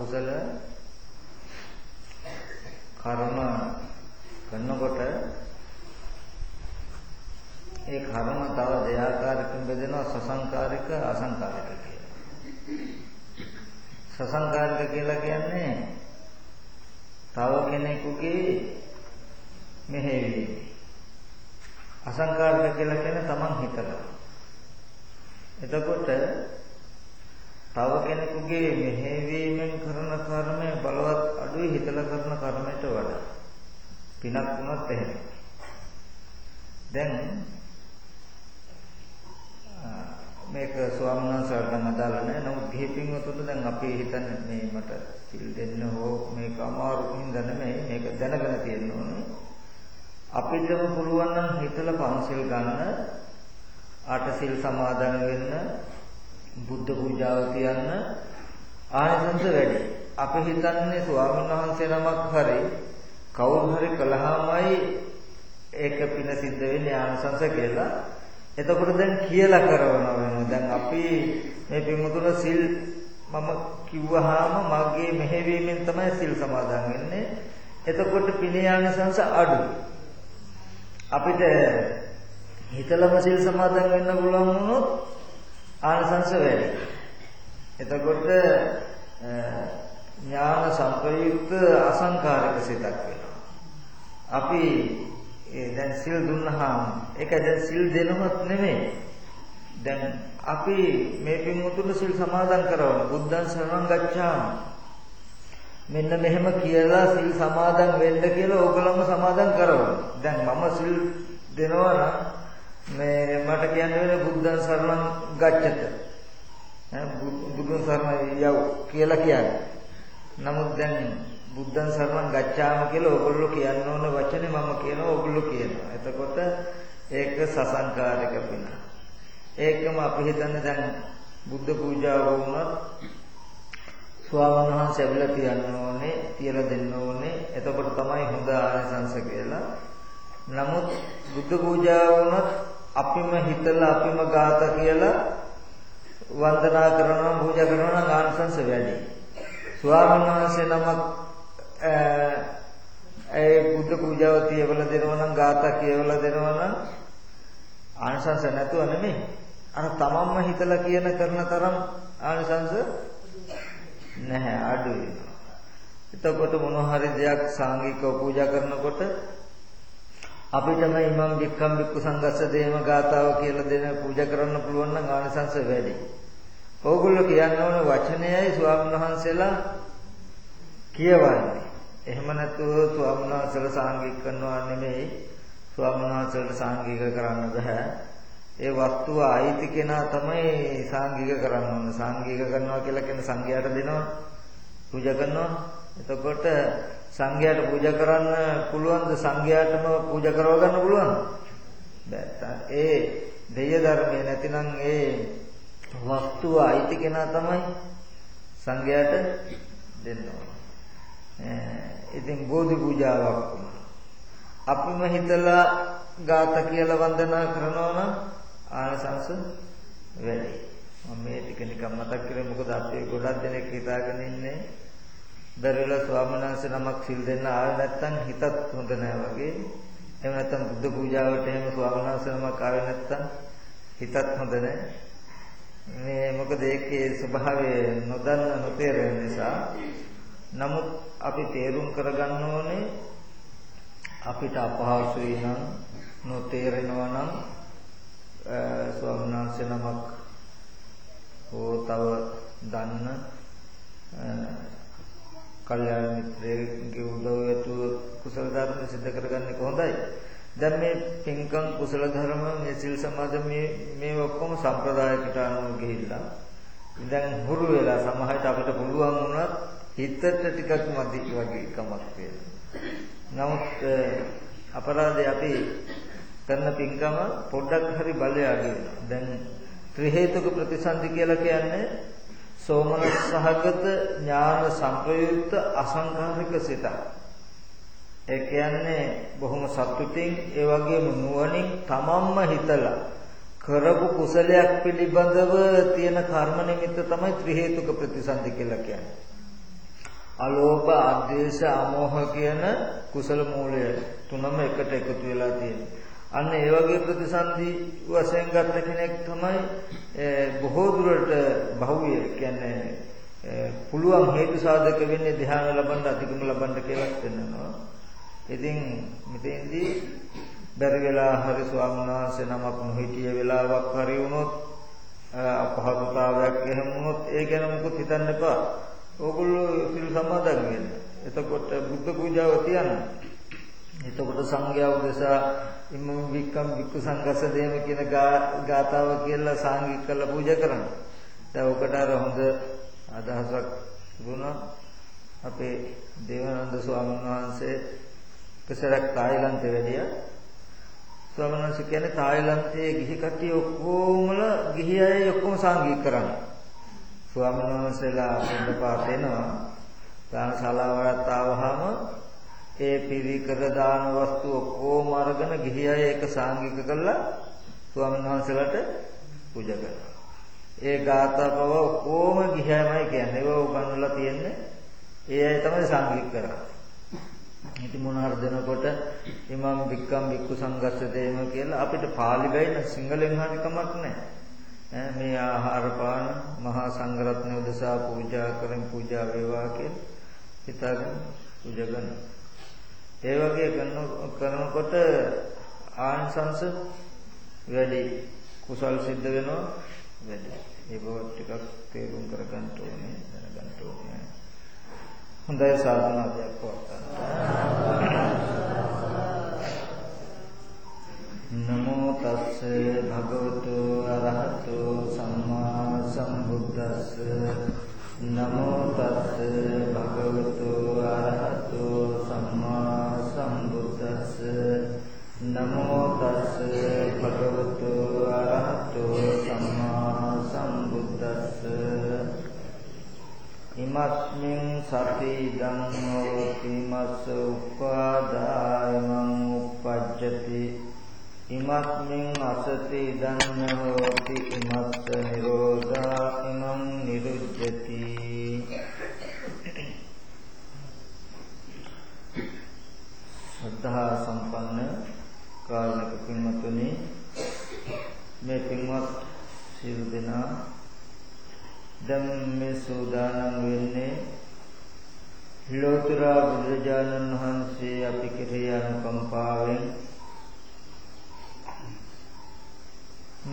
අකුසල කර්ම කරනකොට ඒ කර්ම තව දෙආකාරකින් බෙදෙනවා සසංකාරික අසංකාරික කියලා. සසංකාරික කියලා කියන්නේ තව කෙනෙකුගේ මෙහෙවීම. අසංකාරික කියලා කියන්නේ Taman හිතලා. එතකොට තව කෙනෙකුගේ මෙහෙවීමෙන් කරන කර්මය බලවත් අඩුයි හිතලා කරන කර්මයට වඩා. පිනක් වුණත් එහෙම. දැන් මේක ස්වාමීන් වහන්සේට නම් අදාළ නැහැ. නමුත් ගිහි පින්වතුන්ට දැන් අපි හිතන්නේ මේ මට සිල් දෙන්න හෝ මේක අමාරු හින්දා නෙමෙයි. මේක දැනගෙන තියෙන්න ඕනේ. අපිටම පුළුවන් නම් හිතලා පන්සිල් ගන්න, අට සිල් සමාදන් වෙන්න, බුද්ධ පූජාව තියන්න ආයතනද වැඩි. අපි හිතන්නේ ස්වාමීන් වහන්සේ නමක් හරි කවුරු හරි කළාමයි ඒක පින සිද්ධ වෙන්නේ ආනසංස කියලා. එතකොට දැන් කියලා කරනවා වෙනවා. දැන් අපි මේ පින්මුතුන සිල් මම කිව්වහම මගේ මෙහෙවීමෙන් තමයි සිල් සමාදන් වෙන්නේ. එතකොට පිනේ ආනිසංස අඩුයි. අපිට හිතලම සිල් සමාදන් වෙන්න පුළුවන් වුණොත් ආනිසංස වැඩි. එතකොට ඥාන සංප්‍රයුක්ත අසංකාරික සිතක් වෙනවා. අපි ඒ දැන් සිල් දුන්නාම ඒක දැන් සිල් දෙනවත් නෙමෙයි. දැන් අපි මේ පින්වතුන් සිල් සමාදන් කරවන බුද්ධං සරණං ගච්ඡාම මෙන්න මෙහෙම කියලා සිල් සමාදන් වෙන්න කියලා ඕගොල්ලෝම සමාදන් කරවන. දැන් මම සිල් දෙනවා නම් මේ මට කියන්න වෙන බුද්ධං සරණං ගච්ඡත. බුදුන් සරණ යව් කියලා කියන්නේ. නමුත් දැන් බුද්ධං සරණං ගච්ඡාම කියලා ඕගොල්ලෝ කියන්න ඕන වචනේ මම කියනවා ඕගොල්ලෝ කියනවා. එතකොට ඒක සසංකාරික පින. ඒකම අපි හිතන්නේ දැන් බුද්ධ පූජාව වුණත් ස්වාමීන් වහන්සේ ඇවිල්ලා තියන්න ඕනේ, තියලා දෙන්න ඕනේ. එතකොට තමයි හොඳ ආනිසංස කියලා. නමුත් බුද්ධ පූජාව වුණත් අපිම හිතලා අපිම ගාත කියලා වන්දනා කරනවා පූජා කරනවා නම් ආනිසංස වැඩි. ස්වාමීන් වහන්සේ නමක් ඒ බුද්ධ පූජාව තියවලා දෙනවා නම් ගාථා කියවලා දෙනවා නම් ආනිසංස නැතුව නෙමෙයි. අර තමන්ම හිතලා කියන කරන තරම් ආනිසංස නැහැ අඩුයි. එතකොට මොන හරි දෙයක් සාංගිකව පූජා කරනකොට අපිටම ඉමම් වික්කම් වික්කු සංගස්ස දේම ගාතාව කියලා දෙන පූජා කරන්න පුළුවන් නම් ආනිසංස වැඩි. ඕගොල්ලෝ කියන්න ඕන වචනයයි ස්වාමීන් වහන්සේලා කියවන්නේ. එහෙම නැතුව ස්වාමීන් වහන්සේලා සාංගික කරනවා නෙමෙයි. ස්වාමීන් වහන්සේලා සාංගික කරන්න බෑ. ඒ වස්තුව අයිති කෙනා තමයි සාංගික කරන්න ඕන. සාංගික කරනවා කියලා කියන සංඝයාට දෙනවා. පූජා කරනවා. එතකොට සංඝයාට පූජා කරන්න පුළුවන්ද සංඝයාටම පූජා කරව ගන්න පුළුවන්ද? බෑ. ඒ දෙය ධර්මයේ නැතිනම් ඒ වස්තුව අයිති කෙනා තමයි සංඝයාට දෙන්න ඕන. ඉතින් බෝධි පූජාවක් වුණා. අපිම හිතලා ගාත කියලා වන්දනා කරනවා නම් ආනිසංස වැඩි. මම මේ ටික නිකන් මතක් කරේ මොකද අපි ගොඩක් දෙනෙක් හිතාගෙන ඉන්නේ දරවල ස්වාමීන් වහන්සේ නමක් සිල් දෙන්න ආවේ නැත්නම් හිතත් හොඳ නැහැ වගේ. එහෙම නැත්නම් බුද්ධ පූජාවට එහෙම ස්වාමීන් වහන්සේ නමක් ආවේ නැත්නම් හිතත් හොඳ නැහැ. මේ මොකද ඒකේ ස්වභාවය නොදන්න නොතේරෙන නිසා නමුත් අපි තේරුම් කරගන්න ඕනේ අපිට අපහසුයි නම් නොතේරෙනවා නම් ස්වාමීන් වහන්සේ නමක් හෝ තව දන්න කල්යාණ මිත්‍රයෙකුගේ උදව් ඇතුව කුසල ධර්ම සිද්ධ කරගන්නේ කොහොඳයි. දැන් මේ පින්කම් කුසල ධර්ම මේ සිල් සමාධි මේ මේ ඔක්කොම සම්ප්‍රදායකට අනුව ගිහිල්ලා දැන් හුරු වෙලා සමහරට අපිට පුළුවන් වුණත් හිතට ටිකක් මදි වගේ කමක් වෙනවා. නමුත් අපරාධය අපි කරන පින්කම පොඩ්ඩක් හරි බලය අඩු වෙනවා. දැන් ත්‍රි හේතුක ප්‍රතිසන්දි කියලා කියන්නේ සෝමනස් සහගත ඥාන සංප්‍රයුක්ත අසංඛාරික සිත. ඒ කියන්නේ බොහොම සතුටින් ඒ වගේම නුවණින් තමන්ම හිතලා කරපු කුසලයක් පිළිබඳව තියෙන කර්ම නිමිත්ත තමයි ත්‍රි හේතුක ප්‍රතිසන්දි කියලා කියන්නේ. අලෝභ, අද්වේෂ, අමෝහ කියන කුසල මූලය තුනම එකට එකතු වෙලා තියෙනවා. අන්න ඒ වගේ ප්‍රතිසන්දි වශයෙන් ගත්ත කෙනෙක් තමයි බොහෝ දුරට බහුවිය කියන්නේ පුළුවන් හේතු සාධක වෙන්නේ ධ්‍යාන ලබන්න අධිකම ලබන්න කියලා කියනවා. ඉතින් මෙතෙන්දී බැරි වෙලා හරි ස්වාමීන් වහන්සේ නමක් නොහිටිය වෙලාවක් හරි වුණොත් අපහසුතාවයක් එහෙම වුණොත් ඒ ගැන මොකද හිතන්න එපා. ඕගොල්ලෝ සිල් සමාදන් වෙන්න. එතකොට බුද්ධ පූජාව තියන්න. එතකොට සංඝයා උදෙසා ඉම්මම වික්කම් වික්කු සංඝස දේම කියන ගාතාව කියලා සාංගික කරලා පූජා කරනවා. දැන් ඔකට අර හොඳ අදහසක් තිබුණා. අපේ දේවානන්ද ස්වාමීන් වහන්සේ කෙසරක් තායිලන්තේ වැඩියා. ස්වාමීන් වහන්සේ කියන්නේ තායිලන්තයේ ගිහි කට්ටිය ඔක්කොමල ගිහි අය ඔක්කොම සාංගික කරනවා. ස්වාමීන් වහන්සේලා පිටපාත එනවා. දානශාලාවට ආවහම ඒ පිරිකර දාන වස්තු ඔක්කොම අරගෙන ගිහි අය ඒක සාංගික කරලා ස්වාමීන් වහන්සේලාට පූජා කරනවා. ඒ ගාථා පව ඔක්කොම ගිහි අයමයි කියන්නේ. ඒව උගන්වලා තියෙන්නේ ඒ අය තමයි සාංගික කරන්නේ. ඉතින් මොන හරි දෙනකොට ඉමම් වික්කම් වික්කු සංගස්ස දේම කියලා අපිට පාලි බැයින සිංහලෙන් හරි කමක් නැහැ. මේ ආහාර පාන මහා සංඝරත්නය උදෙසා පූජා කරමින් පූජා වේවා කියලා හිතාගෙන පූජා කරනවා. ඒ වගේ කරනකොට ආනිසංස වැඩි කුසල් සිද්ධ වෙනවා වැඩි. ඒ බව ටිකක් තේරුම් කරගන්න ඕනේ දැනගන්න ඕනේ. හොඳයි සාධනාවක් පවත්වන්න. නමෝ තස්ස භගවතු අරහතු සම්මා සම්බුද්දස්ස නමෝ තස්ස භගවතු අරහතු නමෝ තස්ස භගවතු අරහතු සම්මා සම්බුද්දස්ස ඉමස්මින් සති ධම්මෝ මස්ස උපාදායමං උපජ්ජති ඉමස්මින් අසති ධම්මෝති ඉමස්ස නිරෝධා ඉමං නිරුජ්ජති ශ්‍රද්ධා සම්පන්න කාරණක පින්වත්නි මේ පින්වත් සියලු දෙනා දැන් මේ සූදානම් වෙන්නේ ලෝතර බුදුරජාණන් වහන්සේ අපි කෙරෙහි අනුකම්පාවෙන්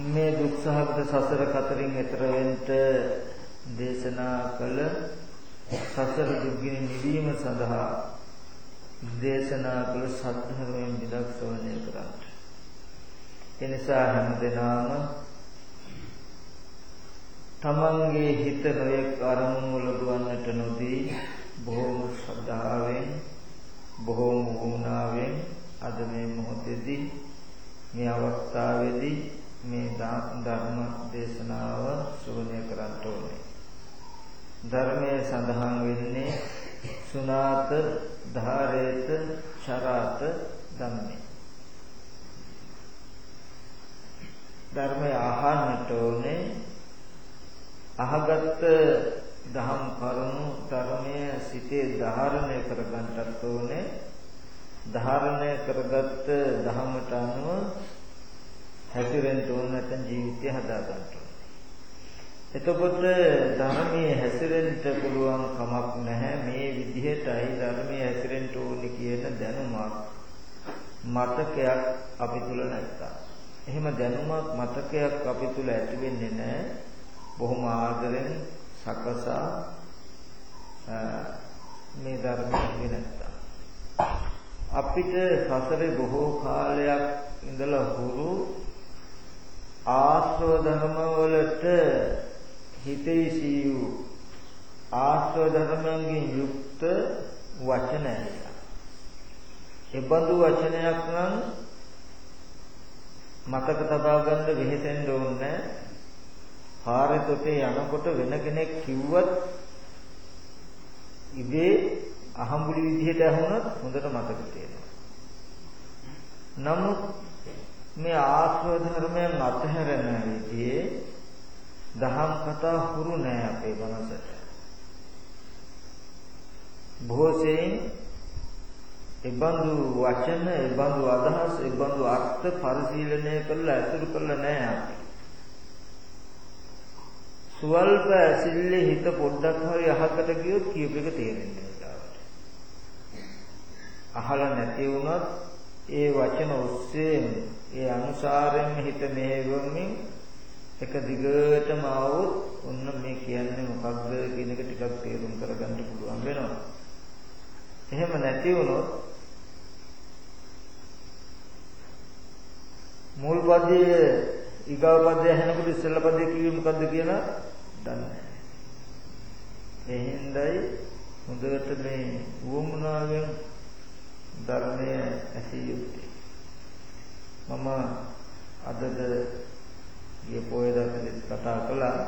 මේ දුක්සහගත සසර කතරින් එතර වෙන්න දේශනා කළ සසර දුක්ගිනි නිවීම සඳහා දේශනා කළ සද්ධර්මයෙන් විදක්ෂවණය කරන්න. එනිසා හැමදෙනාම තමන්ගේ හිත නොයෙක් අරමුණු වල දුවන්නට නොදී බොහෝම ශ්‍රද්ධාවෙන් බොහෝම වුණාවෙන් අද මේ මොහොතේදී මේ අවස්ථාවේදී මේ ධර්ම දේශනාව ශ්‍රවණය කරන්න ඕනේ. ධර්මයේ සඳහන් වෙන්නේ සුනාත ධාරේත චරාත ධම්මේ. ධර්මය අහන්නට ඕනේ අහගත් දහම් කරුණු ධර්මයේ සිතේ ධාරණය කරගන්නටත් ඕනේ ධාරණය කරගත්ත ධහමට අනුව හැසිරෙන්න ඕන නැත්නම් ජීවිතය හදා ගන්න එතකොට ධර්මයේ හැසිරෙන්න පුළුවන් කමක් නැහැ මේ විදිහටයි ධර්මයේ හැසිරෙන්න ඕනේ කියන දැනුමක් මතකයක් අපි තුල නැත්තම්. එහෙම දැනුමක් මතකයක් අපි තුල ඇති වෙන්නේ නැහැ. බොහොම ආදරෙන් සකසා මේ ධර්මයේ නැත්තම්. අපිට සසරේ බොහෝ කාලයක් ඉඳලා හුරු ආශ්‍රව ධර්ම වලට හිතේසී වූ ආශ්‍රව ධර්මයන්ගෙන් යුක්ත වචන ඇහිලා. එබඳු වචනයක් නම් මතක තබා ගන්න වෙහෙසෙන්න ඕනේ. පාරේ තොටේ යනකොට වෙන කෙනෙක් කිව්වත් ඉබේ අහඹුලි විදිහට ඇහුනොත් හොඳට මතක තියෙනවා. නමුත් මේ ආශ්‍රව ධර්මයන් අතහැරෙන විදිහේ දහම් කතා හුරු නෑ අපේ මනසට. බොහෝසෙයින් එබඳු වචන, එබඳු අදහස්, එබඳු අර්ථ පරිශීලනය කරලා අසුරු කරලා නෑ අපි. සුවල්ප සිල්ලේ හිත පොඩ්ඩක් හරි අහකට ගියොත් කියප එක තේරෙන්නේ අහලා නැති වුණත් ඒ වචන ඔස්සේ ඒ අනුසාරයෙන් හිත මෙහෙවමින් එක දිගටම ආවොත් ඔන්න මේ කියන්නේ මොකක්ද කියන එක ටිකක් තේරුම් කරගන්න පුළුවන් වෙනවා. එහෙම නැති වුණොත් මුල් පදයේ ඊගාව පදයේ ඇහෙනකොට ඉස්සෙල්ලා පදයේ කිව්වේ මොකද්ද කියලා දන්නේ නැහැ. ඒ හින්දායි හොඳට මේ වුමුණාවෙන් ධර්මය ඇසිය යුත්තේ. මම අදද ගිය පොය දවසේ කතා කළා.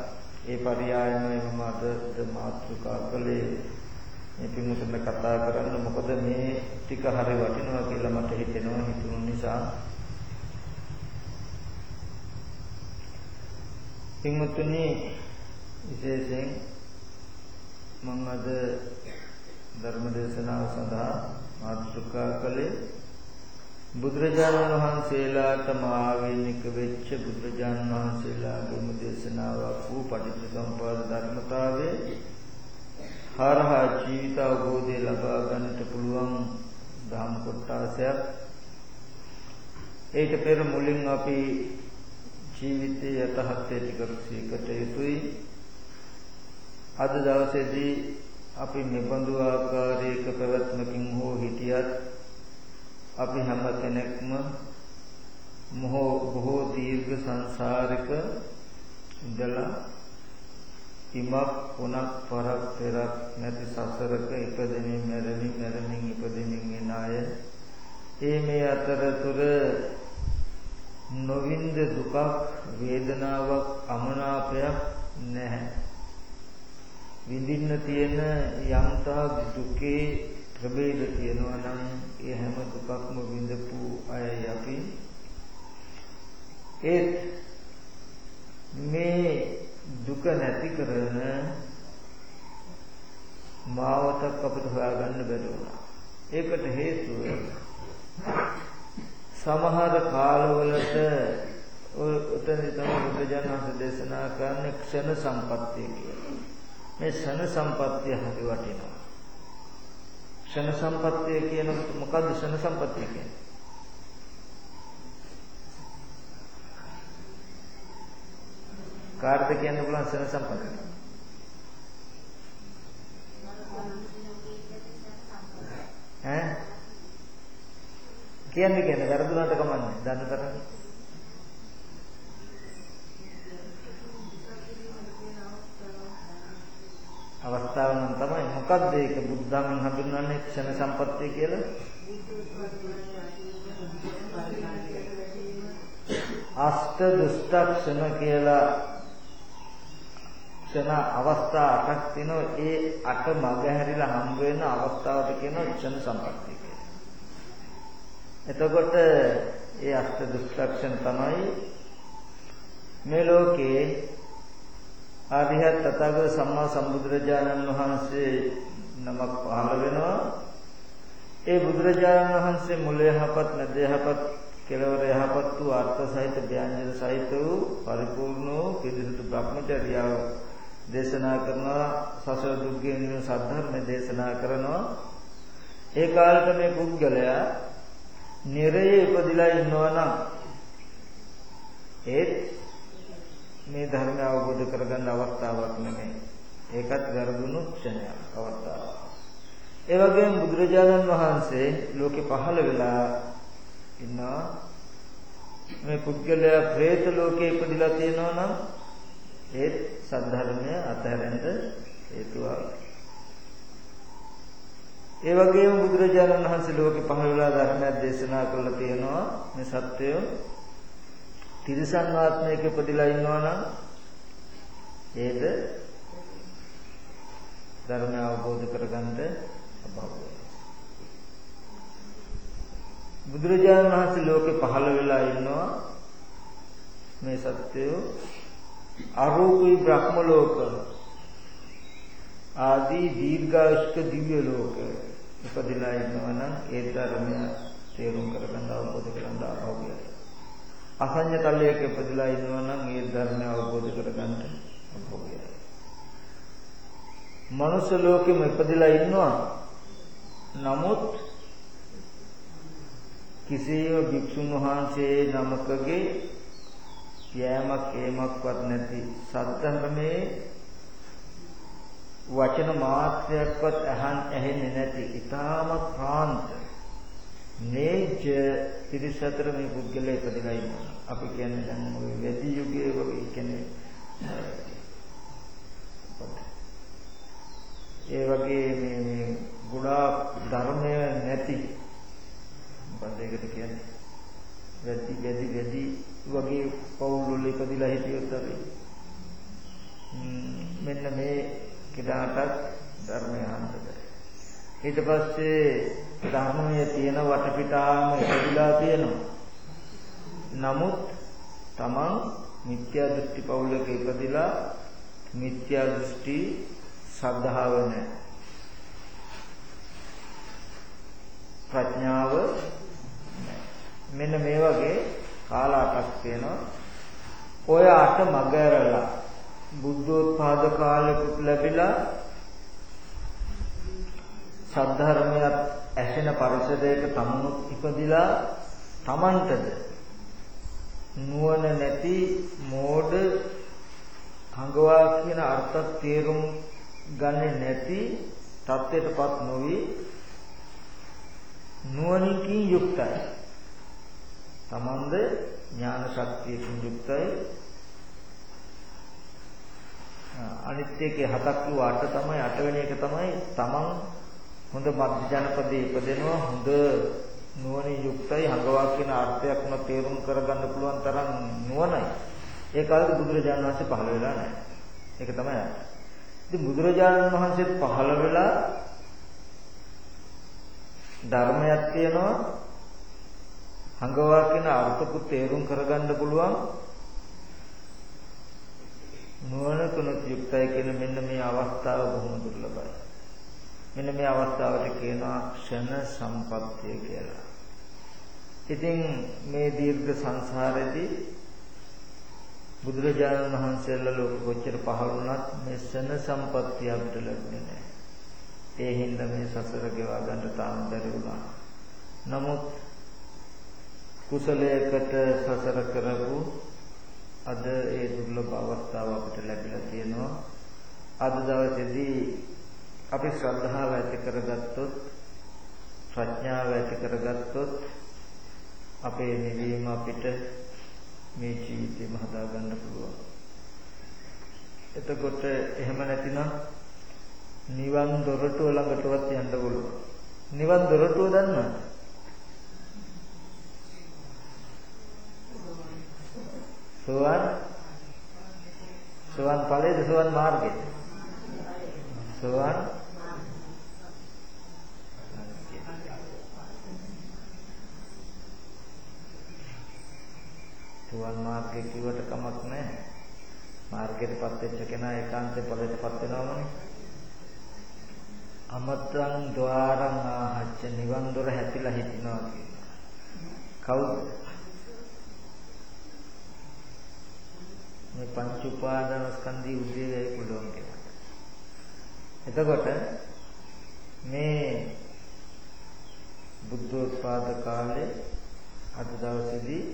ඒ පරියායමයි මම අද මාතෘකා කළේ. මේ පින්වතුන්ට කතා කරන්න මොකද මේ ටික හරි වටිනවා කියලා මට හිතෙනවා හිතුණු නිසා. පින්වතුනි විශේෂයෙන් මම අද ධර්ම දේශනාව සඳහා මාතෘකා කළේ බුදුරජාණන් වහන්සේලාට මාවෙනික වෙච්ච බුදුරජාණන් වහන්සේලාගේම දේශනාවක් වූ පටිච්චසමුප්පාද ධර්මතාවයේ හරහා ජීවිත අවබෝධය ලබා ගන්නට පුළුවන් ධම් කොටසක් ඒක පෙර මුලින් අපි ජීවිතයේ යථාර්ථය ටිකක් සීකට යුතුයි. අද දවසේදී අපි මෙබඳු ආකාරයක පැවැත්මකින් හෝ හිටියත් අපි හැම කෙනෙක්ම මොහෝ බොහෝ දීර්ඝ සංසාරික ඉඳලා ඉමක් උනක් පරක් පෙරක් නැති සසරක ඉපදෙමින් මැරෙමින් මැරෙමින් ඉපදෙමින් එන අය. ඒ මේ අතරතුර නොවින්ද දුකක් වේදනාවක් අමනාපයක් නැහැ. විඳින්න තියෙන යම්තා දුකේ ප්‍රභේද තියෙනවා නම් ඒ හැම දුකක්ම විඳපු අයයි අපි ඒත් මේ දුක නැති කරන මාවතක් අපිට හොයාගන්න බැරි වුණා. ඒකට හේතුව සමහර කාලවලට ඔය උතන තමයි බුදුජානක දේශනා කරන්නේ ක්ෂණ සම්පත්තිය කියලා. මේ ෂණ සම්පත්තිය හරි වටිනවා. ෂණ සම්පත්තිය කියනකොට මොකද්ද ෂණ සම්පත්තිය කියන්නේ? කාර්ද කියන්න පුළුවන් ෂණ සම්පත්තිය. ඈ කියන්නේ කියන්නේ වැරදුනට කමන්නේ. දන්න තරම්. අවස්ථාව නම් තමයි මොකද්ද ඒක බුද්ධාමෙන් හඳුන්වන්නේ ක්ෂණ සම්පත්තිය කියලා? අෂ්ට දුෂ්ටක්ෂණ කියලා ක්ෂණ අවස්ථා අටක් තියෙනවා ඒ අට මග හැරිලා හම්බ වෙන අවස්ථාවට කියනවා ක්ෂණ සම්පත්තිය කියලා. එතකොට ඒ අෂ්ට දුෂ්ටක්ෂණ තමයි මේ ලෝකේ ආරියත් තථාගත සම්මා සම්බුදුරජාණන් වහන්සේ නමක් පහළ වෙනවා. ඒ බුදුරජාණන් වහන්සේ මුල යහපත් නැද යහපත් කෙලවර යහපත් වූ අර්ථ සහිත ව්‍යංජන සහිත වූ පරිපූර්ණ වූ පිළිසුදු බ්‍රහ්මචර්යාව දේශනා කරනවා සසර දුක්ගේ නිවන සද්ධර්ම දේශනා කරනවා ඒ කාලෙට මේ පුද්ගලයා නිරයේ ඉපදිලා ඉන්නවා නම් ඒත් මේ ධර්මය අවබෝධ කරගන්න අවස්ථාවක් නෙමෙයි. ඒකත් වැරදුණු ක්ෂණයක් අවස්ථාවක්. ඒ වගේම බුදුරජාණන් වහන්සේ ලෝකේ පහළ වෙලා ඉන්නවා මේ පුද්ගලයා പ്രേත ලෝකේ ඉපදිලා තියෙනවා නම් ඒත් සද්ධර්මය අතහැරෙන්න හේතුවක්. ඒ වගේම බුදුරජාණන් වහන්සේ ලෝකේ පහළ වෙලා ධර්මයක් දේශනා කළා තියෙනවා මේ සත්‍යය තිරිසන් ආත්මයක ඉපදිලා ඉන්නවා නම් ඒද ධර්මය අවබෝධ කරගන්න අභවය. බුදුරජාණන් වහන්සේ ලෝකේ පහළ වෙලා ඉන්නවා මේ සත්‍යය අරූපී බ්‍රහ්ම ලෝක ආදී දීර්ඝායුෂ්ක දිව්‍ය ලෝක ඉපදිලා ඉන්නවා නම් ඒ ධර්මය තේරුම් කරගන්න අවබෝධ කරගන්න ආභවය. අසඤ්ඤ තලයක ඉපදිලා ඉන්නවා නම් ඒ ධර්මය අවබෝධ කරගන්න අභවය. මනුෂ්‍ය ලෝකෙම ඉපදිලා ඉන්නවා නමුත් කිසියම් භික්ෂුන් වහන්සේ නමකගේ යෑමක් ඒමක්වත් නැති සත්‍යධර්මයේ වචන මාත්‍රයක්වත් අහන් ඇහෙන්නේ නැති ඊටමත් කාන්ත නේජ පිරිසතර මේ පුද්ගලයා ඉපදලා ඉන්නවා. අපි කියන්නේ දැන් ওই වැඩි යුගයේ වගේ කියන්නේ ඒ වගේ මේ මේ ගොඩාක් ධර්මය නැති මොකද ඒකට කියන්නේ වැඩි වැඩි වැඩි වගේ පවුල් වල ඉපදිලා හිටියොත් අපි මෙන්න මේ කෙනාටත් ධර්මය අහන්නද ඊට පස්සේ ධර්මයේ තියෙන වටපිටාම ඉපදිලා තියෙනවා. නමුත් තමන් මිත්‍යා දෘෂ්ටි පවුලක ඉපදිලා මිත්‍යා දෘෂ්ටි ශ්‍රද්ධාව නැහැ. ප්‍රඥාව මෙන්න මේ වගේ කාල අටක් තියෙනවා. ඔය අට මගහැරලා බුද්ධෝත්පාද කාලෙකුත් ලැබිලා සද්ධර්මයක් ඇසෙන පරිසරයක තමනුත් ඉපදිලා තමන්ටද? නුවණ නැති මෝඩ හංගවා කියන අර්ථ තේරුම් ගන්නේ නැති தත්ත්වයටපත් නොවි නුවණකින් යුක්තයි. තමන්ද ඥාන ශක්තියකින් යුක්තයි. අනිත් එකේ හතක් කිව්ව අට තමයි අටවෙනි එක තමයි තමන් හොඳ මධ්‍ය ජනපදයේ ඉපදෙනවා හොඳ නුවණින් යුක්තයි හඟවා කියන අර්ථයක් උන තේරුම් කරගන්න පුළුවන් තරම් නුවණයි. ඒ කාලේ බුදුරජාණන් වහන්සේ පහළ වෙලා නැහැ. ඒක තමයි ඉතින් බුදුරජාණන් වහන්සේ පහළ වෙලා ධර්මයක් තියෙනවා. හඟවා කියන අර්ථකුත් තේරුම් කරගන්න පුළුවන්. නුවණකුණුත් යුක්තයි කියන මෙන්න මේ අවස්ථාව බොහොම දුර්ලභයි. මෙන්න මේ අවස්ථාවට කියනවා ක්ෂණ සම්පත්තිය කියලා. ඉතින් මේ දීර්ඝ සංසාරෙදී බුදුරජාණන් වහන්සේලා ලෝක කොච්චර පහළ වුණත් මේ ක්ෂණ සම්පත්තිය අපිට ලැබුණේ නැහැ. ඒ හින්දා මේ සසර ගෙවා ගන්න තාම බැරි වුණා. නමුත් කුසලයකට සසර කරපු අද ඒ දුර්ලභ අවස්ථාව අපිට ලැබිලා තියෙනවා. අද දවසේදී අපි ශ්‍රද්ධාව ඇති කරගත්තොත් ප්‍රඥාව ඇති කරගත්තොත් අපේ නිවීම අපිට මේ ජීවිතේම හදා ගන්න පුළුවන්. එතකොට එහෙම නැතිනම් නිවන් දොරටුව ළඟටවත් යන්න පුළුවන්. නිවන් දොරටුව දන්නවද? සෝවන් සෝවන් ඵලයේද සෝවන් මාර්ගයේද? සෝවාන් සෝවාන් මාර්ගය කිව්වට කමක් නැහැ. මාර්ගයටපත් වෙච්ච කෙනා ඒකාන්තේ ඵලයටපත් වෙනවමනේ. අමතං ద్వාරං ආහච්ච නිවන් දොර හැතිලා හිටිනවා කියනවා. කවුද? මේ පංච උපාදාන ස්කන්ධي උදේ වෙයි පුළුවන් කියලා. එතකොට මේ බුද්ධෝත්පාද කාලේ අද දවසේදී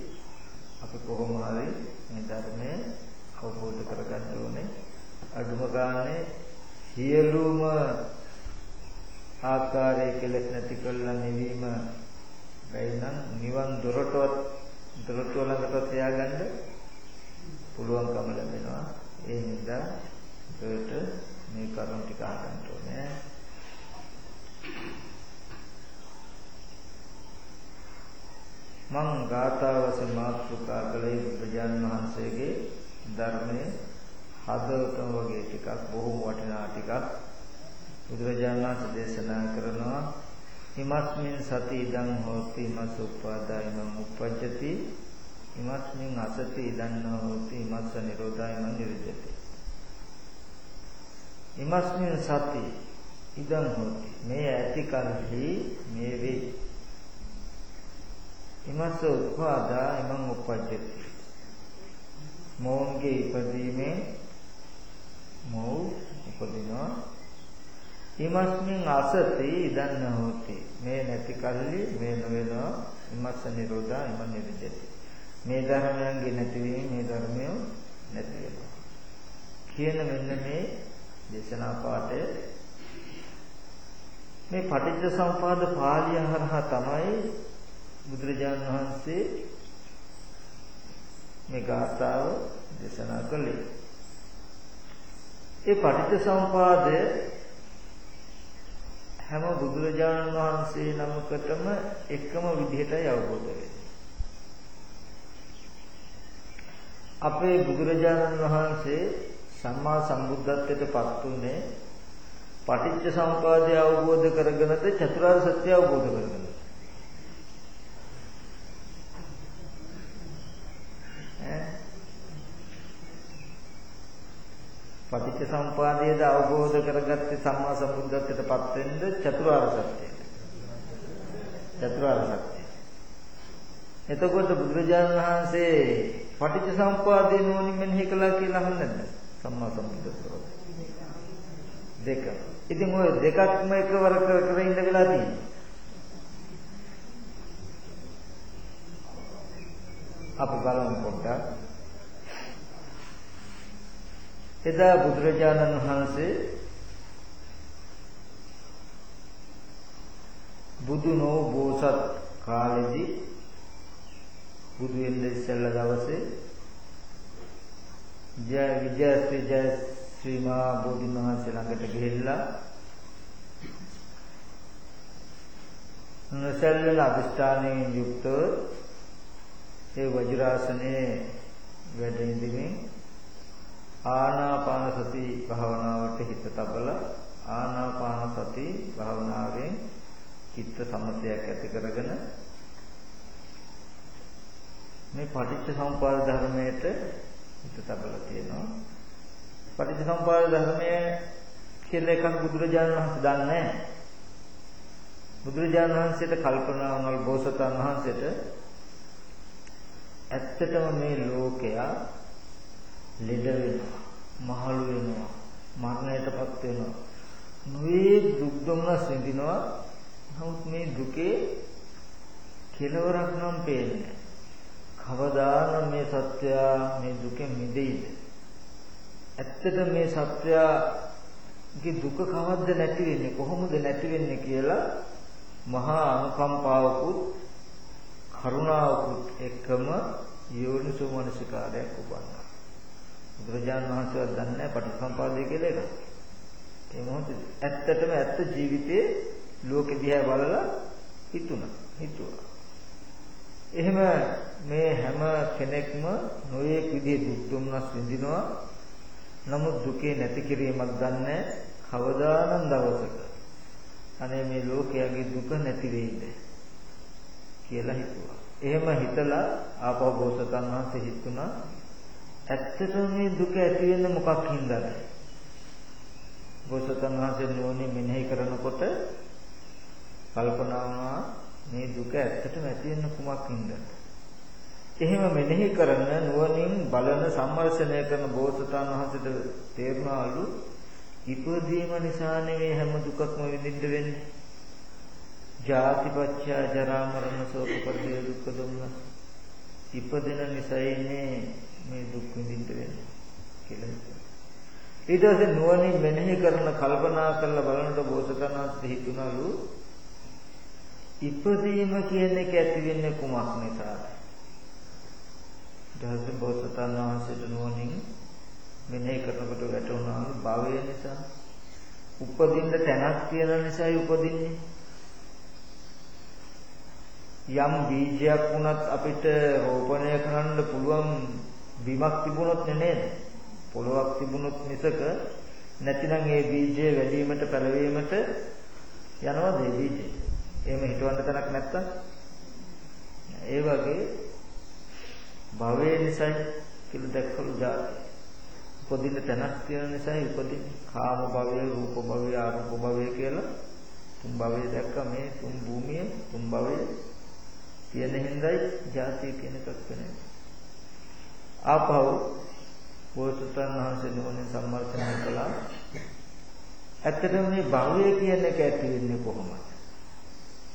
අපි කොහොම හරි මේ ධර්මය අවබෝධ කරගන්න ඕනේ. අඩුම ගානේ සියලුම ආකාරයේ කෙලෙස් නැති කළා නිවීම බැයි නම් නිවන් දොරටුවත් දොරටුව ළඟට තියාගන්න පුළුවන්කම ලැබෙනවා. ඒ නිසා ඒකට මේ කරුණ ටික අහන්න ඕනේ. මං ගාථාවස මාතෘකා කළේ බුදුජාන් වහන්සේගේ ධර්මයේ හදවතම වගේ ටිකක් බොහොම වටිනා ටිකක් බුදුරජාණන් වහන්සේ දේශනා කරනවා. හිමස්මින් සති ඉදං හෝති මස් උපාදායම උපජ්ජති. හිමස්මින් අසති ඉදං හෝති මස්ස නිරෝධායම නිරුද්ධති. හිමස්මින් සති. ඉදං හෝති. මේ ඇති කල්හි මේ වේ. හිමස්ස උපාදායම උපජ්ජති. මොවුන්ගේ ඉපදීමේ මොව් උපදිනවා. ඉමස්මින් අසති ඉදන්න හොති මේ නැති කල්ලි මේ නොවෙනවා. ඉමස්ස නිරෝධා ඉම නිරුද්ධති මේ ධර්මයන්ගේ නැතිවීම මේ ධර්මය නැති වෙනවා. කියන මෙන්න මේ දේශනා පාඩය මේ පටිච්ච සම්පාද පාළිය හරහා තමයි බුදුරජාණන් වහන්සේ මේ ගාථාව දේශනා කළේ ඒ පටිච්ච සම්පාදය හැම බුදුරජාණන් වහන්සේ නමකටම එකම විදිහටයි අවබෝධ වෙන්නේ. අපේ බුදුරජාණන් වහන්සේ සම්මා සම්බුද්ධත්වයට පත් උනේ පටිච්ච සම්පදාය අවබෝධ කරගෙනද චතුරාර්ය සත්‍ය අවබෝධ කරගෙනද? පටිච්ච සම්පාදයේද අවබෝධ කරගත්තේ සම්මා සම්බුද්ධත්වයට පත් වෙන්න චතුරාර්ය සත්‍යය. චතුරාර්ය සත්‍යය. එතකොට බුදුරජාණන් වහන්සේ පටිච්ච සම්පාදයේ නෝනින් මෙනෙහි කළා කියලා අහන්නේ නැද්ද? සම්මා සම්බුද්ධත්වයට. දෙක. ඉතින් ওই දෙකක්ම එකවර කර කර ඉඳ වෙලා තියෙනවා. අපි බලමු පොඩ්ඩක්. එදා බුදුරජාණන් වහන්සේ බුදු නෝ බෝසත් කාලෙදී බුදු වෙන්න ඉස්සෙල්ලා දවසේ ජය විජයශ්‍රී ජය ශ්‍රී මහා බෝධින් වහන්සේ ළඟට ගිහිල්ලා නොසැලෙන අධිෂ්ඨානයෙන් යුක්තව ඒ වජිරාසනයේ වැඩ ඉඳිමින් ආනාපාන සති භාවනාවට හිත තබලා ආනාපාන සති භාවනාවෙන් චිත්ත සමතයක් ඇති කරගෙන මේ පටිච්ච සමුප්පාද ධර්මයට හිත තබලා තියෙනවා. පටිච්ච සමුප්පාද ධර්මය කියලා එකක් බුදුරජාණන් වහන්සේ දන්නේ නැහැ. බුදුරජාණන් වහන්සේට කල්පනා වුණා බෝසතාණන් වහන්සේට ඇත්තටම මේ ලෝකයා ලෙඩ වෙනවා මහලු වෙනවා මරණයටපත් වෙනවා. නොවේ දුක් දුම්නස් විඳිනවා. නමුත් මේ දුකේ කෙලවරක් නම් පේන්නේ කවදානම් මේ සත්‍යය මේ දුකෙන් මිදෙයිද ඇත්තට මේ සත්‍යයේ දුක කවද්ද නැති වෙන්නේ කොහොමද නැති වෙන්නේ කියලා මහා අනුකම්පාවකුත් කරුණාවකුත් එක්කම යෝනිසෝ මනසිකාරයක් උපන්නා බුදුරජාණන් වහන්සේවත් දන්නේ නැහැ පටිච්චසමුපාදය කියලා එකක්. ඒ මොහොතේ ඇත්තටම ඇත්ත ජීවිතේ ලෝකෙ දිහා බලලා හිතුණා. හිතුවා. එහෙම මේ හැම කෙනෙක්ම නොයේක් විදිහේ දුක් දුම්නස් විඳිනවා. නමුත් දුකේ නැති කිරීමක් දන්නේ කවදානම් දවසක. අනේ මේ ලෝකයේ දුක නැති වෙයිද කියලා හිතුවා. එහෙම හිතලා ආපහු බෝසතන් වහන්සේ හිතුණා ඇත්තටම මේ දුක ඇති වෙන්නේ මොකක් හින්දාද? බෝසතන් වහන්සේ නෝනේ මෙනෙහි කරනකොට කල්පනා මේ දුක ඇත්තටම ඇති වෙන්නේ කුමක් හින්දාද? එහෙම මෙනෙහි කරන නුවණින් බලන සම්මර්ෂණය කරන බෝසතන් වහන්සේට තේරුණාලු ඉපදීම නිසා නෙවෙයි හැම දුකක්ම විඳින්න වෙන්නේ. ජාතිපච්චය ජරා මරණ ශෝක පරිදේ දුක්ඛ දුම්නස්. ඉපදෙන නිසායිනේ මේ දුක් විඳින්න වෙන්නේ කියලා හිතුවා. ඊට පස්සේ නුවණින් මෙනෙහි කරන කල්පනා කරලා බලනකොට බෝසතනන්ට හිතුණලු ඉපදීම කියන එක ඇති වෙන්නේ කුමක් නිසාද? ඊට පස්සේ බෝසතන් වහන්සේට නුවණින් මෙනෙහි කරනකොට වැටුණාලු භවය නිසා. උපදින්න තැනක් තියෙන නිසායි උපදින්නේ. යම් බීජයක් වුණත් අපිට රෝපණය කරන්න පුළුවන් බිමක් තිබුණොත් නේද? පොළොවක් තිබුණොත් මිසක නැතිනම් ඒ බීජය වැඩිවීමට පැලවීමට යනවාද ඒ බීජය? එහෙම හිතවන්න තැනක් නැත්තම් ඒ වගේ භවයේ නිසයි කියලා දැක්කලු જાති. උපදින්න තැනක් තියෙන නිසායි උපදින්නේ. කාම භවය, රූප භවය, ආරූප භවය කියලා තුන් භවය දැක්ක මේ තුන් භූමිය තුන් භවය තියෙන හින්දායි જાතිය කියන එකක් වෙන්නේ. ආපහු බෝසතාණන් වහන්සේ නෝනේ සම්මර්ථනය කළා. ඇත්තටම මේ භවය කියන එක ඇති වෙන්නේ කොහොමද?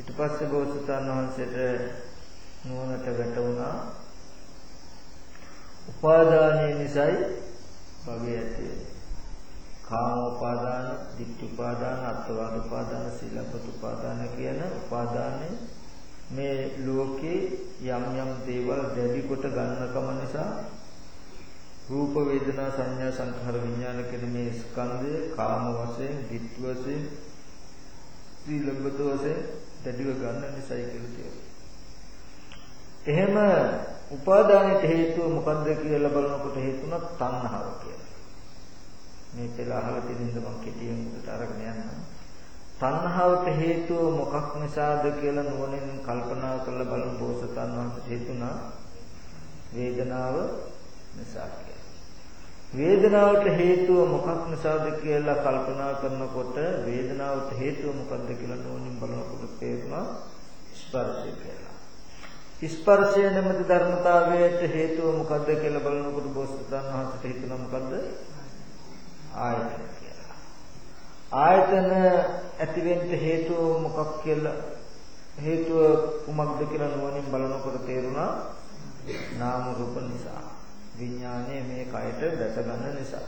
ඊට පස්සේ බෝසතාණන් වහන්සේට නුවණට වැටුණා. උපාදානයේ නිසායි භවය ඇති වෙන්නේ. කාම උපාදාන, ditthi උපාදාන, අත්වාද උපාදාන, සීලබ්බත උපාදාන කියන උපාදානයේ මේ ලෝකේ යම් යම් දේවල් දැඩි කොට ගන්නකම නිසා රූප වේදනා සංඥා සංඛාර විඥාන කියන මේ ස්කන්ධය කාම වශයෙන්, ditth වශයෙන්, සීලබ්බත වශයෙන් දැඩිව ගන්න නිසායි කියලා කියනවා. එහෙම උපාදානයට හේතුව මොකද්ද කියලා බලනකොට හේතුණා තණ්හාව කියලා. මේ පෙළ අහලා තියෙනින්ද මම කෙටියෙන් උඩට අරගෙන යන්නම්. තණ්හාවට හේතුව මොකක් නිසාද කියලා නුවණින් කල්පනා කරලා බලන බෝසතන් වහන්සේ හේතුණා වේදනාව නිසා කියලා. වේදනාවට හේතුව මොකක් නිසාද කියලා කල්පනා කරනකොට වේදනාවට හේතුව මොකක්ද කියලා නුවණින් බලනකොට තේරුණා ස්පර්ශය කියලා. ස්පර්ශය නැමැති ධර්මතාවයට හේතුව මොකද්ද කියලා බලනකොට බෝසතන් වහන්සේට හිතුණා මොකද්ද? ආයතන කියලා. ආයතන ඇති වෙන්න හේතුව මොකක් කියලා හේතුව කුමක්ද කියලා නුවණින් බලනකොට තේරුණා නාම රූප නිසා. විඥානය මේ කයට දැස ගන්න නිසා.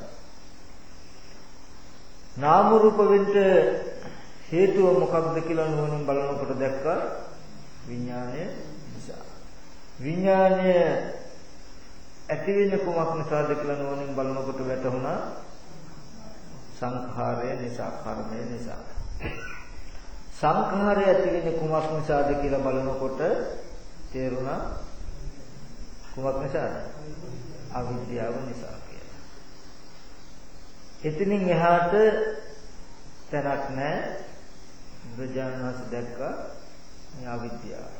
නාම රූප වෙන්න හේතුව මොකක්ද කියලා නුවණින් බලනකොට දැක්කා විඥානය නිසා. විඥානය ඇති වෙන්නේ කුමක් නිසාද කියලා නුවණින් බලනකොට වැටහුණා සංඛාරය නිසා කර්මය නිසා. සංඛාරය ඇති වෙන්නේ කුමක් නිසාද කියලා බලනකොට තේරුණා කුමක් නිසාද? අවිද්‍යාව නිසා කියලා. එතනින් එහාට තැනක් නැහැ. බුදුජානනාස් දැක්කා මේ අවිද්‍යාව.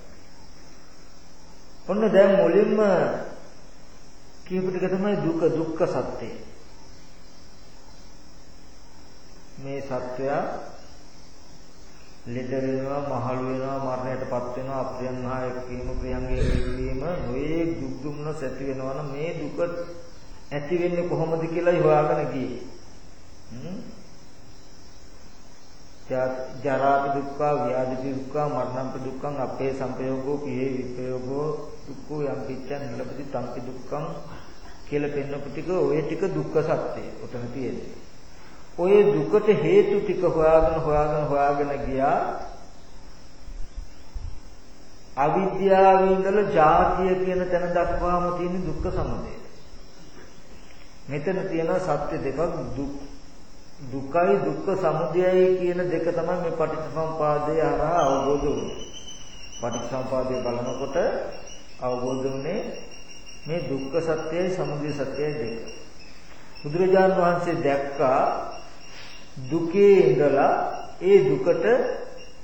ඔන්න දැන් මුලින්ම කියපු ටික තමයි දුක දුක්ඛ සත්‍යය. මේ සත්‍යය ලෙඩ වෙනවා මහලු වෙනවා මරණයටපත් වෙනවා අප්‍රියන් හා එක්කීම ප්‍රියන්ගේ එක්කීම නොයේ දුක් දුම්න සැති වෙනවා නම් මේ දුක ඇති වෙන්නේ කොහොමද කියලා හොයාගෙන ගියේ. ජරා දුක්ඛ ව්‍යාධි දුක්ඛ මරණ දුක්ඛං අපේ සංපයෝගෝ පියේ විපයෝගෝ දුක්ඛ යම් පිච්ඡන් නිලපති තම්පි දුක්ඛං කියලා පෙන්නපු ටික ඔය ටික දුක්ඛ සත්‍යය. උතන තියෙන්නේ. ඔය දුකට හේතු ටික හොයාගෙන හොයාගෙන හොයාගෙන ගියා අවිද්‍යාවේ ඉඳලා ජාතිය කියන තැන දක්වාම තියෙන දුක්ඛ සමුදය. මෙතන තියෙනවා සත්‍ය දෙකක් දුක් දුකයි දුක්ඛ සමුදයයි කියන දෙක තමයි මේ පටිච්චසමුපාදය හරහා අවබෝධ වුනේ. පටිච්චසමුපාදය බලනකොට අවබෝධ වුනේ මේ දුක්ඛ සත්‍යයි සමුදය සත්‍යයි දෙක. බුදුරජාණන් වහන්සේ දැක්කා දුකේ ඉඳලා ඒ දුකට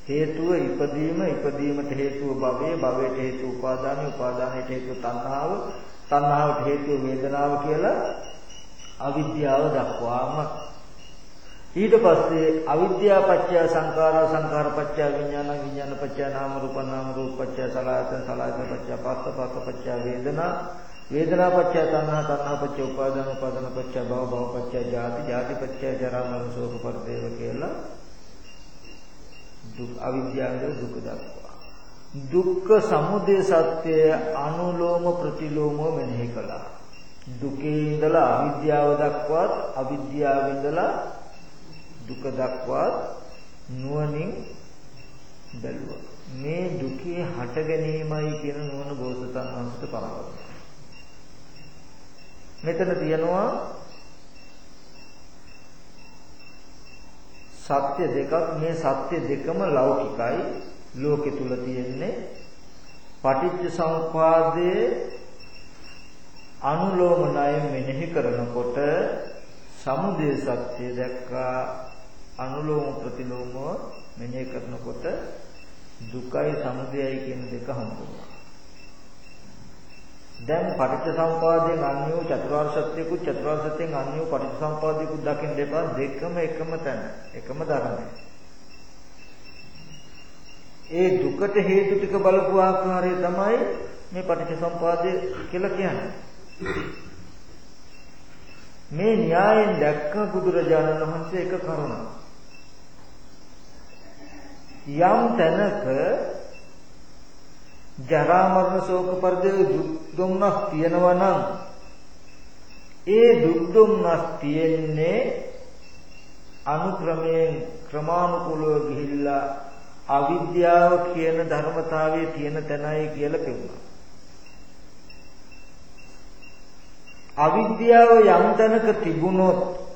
හේතුව ඉපදීම ඉපදීමට හේතුව භවය භවයට හේතුව උපාදානය උපාදානයට හේතුව තණ්හාව තණ්හාවට හේතුව වේදනාව කියලා අවිද්‍යාව දක්වාම. ඊට පස්සේ අවිද්‍යාව පත්‍ය සංඛාරා සංඛාර පත්‍ය විඥාන විඥාන පත්‍ය නාම රූප නාම රූප පත්‍ය සලආයතන සලආයතන පත්‍ය පස්ස පස්ස පත්‍ය වේදනා වේදනා පත්‍ය තණ්හා තණ්හා පත්‍ය උපාදාන උපාදාන පත්‍ය භව භව පත්‍ය ජාති ජාති පත්‍ය ජරා මරණ ශෝක පරිදේව කියලා දුක් අවිද්‍යාවේ දුක දක්වා. දුක්ඛ සමුදය සත්‍ය අනුලෝම ප්‍රතිලෝම මෙනෙහි කළා. දුකේ ඉඳලා අවිද්‍යාව දක්වාත් අවිද්‍යාව ඉඳලා දුක දක්වාත් නුවණින් බැලුවා. මේ දුකේ හට ගැනීමයි කියන නුවණ බෝසතන් වහන්සේට පරවනවා මෙතන තියෙනවා සත්‍ය දෙකක්. මේ සත්‍ය දෙකම ලෞකිකයි. ලෝකෙ තුල තියෙන්නේ පටිච්ච සමුප්පාදයේ අනුලෝම ණය මෙනෙහි කරනකොට සමුදය සත්‍ය දැක්කා. අනුලෝම ප්‍රතිලෝම මෙනෙහි කරනකොට දුකයි සමුදයයි කියන දෙක හම්බුනවා දැන් පටිච්චසමුපාදයෙන් අන්‍ය වූ චතුරාර්ය සත්‍යකුත් චතුරාර්ය සත්‍යයෙන් අන්‍ය වූ පටිච්චසමුපාදයකුත් දකින්න එපා දෙකම එකම තැන එකම ධර්මය. ඒ දුකට හේතු ටික බලපු ආකාරය තමයි මේ පටිච්චසමුපාදය කියලා කියන්නේ. මේ න්‍යායෙන් දැක්ක බුදුරජාණන් වහන්සේ එක කරුණක්. යම් තැනක ජරා මරණ ශෝක පරිදේ දුක් දුම්නස් තියෙනවා නම් ඒ දුක් දුම්නස් තියෙන්නේ අනුක්‍රමයෙන් ක්‍රමානුකූලව ගිහිල්ලා අවිද්‍යාව කියන ධර්මතාවයේ තියෙන තැනයි කියලා පෙන්නනවා. අවිද්‍යාව යම් තැනක තිබුණොත්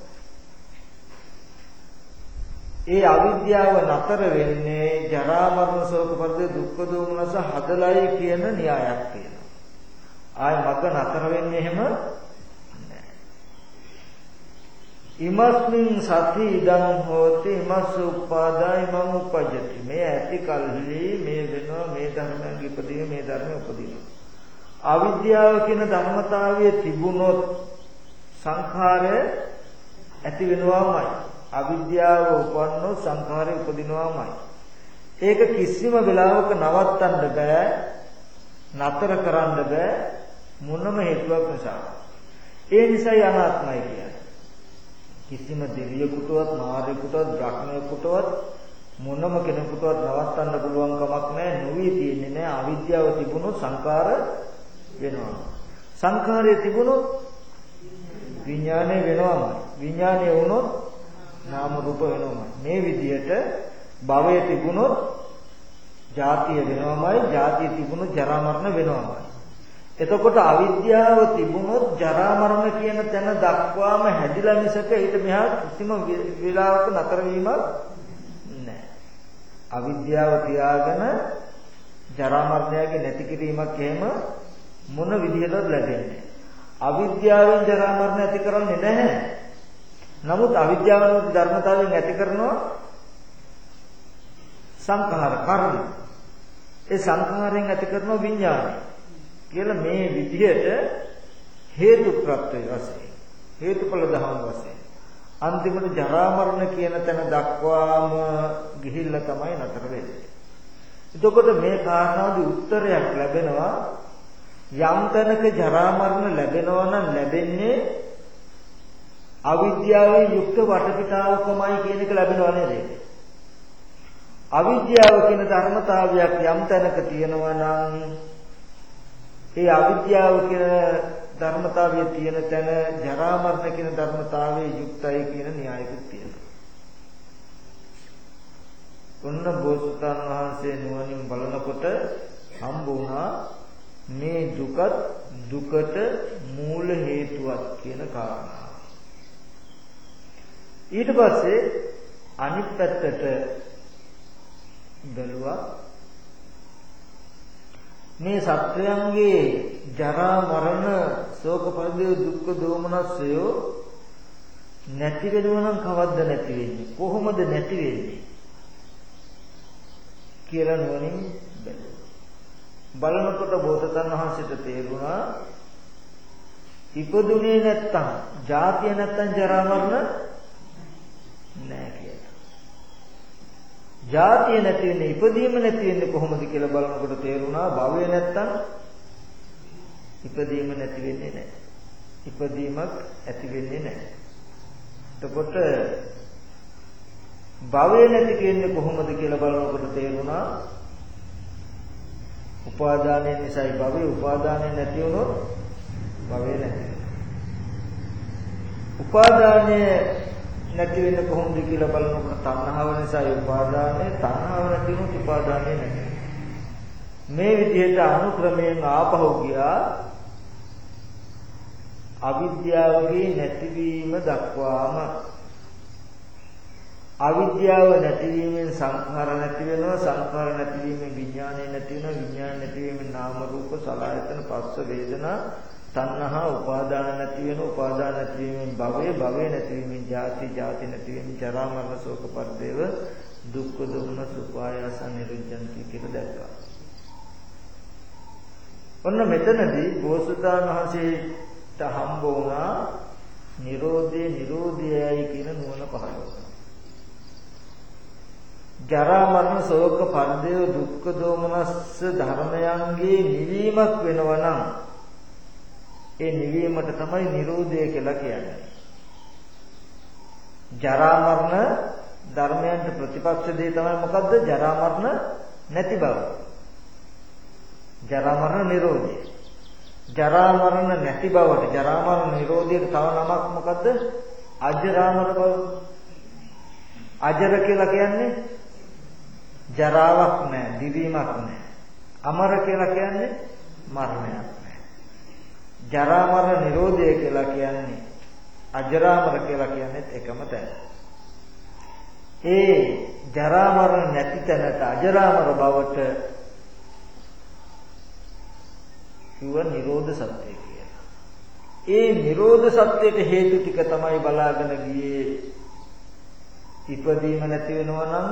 ඒ අවිද්‍යාව නතර වෙන්නේ ජරා මරණ ශෝක පරිදේ දුක්ඛ දෝමනස හදලයි කියන න්‍යායක් තියෙනවා. ආය මග නතර වෙන්නේ එහෙම ඉමස්මින් සති ඉදං හෝති ඉමස්ස උපාදාය මම උපජ්ජති. මේ ඇති කල්හි මේ වෙනවා මේ ධර්මයන් ඉපදීම මේ ධර්මය උපදීම. අවිද්‍යාව කියන ධර්මතාවයේ තිබුණොත් සංඛාරය ඇති වෙනවාමයි. අවිද්‍යාව උපන්නෝ සංඛාරය උපදිනවාමයි. ඒක කිසිම වෙලාවක නවත්තන්න බෑ. නතර කරන්න බෑ මොනම හේතුවක් නිසා. ඒ නිසායි අනාත්මයි කියන්නේ. කිසිම දෙවියෙකුටවත් මාරයෙකුටවත් බ්‍රහ්මයෙකුටවත් මොනම කෙනෙකුටවත් නවත්තන්න පුළුවන් කමක් නැහැ. නොවි තියෙන්නේ නැහැ. අවිද්‍යාව තිබුණොත් සංඛාර වෙනවා. සංඛාරය තිබුණොත් විඥානය වෙනවාමයි. විඥානය වුණොත් නාම රූප වෙනවමයි. මේ විදිහට භවය තිබුණොත් ජාතිය වෙනවමයි, ජාතිය තිබුණොත් ජරා මරණ වෙනවමයි. එතකොට අවිද්‍යාව තිබුණොත් ජරා මරණ කියන තැන දක්වාම හැදිලා මිසක ඊට මෙහා කිසිම වේලාවක නතර වීමක් නැහැ. අවිද්‍යාව තියාගෙන ජරා මරණයගේ නැති කිරීමක් එහෙම මොන විදිහටවත් ලැබෙන්නේ නැහැ. අවිද්‍යාවෙන් ජරා මරණ ඇති කරන්නේ නැහැ. නමුත් අවිද්‍යාව ධර්මතාවයෙන් ඇති කරනවා සංඛාර කර්ම. ඒ සංඛාරයෙන් ඇති කරන විඥානය කියලා මේ විදිහට හේතු ප්‍රත්‍ය වශයෙන් හේතුඵල ධර්ම වශයෙන් අන්තිමට ජරා මරණ කියන තැන දක්වාම ගිහිල්ලා තමයි නතර වෙන්නේ. එතකොට මේ කාරණාවදී උත්තරයක් ලැබෙනවා යම් තැනක ජරා මරණ ලැබෙනවා නම් ලැබෙන්නේ අවිද්‍යාවෙන් යුක්ත වටපිටාවකමයි කියන එක ලැබෙනව නේද? අවිද්‍යාව කියන ධර්මතාවයක් යම් තැනක තියෙනවා නම් ඒ අවිද්‍යාව කියන ධර්මතාවයේ තියෙන තැන ජරා මරණ කියන ධර්මතාවයේ යුක්තයි කියන න්‍යායකුත් තියෙනවා. ඔන්න බෝසතාණන් වහන්සේ නුවණින් බලනකොට හම්බ වුණා මේ දුකත් දුකට මූල හේතුවක් කියන කාරණා. ඊට පස්සේ අනිත් පැත්තට බැලුවා. මේ සත්වයන්ගේ ජරා මරණ ශෝක පරිදේ දුක්ඛ දෝමනස්සය නැති වෙනවා නම් කවද්ද නැති වෙන්නේ? කොහොමද නැති වෙන්නේ? කියලා නුවණින් බලනකොට බෝසතන් වහන්සේට තේරුණා ඉපදුනේ නැත්තම් ජාතිය නැත්තම් ජරා මරණ නෑ කියලා. ජාතිය නැති වෙන්නේ ඉපදීම නැති වෙන්නේ කොහොමද කියලා බලනකොට තේරුණා භවය නැත්තම් ඉපදීම නැති වෙන්නේ නෑ. ඉපදීමක් ඇති වෙන්නේ නෑ. එතකොට භවය නැති කියන්නේ කොහොමද කියලා බලනකොට තේරුණා උපාදානය නිසායි භවය උපාදානය නැති වුණොත් භවය නැති උපාදානය නැති වෙන්නේ කොහොමද කියලා බලනකොට තණ්හාව නිසායි උපාදානය තණ්හාව නැති වුණොත් උපාදානය නැති මේ විදිහට අනුක්‍රමයෙන් ආපහු ගියා අවිද්‍යාවගේ නැතිවීම දක්වාම. අවිද්‍යාව නැතිවීමෙන් සංඛාර නැති වෙනවා සංඛාර නැතිවීමෙන් විඥානය නැති වෙනවා විඥාන නැතිවීමෙන් නාම රූප සලආයතන පස්ස වේදනා තණ්හා උපාදාන නැති වෙනවා උපාදාන නැතිවීමෙන් භවය භවය නැතිවීමෙන් ජාති ජාති නැතිවීමෙන් ජරා මරණ ශෝක පරිදේව දුක්ඛ දුම්න සුඛායස නිරුද්ධන්ති කියලා දැක්කා. ඔන්න මෙතනදී බෝසතාණන් වහන්සේට හම්බ වුණා Nirodhe Nirodhayයි කියන නුවණ පහළ වුණා. ජරා මරණ ශෝක පරිදේව දුක්ඛ දෝමනස්ස ධර්මයන්ගේ නිවීමක් වෙනවා නම් ඒ නිවීමට තමයි Nirodha කියලා කියන්නේ. ජරා මරණ ධර්මයන්ට ප්‍රතිපක්ෂ දේ තමයි මොකද්ද? ජරා මරණ නැති බව. ජරා මරණ Nirodha. ජරා මරණ නැති බවට ජරා මරණ Nirodhයට තව නමක් මොකද්ද? අජරාමර බව. අජර කියලා කියන්නේ ජරාවක් නැහැ, දිවීමක් නැහැ. අමර කියලා කියන්නේ මරණයක් නැහැ. ජරා මරණ නිරෝධය කියලා කියන්නේ අජරාමර කියලා කියන්නේත් එකම තැන. ඒ ජරා මරණ නැති තැනට අජරාමර බවට කිව්ව නිරෝධ සත්‍යය කියලා. ඒ නිරෝධ සත්‍යයට හේතු ටික තමයි බලාගෙන ගියේ ඉපදීම නැති වෙනවා නම්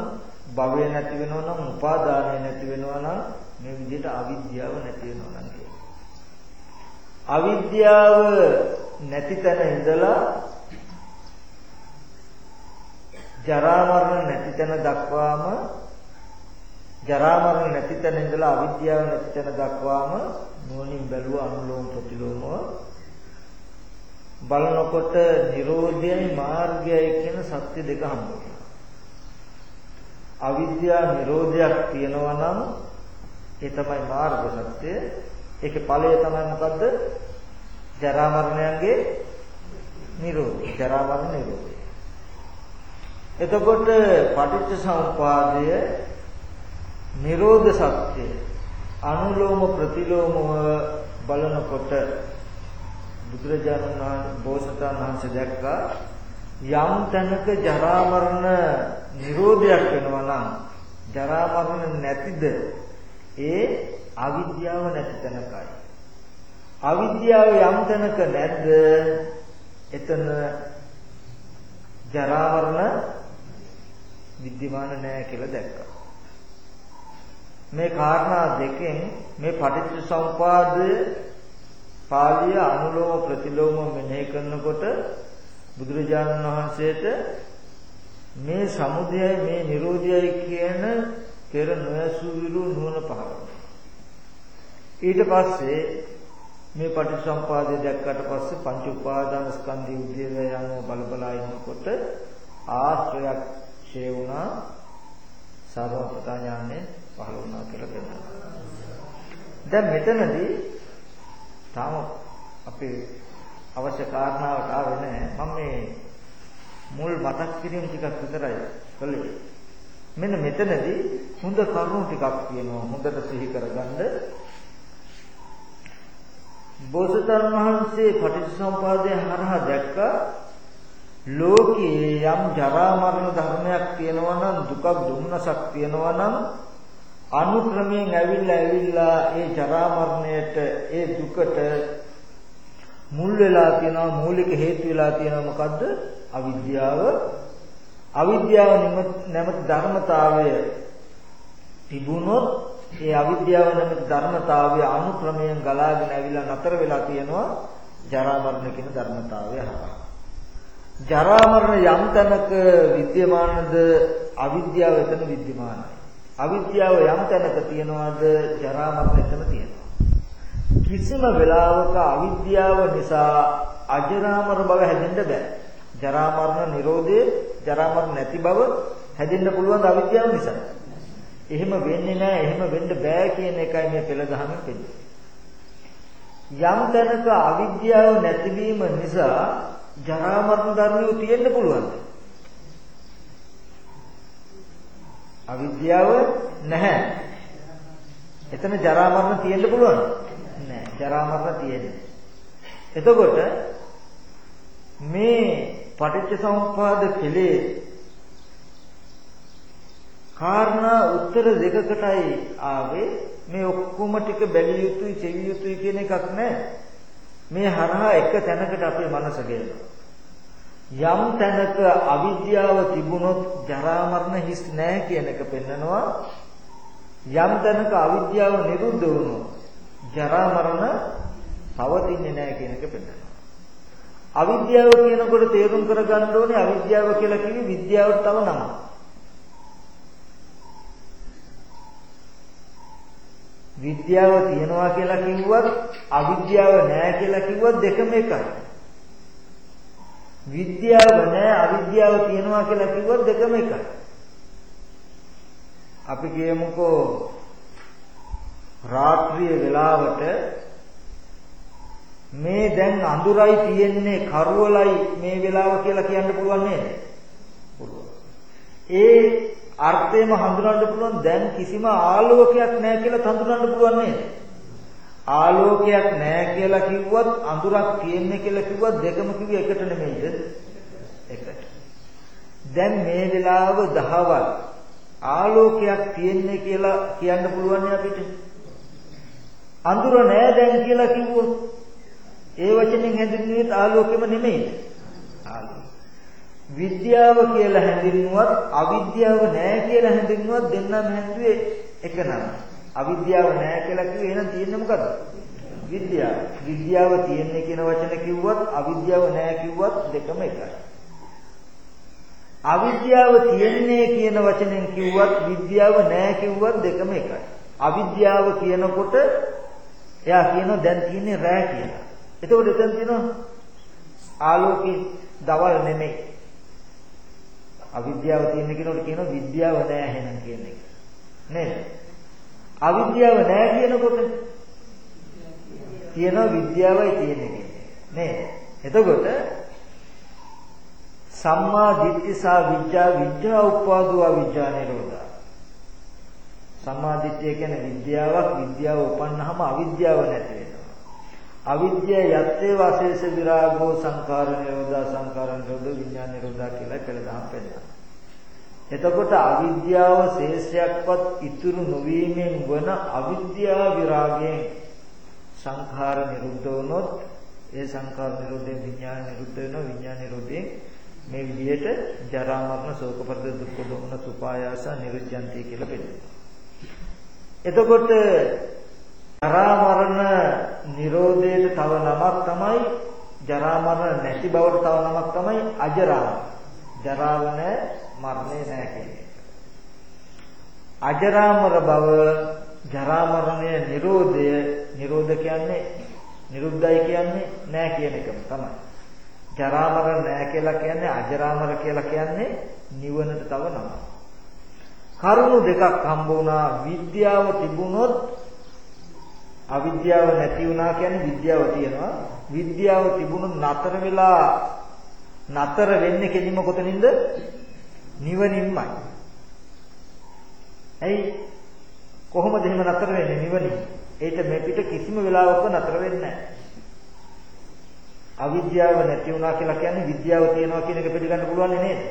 භවය නැති වෙනවා නම් උපාදානය නැති වෙනවා නම් මේ විදිහට අවිද්‍යාව නැති වෙනවා නම් අවිද්‍යාව නැති තැන ඉඳලා ජරා මරණ නැති තැන දක්වාම ජරා මරණ නැති තැන ඉඳලා අවිද්‍යාව නැති තැන දක්වාම නුවණින් බැලුව අනුලෝම ප්‍රතිලෝමව බලනකොට Nirodhayai මාර්ගයයි කියන සත්‍ය දෙක හම්බ වෙනවා. අවිද්‍යා නිරෝධයක් තියෙනවා නම් ඒ තමයි මාර්ග සත්‍ය. ඒකේ ඵලය තමයි මොකද්ද? ජරා මරණයන්ගේ නිරෝධය. ජරා මරණ නිරෝධය. එතකොට පටිච්ච සමුපාදය නිරෝධ සත්‍ය අනුලෝම ප්‍රතිලෝමව බලනකොට බුදුරජාණන් වහන්සේ බෝසතාණන් වහන්සේ දැක්කා යම් තැනක ජරා මරණ නිරෝධයක් වෙනවා නම් ජරා මරණ නැතිද ඒ අවිද්‍යාව නැති තැනකයි. අවිද්‍යාව යම් තැනක නැද්ද? එතන ජරා මරණ විද්‍යමාන නැහැ කියලා දැක්කා. මේ කාරණා දෙකෙන් මේ පටිච්ච සමුපාදය පාළිය අනුලෝම ප්‍රතිලෝම මෙනෙහි කරනකොට බුදුරජාණන් වහන්සේට මේ සමුදයයි මේ නිරෝධයයි කියන පෙර නොයසු විරු නුවණ පහළ ඊට පස්සේ මේ පටිච්චසම්පාදය දැක්කට පස්සේ පංච උපාදාන ස්කන්ධය උද්දේශය යන බලබලා ඉන්නකොට ආශ්‍රයක් ඡේ වුණා සර්වප්‍රතා ඥානෙ පහළ වුණා කියලා කියනවා. දැන් මෙතනදී තාම අපේ අවශ්‍ය කාරණාවට ආවේ නැහැ. මම මේ මුල් මතක් කිරීම ටිකක් විතරයි කළේ. මෙන්න මෙතනදී හොඳ කරුණු ටිකක් කියනවා හොඳට සිහි කරගන්න. බෝසතාණන් වහන්සේ පටිච්චසමුපාදය හරහා දැක්ක. ලෝකයේ යම් ජරා මරණ ධර්මයක් තියෙනවා නම් දුකක් දුම්නසක් තියෙනවා නම් අනුක්‍රමයෙන් ඇවිල්ලා ඇවිල්ලා ඒ ජරා මරණයට ඒ දුකට මුල් වෙලා තියෙනවා මූලික හේතු වෙලා තියෙනවා. මොකද්ද? අවිද්‍යාව. අවිද්‍යාව නැමැති ධර්මතාවය තිබුණොත් ඒ අවිද්‍යාව නැමැති ධර්මතාවය අනුක්‍රමයෙන් ගලාගෙන ඇවිල්ලා නතර වෙලා තියෙනවා ජරා මරණ කියන ධර්මතාවය හරහා. ජරා මරණ යම් තැනක විද්‍යමානද අවිද්‍යාව එතන විද්‍යමානයි. අවිද්‍යාව යම් තැනක තියනවාද ජරා මරණ එතන තියෙනවා. කිසිම වෙලාවක අවිද්‍යාව නිසා අජරාමර බව හැදෙන්න බෑ. ජරා මරණ නිරෝධයේ ජරා මරණ නැති බව හැදෙන්න පුළුවන් අවිද්‍යාව නිසා. එහෙම වෙන්නේ නැහැ, එහෙම වෙන්න බෑ කියන එකයි මේ පෙළ දහමෙන් පෙන්නන්නේ. යම් තැනක අවිද්‍යාව නැතිවීම නිසා ජරා මරණ ධර්මිය තියෙන්න පුළුවන්. අවිද්‍යාව නැහැ. එතන ජරා මරණ තියෙන්න පුළුවන්. නැහැ. ජරා මරණ තියෙන්නේ. එතකොට මේ පටිච්ච සමුප්පාද කෙලේ කාරණා උත්තර දෙකකටයි ආවේ. මේ ඔක්කොම ටික බැලිය යුතුයි සෙවිය යුතුයි කියන එකක් නැහැ මේ හරහා එක තැනකට අපේ මනස යම් තැනක අවිද්‍යාව තිබුණොත් ජරා මරණ හිස් නැහැ කියන එක පෙන්නනවා. යම් තැනක අවිද්‍යාව නිරුද්ධ වුණොත් ජරා මරණ පවතින්නේ නැහැ කියන එක පෙන්නනවා. අවිද්‍යාව කියනකොට තේරුම් කරගන්න ඕනේ අවිද්‍යාව කියලා කිව්වේ විද්‍යාවට තව නමක්. විද්‍යාව තියනවා කියලා කිව්වත් අවිද්‍යාව නැහැ කියලා කිව්වත් දෙකම එකයි. විද්‍යාව නැහැ අවිද්‍යාව තියනවා කියලා කිව්වත් දෙකම එකයි. අපි කියමුකෝ රාත්‍රියේ වෙලාවට මේ දැන් අඳුරයි තියෙන්නේ කරවලයි මේ වෙලාව කියලා කියන්න පුළුවන් නේද? පුළුවන්. ඒ අර්ථයම හඳුනන්න පුළුවන් දැන් කිසිම ආලෝකයක් නැහැ කියලා හඳුනන්න පුළුවන් නේද? ආලෝකයක් නැහැ කියලා කිව්වත් අඳුරක් තියෙන්නේ කියලා කිව්වත් දෙකම කිව්ව එකට නෙමෙයිද? එකට. දැන් මේ වෙලාව දහවල් ආලෝකයක් තියෙන්නේ කියලා කියන්න පුළුවන් අපිට. අඳුර නැහැ දැන් කියලා කිව්වොත් ඒ වචනෙන් හැඳින්වෙන්නේ ආලෝකෙම නෙමෙයිද? විද්‍යාව කියලා හැඳින්වුවත් අවිද්‍යාව නැහැ කියලා හැඳින්වුවත් දෙන්නම හැඳුවේ එක නම. අවිද්‍යාව නැහැ කියලා කිව්වේ එහෙනම් තියෙන්නේ මොකද්ද? විද්‍යාව. විද්‍යාව තියෙන්නේ කියන වචන කිව්වත් අවිද්‍යාව නැහැ කිව්වත් දෙකම එකයි. අවිද්‍යාව තියෙන්නේ කියන වචනෙන් කිව්වත් විද්‍යාව නැහැ කිව්වත් දෙකම එකයි. අවිද්‍යාව කියනකොට එයා කියනවා දැන් තියෙන්නේ රෑ කියලා. එතකොට එතන තියෙනවා ආලෝකේ දවල් නෙමෙයි අවිද්‍යාව තියෙන කෙනෙකුට කියනවා විද්‍යාව නැහැ එහෙනම් කියන එක. නේද? අවිද්‍යාව නැහැ කියනකොට කියනවා විද්‍යාවයි තියෙන්නේ නේද? එතකොට සම්මා දිට්ඨි සා විද්‍යා විද්‍යා උපාදෝ අවිද්‍යා නිරෝධා. සම්මා දිට්ඨිය කියන්නේ විද්‍යාවක් විද්‍යාව උපන්නාම අවිද්‍යාව නැති වෙනවා. අවිද්‍යාව යත්තේ වාසේස විරාගෝ සංඛාර නිරෝධා සංඛාර නිරෝධ විඥාන නිරෝධා කියලා පෙළ දහම් පෙන්නනවා. එතකොට අවිද්‍යාව ශේෂයක්වත් ඉතුරු නොවීමෙන් වන අවිද්‍යා විරාගයෙන් සංඛාර නිරුද්ධ වුණොත් ඒ සංඛාර නිරෝධයෙන් විඥාන නිරුද්ධ වෙනවා විඥාන නිරෝධයෙන් මේ විදිහට ජරා මරණ ශෝක පරිද දුක්ඛ දෝමන සුපායාස නිරුද්ධන්ති කියලා පෙන්නනවා. එතකොට ජරා මරණ නිරෝධයට තව නමක් තමයි ජරා මරණ නැති බවට තව නමක් තමයි අජරා. ජරාව නැහැ මරණය නැහැ කියන්නේ. අජරාමර බව ජරා මරණය නිරෝධය නිරෝධ කියන්නේ නිරුද්ධයි කියන්නේ නැහැ කියන එකම තමයි. ජරා මරණ නැහැ කියලා කියන්නේ අජරාමර කියලා කියන්නේ නිවනට තව නමක්. කරුණු දෙකක් හම්බ වුණා විද්‍යාව තිබුණොත් අවිද්‍යාව නැති වුණා කියන්නේ විද්‍යාව තියෙනවා. විද්‍යාව තිබුණොත් නතර වෙලා නතර වෙන්නේ කෙලින්ම කොතනින්ද? නිවනින්මයි. ඇයි කොහොමද එහෙම නතර වෙන්නේ නිවනින්? ඒට මේ පිට කිසිම වෙලාවක නතර වෙන්නේ නැහැ. අවිද්‍යාව නැති වුණා කියලා කියන්නේ විද්‍යාව තියෙනවා කියන එක පිළිගන්න පුළුවන් නේද?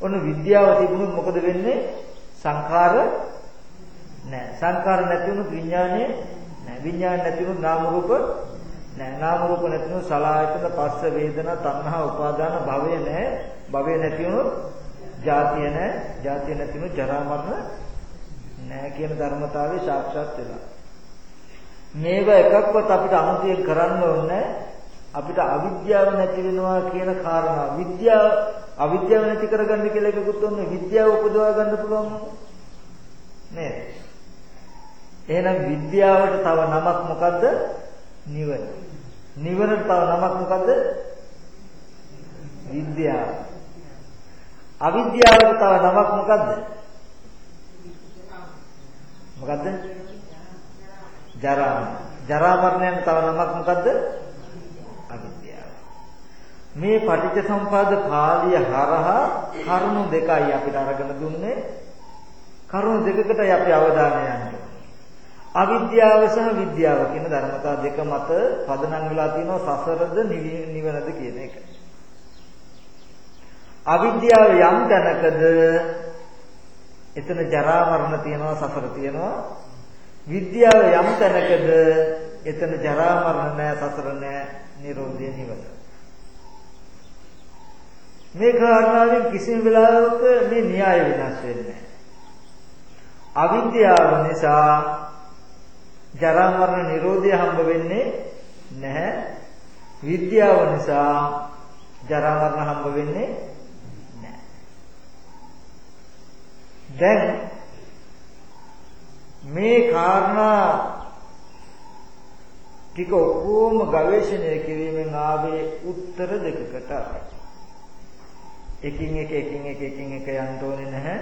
ඔන්න විද්‍යාව තිබුණොත් මොකද වෙන්නේ? සංඛාර නැහැ. සංඛාර නැති වුණොත් විඥානය නැහැ. විඥාන නැති වුණොත් නාම රූප නැහැ. නාම රූප නැති වුණොත් සලආයතන පස්ස වේදනා තණ්හා උපාදාන භවය නැහැ. භවය නැති වුණොත් ජාතිය නැහැ. ජාතිය නැති වුණොත් ජරා මරණ නැහැ කියන ධර්මතාවය සාක්ෂාත් වෙනවා. මේවා එකක්වත් අපිට අමුතුවෙන් කරන්න ඕනේ අපිට අවිද්‍යාව නැති වෙනවා කියන කාරණා. විද්‍යාව අවිද්‍යාව නැති කරගන්න කියලා එකකුත් ඕනේ. විද්‍යාව උපදවා ගන්න පුළුවන් නේද? එහෙනම් විද්‍යාවට තව නමක් මොකද්ද? නිවන. නිවනට තව නමක් මොකද්ද? විද්‍යාව. අවිද්‍යාවට තව නමක් මොකද්ද? මොකද්ද? ජරා. ජරා මරණයට තව නමක් මොකද්ද? අවිද්‍යාව. මේ පටිච්ච සම්පාද කාලිය හරහා කරුණු දෙකයි අපිට අරගෙන දුන්නේ. කරුණු දෙකකට අපි අවධානය යන්න අවිද්‍යාව සහ විද්‍යාව කියන ධර්මතා දෙක මත පදනම් වෙලා තියෙනවා සසරද නිවනද කියන එක. අවිද්‍යාව යම් තැනකද එතන ජරා මරණ තියෙනවා සසර තියෙනවා. විද්‍යාව යම් තැනකද එතන ජරා මරණ නැහැ සසර නැහැ නිරෝධය නිවන. මේ කාරණාවෙන් කිසිම වෙලාවක මේ න්‍යාය වෙනස් වෙන්නේ නැහැ අවිද්‍යාව නිසා ජරා මරණ නිරෝධය හම්බ වෙන්නේ නැහැ විද්‍යාව නිසා ජරා මරණ හම්බ වෙන්නේ දැන් මේ කාරණා ටික ඔක්කොම ගවේෂණය කිරීමෙන් ආවේ උත්තර දෙකකට. එකින් එක එකින් එක එකින් එක යන්න ඕනේ නැහැ.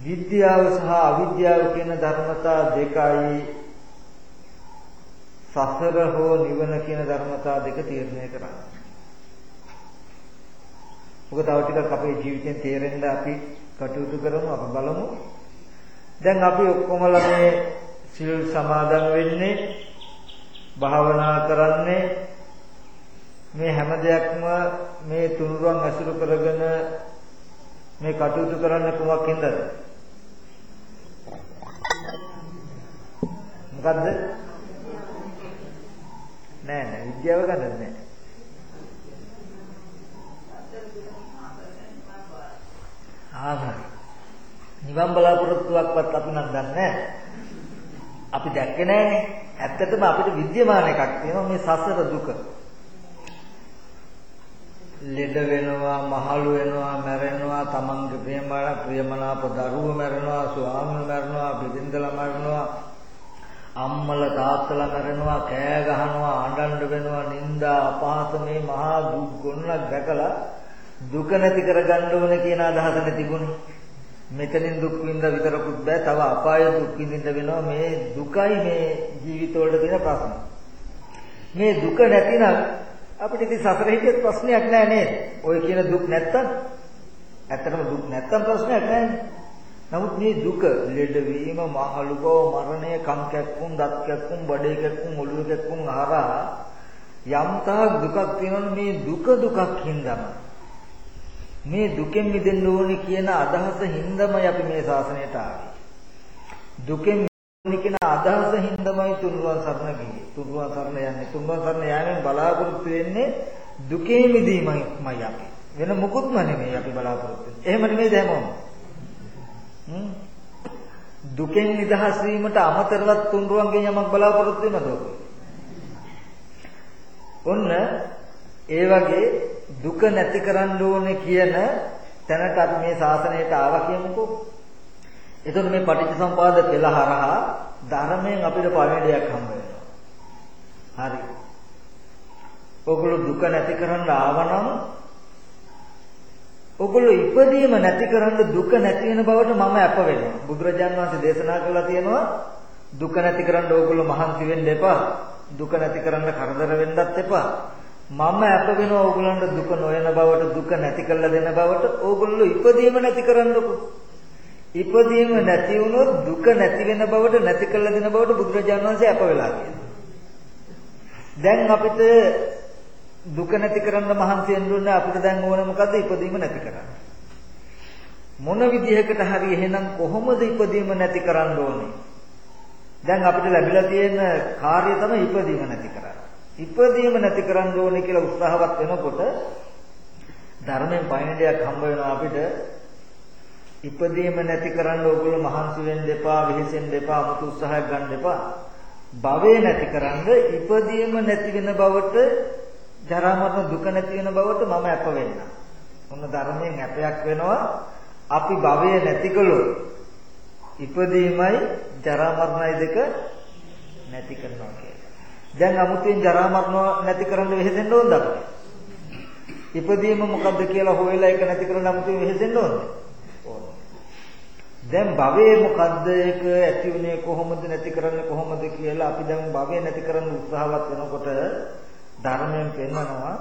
විද්‍යාව සහ අවිද්‍යාව කියන ධර්මතා දෙකයි සසර හෝ නිවන කියන ධර්මතා දෙක තීරණය කරන්නේ. මොකද තව ටිකක් අපේ ජීවිතෙන් තේරෙන්න අපි කටයුතු කරමු අපි බලමු. දැන් අපි ඔක්කොමලා මේ සිල් සමාදන් වෙන්නේ භාවනා කරන්නේ මේ හැම දෙයක්ම මේ තුනුරුවන් ඇසුරු කරගෙන මේ කටයුතු කරන්න කුමක් මොකද්ද? නෑ නෑ විද්‍යාව ගන්නද නෑ. ආහරි. නිවන් බලාපොරොත්තුවක්වත් අපි නම් දන්නේ අපි දැක්කේ නෑනේ. ඇත්තටම අපිට විද්‍යමාන එකක් තියෙනවා මේ සසර දුක. ලෙඩ වෙනවා, මහලු වෙනවා, මැරෙනවා, තමන්ගේ ප්‍රේමණ ප්‍රියමනාප දරුවෝ මැරෙනවා, ස්වාමීන් මැරෙනවා, බිරිඳලා මැරෙනවා, අම්මල තාත්තලා මැරෙනවා, කෑ ගහනවා, අඬන්න වෙනවා, නිന്ദා අපහාස මේ මහා දුක් ගොන්නක් දැකලා දුක නැති කරගන්න ඕන කියන අදහසනේ තිබුණේ. මෙතනින් දුක් විඳ විතරකුත් බෑ තව අපාය දුක් විඳින්න වෙනවා මේ දුකයි මේ ජීවිතවල තියෙන ප්‍රශ්න. මේ දුක නැතිනම් අපිට ඉතින් සසර හිටියත් ප්‍රශ්නයක් නෑ නේද? ඔය කියන දුක් නැත්තම් ඇත්තටම දුක් නැත්තම් ප්‍රශ්නයක් නෑනේ. නමුත් මේ දුක ලෙඩ වීම, මහලු බව, මරණය, කම් කැක්කුම්, දත් කැක්කුම්, බඩේ කැක්කුම්, ඔළුව කැක්කුම් හරහා යම් තාක් දුකක් තියෙනවනේ මේ දුක දුකක් හින්දාම මේ දුකෙන් මිදෙන්න ඕනේ කියන අදහස හින්දාමයි අපි මේ ශාසනයට ආවේ. දුකෙන් මිදෙන්න කියන අදහස හින්දාමයි තුන්වන් සරණ ගියේ. තුන්වන් සරණ යන්නේ. තුන්වන් සරණ යෑමෙන් බලාපොරොත්තු වෙන්නේ දුකේ මිදීමයි අපි. වෙන මොකුත්ම නෙමෙයි අපි බලාපොරොත්තු වෙන්නේ. එහෙම නෙමෙයි දැමම. දුකෙන් නිදහස් වීමට අමතරව තුන්රුවන්ගෙන් යමක් බලාපොරොත්තු වෙනවද? ඔන්න ඒ වගේ දුක නැති කරන්න ඕනේ කියන තැනට අපි මේ ශාසනයට ආවා කියමුකෝ. එතකොට මේ පටිච්චසමුපාද පෙළ හරහා ධර්මයෙන් අපිට පණිවිඩයක් හම්බ වෙනවා. හරි. ඔගොල්ලෝ දුක නැති කරන්න ආවනම් ඔගොල්ලෝ ඉපදීම නැති කරන්න දුක නැති වෙන බවට මම අප වෙනවා. බුදුරජාන් වහන්සේ දේශනා කළා තියෙනවා දුක නැති කරන්න ඕගොල්ලෝ මහන්සි වෙන්න එපා. දුක නැති කරන්න කරදර වෙන්නත් එපා. මම අප වෙනවා ඕගොල්ලන්ට දුක නොයන බවට දුක නැති කරලා දෙන බවට ඕගොල්ලෝ ඉපදීම නැති කරන්නකො. ඉපදීම නැති වුණොත් දුක නැති වෙන බවට නැති කරලා දෙන බවට බුදුරජාණන් වහන්සේ අප වෙලා කියනවා. දැන් අපිට දුක නැති කරන්න මහන්සි වෙන්න ඕනේ අපිට දැන් ඕන මොකද්ද ඉපදීම නැති කරන්න. මොන විදිහකට හරි එහෙනම් කොහොමද ඉපදීම නැති කරන්න ඕනේ? දැන් අපිට ලැබිලා තියෙන කාර්යය තමයි ඉපදීම නැති කරන්නේ. ඉපදීම නැති කරන්න ඕනේ කියලා උත්සාහවත් වෙනකොට ධර්මයෙන් පයින්ඩයක් හම්බ වෙනවා අපිට ඉපදීම නැති කරන්න ඕගොල්ලෝ මහන්සි වෙන්න එපා, වෙහෙසෙන්න එපා, 아무තු උත්සාහයක් ගන්න එපා. භවය නැති කරන්න ඉපදීම නැති වෙන බවට, ජරා මරණ දුක නැති වෙන බවට මම අප වෙන්නම්. මොන ධර්මයෙන් අපයක් වෙනවා අපි භවය නැතිකලොත් ඉපදීමයි ජරා මරණයි දෙක නැති කරනවා කියන්නේ. දැන් 아무තෙන් ජරා මරණ නැති කරන්න වෙහෙදෙන්න ඕනද අපිට? ඉපදීම මොකද්ද කියලා හොයලා ඒක නැති කරන්න 아무තෙන් වෙහෙදෙන්න ඕනද? දැන් භවයේ මොකද්ද ඒක ඇති වුණේ කොහොමද නැති කරන්නේ කොහොමද කියලා අපි දැන් භවය නැති කරන්න උත්සාහවත් වෙනකොට ධර්මයෙන් පෙන්නනවා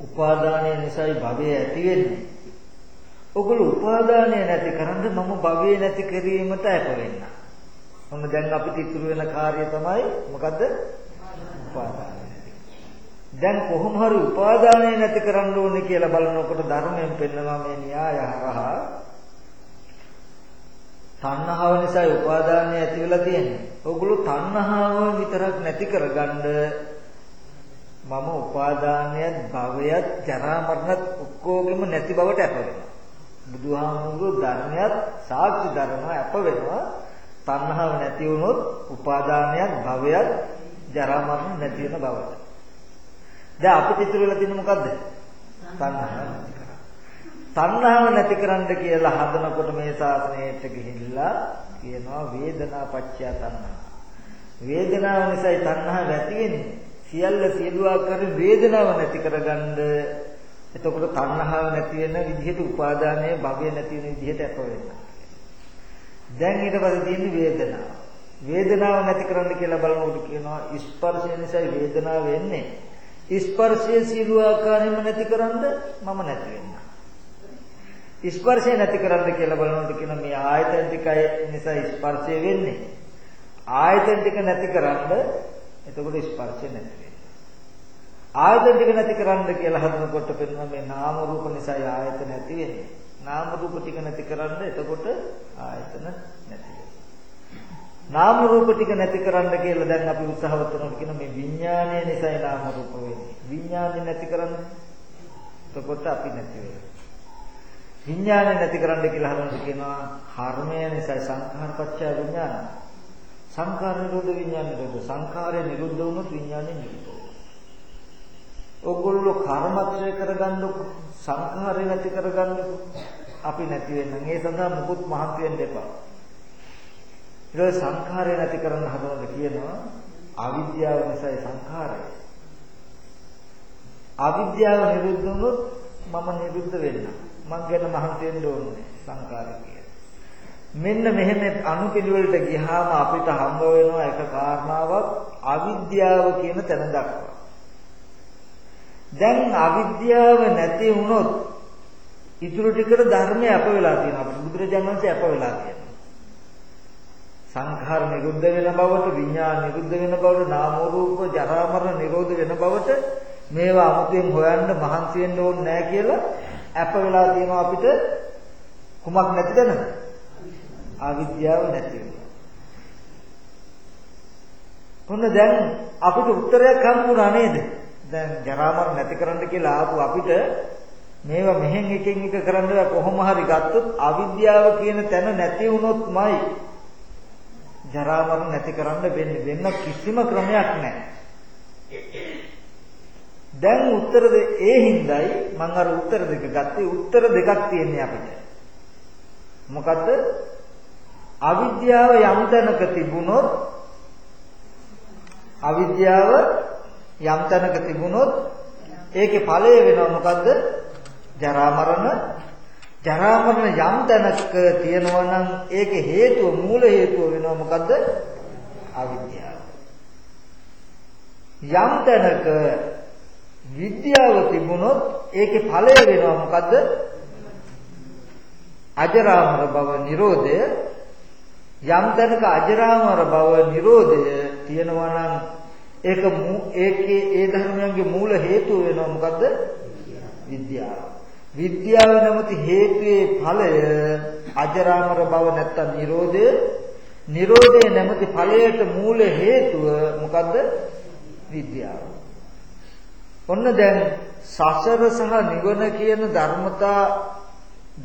උපාදානය නිසායි භවය ඇති වෙන්නේ. ඔගොල්ලෝ උපාදානය නැති කරන්න මම භවය නැති කිරීමට අප වෙන්න. මොන දැන් අපිට ඉතුරු වෙන කාර්යය තමයි මොකද්ද? උපාදානය. දැන් කොහොම හරි උපාදානය නැති කරන්න ඕනේ කියලා බලනකොට ධර්මයෙන් පෙන්නවා මේ න්‍යාය හරහා තණ්හාව නිසා උපාදානය ඇති වෙලා තියෙන්නේ. ඔගොල්ලෝ තණ්හාව විතරක් නැති කරගන්න මම උපාදානයත් භවයත් ජරා මරණත් ඔක්කොගෙම නැති බවට අප වෙනවා. බුදුහාමුදුරුවෝ ධර්මයක් සාක්ෂි ධර්ම අප වෙනවා. තණ්හාව නැති වුණොත් උපාදානයත් භවයත් ජරා මරණ නැති වෙන බවට. දැන් අපිට ඉතුරු වෙලා තියෙන්නේ මොකද්ද? තණ්හාව. තණ්හාව නැති කරන්න කියලා හදනකොට මේ ශාසනයට ගිහිල්ලා කියනවා වේදනා පත්‍ය තණ්හා. වේදනාව නිසායි තණ්හාව ඇති වෙන්නේ. සියල්ල සියලු ආකාර වේදනාව නැති කරගන්න එතකොට තණ්හාව නැති වෙන විදිහට උපාදානයේ භවය නැති වෙන විදිහට අප වෙනවා. දැන් ඊට පස්සේ තියෙන්නේ වේදනාව. වේදනාව නැති කරන්න කියලා බලනකොට කියනවා ස්පර්ශය නිසා වේදනාව වෙන්නේ. ස්පර්ශයේ සියලු ආකාරයෙන්ම නැති කරන්න මම නැති වෙනවා. ස්පර්ශය නැති කරන්න කියලා බලනකොට කියන මේ ආයතන ටිකයි නිසා ස්පර්ශය වෙන්නේ. ආයතන ටික නැති කරන්න එතකොට ස්පර්ශය නැති වෙනවා. ආයතන ටික නැති කරන්න කියලා හදනකොට පෙනෙන මේ නාම රූප නිසා ආයතන නැති වෙන්නේ. නාම රූප ටික නැති කරන්න එතකොට ආයතන නැති නාම රූප ටික නැති කරන්න කියලා දැන් අපි උත්සාහවත් වෙනවා කියන මේ විඥානය නිසා නාම රූප වෙන්නේ. විඥානය නැති කරන්න එතකොට අපි නැති වෙනවා. විඥානය නැති කරන්න කියලා හදනකොට කියනවා කර්මය නිසා සංඛාරපච්චය විඥාන. සංඛාර නිරෝධ විඥාන නිරෝධ. සංඛාරය නිරුද්ධ වුණොත් විඥානය නිරුද්ධ වෙනවා. ඔගොල්ලෝ කර්මත්‍රය කරගන්න සංඛාරය නැති කරගන්න අපි නැති වෙන්න. ඒ සඳහා මුකුත් මහන්සි වෙන්න එපා. ඊට සංඛාරය නැති කරන්න හදනකොට කියනවා අවිද්‍යාව නිසා සංඛාරය. අවිද්‍යාව නිරුද්ධ වුණොත් මම නිරුද්ධ වෙන්නම්. මං ගැන මහන්සි වෙන්න ඕනේ සංකාරිකය. මෙන්න මෙහෙම අනුපිළිවෙලට ගියාම අපිට හම්බ වෙනවා එක කාරණාවක් අවිද්‍යාව කියන තැන දක්වා. දැන් අවිද්‍යාව නැති වුණොත් ඉතුරු ටිකට ධර්මය අප වෙලා තියෙනවා. අපිට බුදුරජාණන් වහන්සේ අප වෙලා තියෙනවා. සංඛාර නිරුද්ධ වෙන බවට, විඥාන නිරුද්ධ වෙන බවට, නාම රූප ජරා මරණ නිරෝධ වෙන බවට මේවා අමුතුවෙන් හොයන්න මහන්සි වෙන්න ඕනේ නැහැ කියලා අප වෙලා තියෙනවා අපිට කුමක් නැතිදන? අවිද්‍යාව නැති වෙනවා. කොන්න දැන් අපිට උත්තරයක් හම්බුණා නේද? දැන් ජරා මරණ නැති කරන්න කියලා ආපු අපිට මේවා මෙහෙන් එකෙන් එක කරන්න කොහොම හරි ගත්තොත් අවිද්‍යාව කියන තැන නැති වුණොත්මයි ජරා මරණ නැති කරන්න වෙන්නේ වෙන කිසිම ක්‍රමයක් නැහැ. දැන් උත්තර ඒ හින්දායි මම අර උත්තර දෙක ගත්තේ උත්තර දෙකක් තියෙන්නේ අපිට. මොකද්ද? අවිද්‍යාව යම් තැනක තිබුණොත් අවිද්‍යාව යම් තැනක තිබුණොත් ඒකේ ඵලය වෙනවා මොකද්ද? ජරා මරණ ජරා මරණ යම් තැනක තියෙනවා නම් ඒකේ හේතුව මූල හේතුව වෙනවා මොකද්ද? අවිද්‍යාව. යම් තැනක විද්‍යාව තිබුණොත් ඒකේ ඵලය වෙනවා මොකද්ද? අජරාමර භව නිරෝධය යම් තැනක අජරාමර භව නිරෝධය තියෙනවා නම් ඒක ඒකේ ඒ ධර්මයන්ගේ මූල හේතුව වෙනවා මොකද්ද? විද්‍යාව. විද්‍යාව නැමැති හේතුයේ ඵලය අජරාමර භව නැත්තම් නිරෝධය. නිරෝධය නැමැති ඵලයට මූල හේතුව මොකද්ද? විද්‍යාව. ඔන්න දැන් සසර සහ නිවන කියන ධර්මතා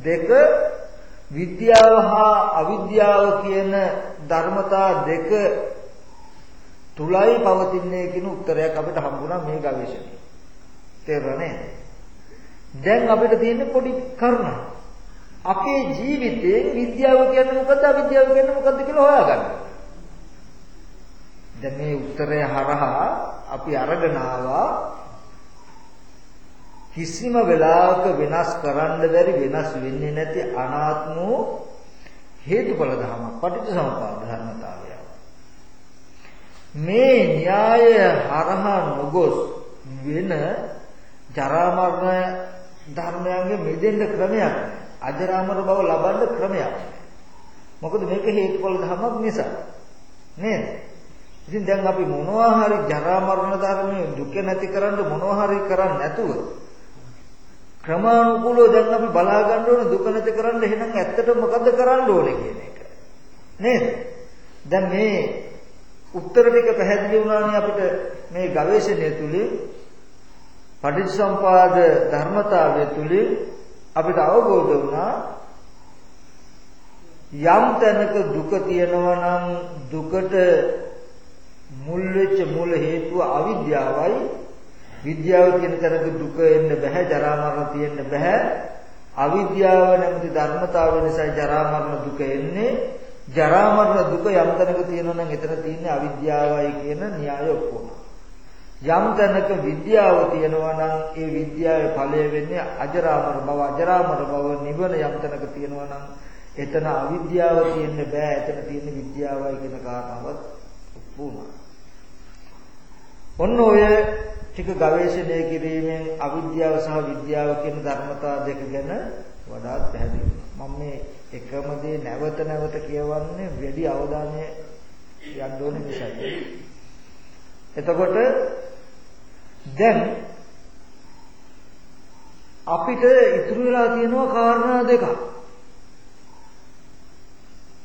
දෙක විද්‍යාව හා අවිද්‍යාව කියන ධර්මතා දෙක තුලයි පවතින්නේ කියන උත්තරයක් අපිට හම්බුණා මේ ගවේෂණය. තේරුණා නේද? දැන් අපිට තියෙන පොඩි කරුණ. අපේ ජීවිතේ විද්‍යාව කියන්නේ මොකද්ද අවිද්‍යාව කියන්නේ මොකද්ද කියලා හොයාගන්න. දැන් මේ උත්තරය හරහා අපි අරගෙන ආවා කිසිම වෙලාවක වෙනස් කරන්න බැරි වෙනස් වෙන්නේ නැති අනාත්ම වූ හේතුඵල ධර්ම පටිච්චසමුප්පාද ධර්මතාවය. මේ න්‍යාය හරහා නොගොස් වෙන ජරා මරණ ධර්මයන්ගේ මෙදෙන්න ක්‍රමයක් අජරාමර බව ලබන්න ක්‍රමයක්. මොකද මේක හේතුඵල ධර්මයක් නිසා. නේද? ඉතින් දැන් අපි මොනවා හරි ජරා මරණ ධර්මයේ දුක නැති කරන්න මොනවා හරි කරන්නේ නැතුව ක්‍රමානුකූලව දැන් අපි බලා ගන්න ඕන දුක නැති කරන්න එහෙනම් ඇත්තට මොකද්ද කරන්න ඕනේ කියන එක. නේද? දැන් මේ උත්තර ටික පැහැදිලි වුණානේ අපිට මේ ගවේෂණය තුලින් පටිච්චසම්පාද ධර්මතාවය තුලින් අපිට අවබෝධ වුණා යම් තැනක දුක තියෙනවා නම් දුකට මුල් වෙච්ච මූල හේතුව අවිද්‍යාවයි විද්‍යාව කියන තරක දුක එන්න බෑ ජරා මරණ තියෙන්න බෑ. අවිද්‍යාව නැමැති ධර්මතාවය නිසා ජරා මරණ දුක එන්නේ. ජරා මරණ දුක යම් තැනක තියෙනවා නම් එතන තියෙන්නේ අවිද්‍යාවයි කියන න්‍යාය ඔක්කොම. යම් තැනක විද්‍යාව තියෙනවා නම් ඒ විද්‍යාවේ ඵලය වෙන්නේ අජරාමර බව. අජරාමර බව නිවන යම් තැනක තියෙනවා නම් එතන අවිද්‍යාව තියෙන්න බෑ. එතන තියෙන විද්‍යාවයි කියන කාරණාවත් වුණා. ඔන්න ඔය ටික ගවේෂණය කිරීමෙන් අවිද්‍යාව සහ විද්‍යාව කියන ධර්මතා දෙක ගැන වඩාත් පැහැදිලි මම මේ එකම දේ නැවත නැවත කියවන්නේ වැඩි අවධානය යන්න ඕනේ නිසායි. එතකොට දැන් අපිට ඉතුරු වෙලා තියෙනවා කාරණා දෙකක්.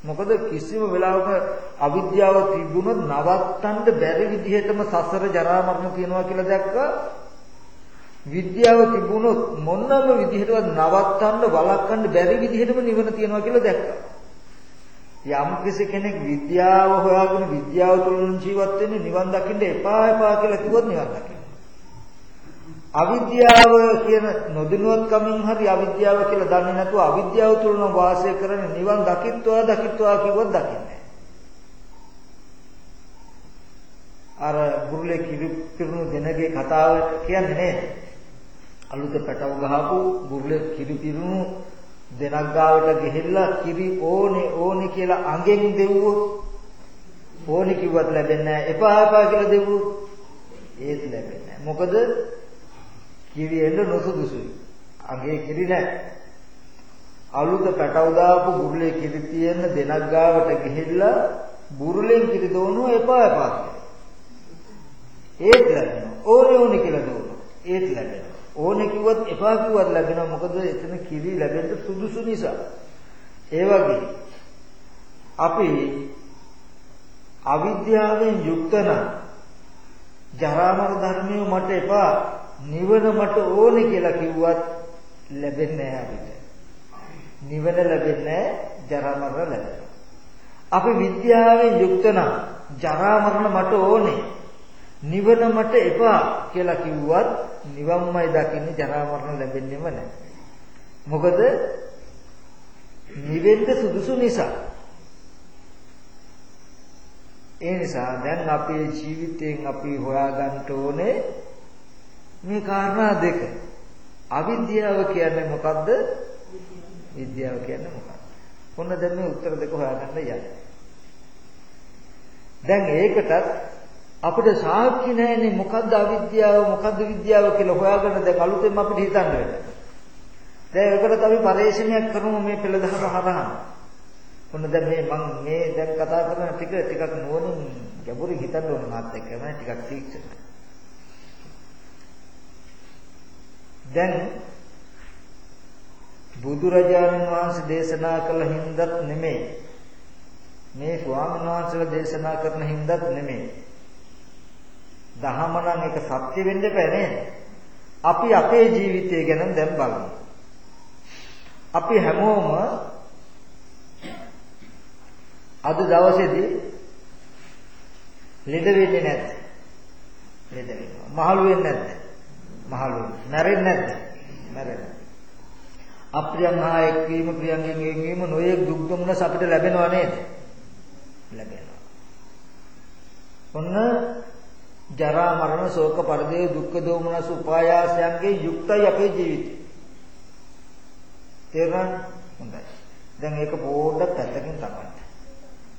මොකද කිසිම වෙලාවක අවිද්‍යාව තිබුණොත් නවත්තන්න බැරි විදිහටම සසර ජරා මරණ තියනවා කියලා දැක්කා. විද්‍යාව තිබුණොත් මොනම විදිහටවත් නවත්තන්න වළක්වන්න බැරි විදිහටම නිවන තියනවා කියලා දැක්කා. යම් කෙනෙක් විද්‍යාව හොයාගෙන විද්‍යාව තුළින් ජීවත් වෙන්නේ නිවන් දකින්න එපා එපා කියලා කිව්වොත් නිවන් දකින්න. අවිද්‍යාව කියන නොදිනුවත්කමින් හරි අවිද්‍යාව කියලා දන්නේ නැතුව අවිද්‍යාව තුළම වාසය කරන නිවන් දකිත්වා දකිත්වා කිව්වොත් දකින්නේ අර බුරුලේ කිරිපිරුණු දෙනගේ කතාව කියන්නේ නේ අලුත පැටව ගහපු බුරුලේ කිරිපිරුණු දෙනක් ගාවට ගිහිල්ලා කිරි ඕනේ ඕනේ කියලා අඟෙන් දෙව්වොත් ඕනේ කිව්වත් ලැබෙන්නේ නැහැ. එපා එපා කියලා දෙව්වොත් ඒත් ලැබෙන්නේ නැහැ. මොකද කිරි එන්න නොසුදුසුයි. අගේ කිරි නැහැ. අලුත පැටව දාපු බුරුලේ කිරි තියෙන දෙනක් ගාවට ගිහිල්ලා බුරුලෙන් කිරි දෝනුව එපා එපා ඒත් ලැබෙනවා. ඕනේ ඕනේ කියලා දෝනුව. ඒත් ලැබෙනවා. ඕනේ කිව්වත් එපා කිව්වත් ලැබෙනවා. මොකද එතන කිරි ලැබෙන්න සුදුසු නිසා. ඒ වගේ අපි අවිද්‍යාවෙන් යුක්ත නම් ජරා මරණ ධර්මිය මට එපා නිවන මට ඕනේ කියලා කිව්වත් ලැබෙන්නේ නැහැ අපිට. නිවන ලැබෙන්නේ ජරා මරණ ලැබෙනවා. අපි විද්‍යාවෙන් යුක්ත නම් ජරා මරණ මට ඕනේ. නිවන මට එපා කියලා කිව්වත් නිවන්මයි දකින්නේ ජරා මරණ ලැබෙන්නේම නැහැ. මොකද නිවෙන්න සුදුසු නිසා. ඒ නිසා දැන් අපේ ජීවිතයෙන් අපි හොයාගන්න ඕනේ මේ කාරණා දෙක. අවිද්‍යාව කියන්නේ මොකද්ද? විද්‍යාව කියන්නේ මොකක්ද? ඔන්න දැන් මේ උත්තර දෙක හොයාගන්න යන්නේ. දැන් ඒකටත් අපිට සාක්ෂි නැහැනේ මොකද්ද අවිද්‍යාව මොකද්ද විද්‍යාව කියලා හොයාගන්න දැන් අලුතෙන් අපිට හිතන්න වෙනවා. දැන් ඒකට අපි පරිශ්‍රණයක් කරමු මේ පෙළදහම හරහා. ඔන්න දැන් මේ මම මේ දැන් කතා කරන ටික ටිකක් නුවණින් ගැඹුරින් හිතන්න ඕනේ මාත් එක්කම ටිකක් තීක්ෂණයි. දැන් බුදුරජාණන් වහන්සේ දේශනා කළ හින්දත් නෙමෙයි මේ ස්වාමීන් වහන්සේලා දේශනා කරන හින්දත් නෙමෙයි දහම නම් ඒක සත්‍ය වෙන්න බෑ නේද අපි අපේ ජීවිතය ගැන දැන් බලමු අපි හැමෝම අද දවසේදී ලෙඩ වෙන්නේ නැද්ද? ලෙඩ වෙනවා. මහලු වෙන්නේ නැද්ද? මහලු වෙනවා. මැරෙන්නේ නැද්ද? මැරෙනවා. අප්‍රියං හා එක්වීම ප්‍රියංගෙන් එක්වීම නොයේ දුක් දුම්නස අපිට ලැබෙනව නේද? ලැබෙනවා. ඔන්න ජරා මරණ ශෝක පරිදේ දුක්ඛ දෝමනස උපායාසයන්ගේ යුක්තයි අපේ ජීවිතය. තේරුණාද? හොඳයි. දැන් ඒක පොඩ්ඩක් පැත්තකින් තමයි.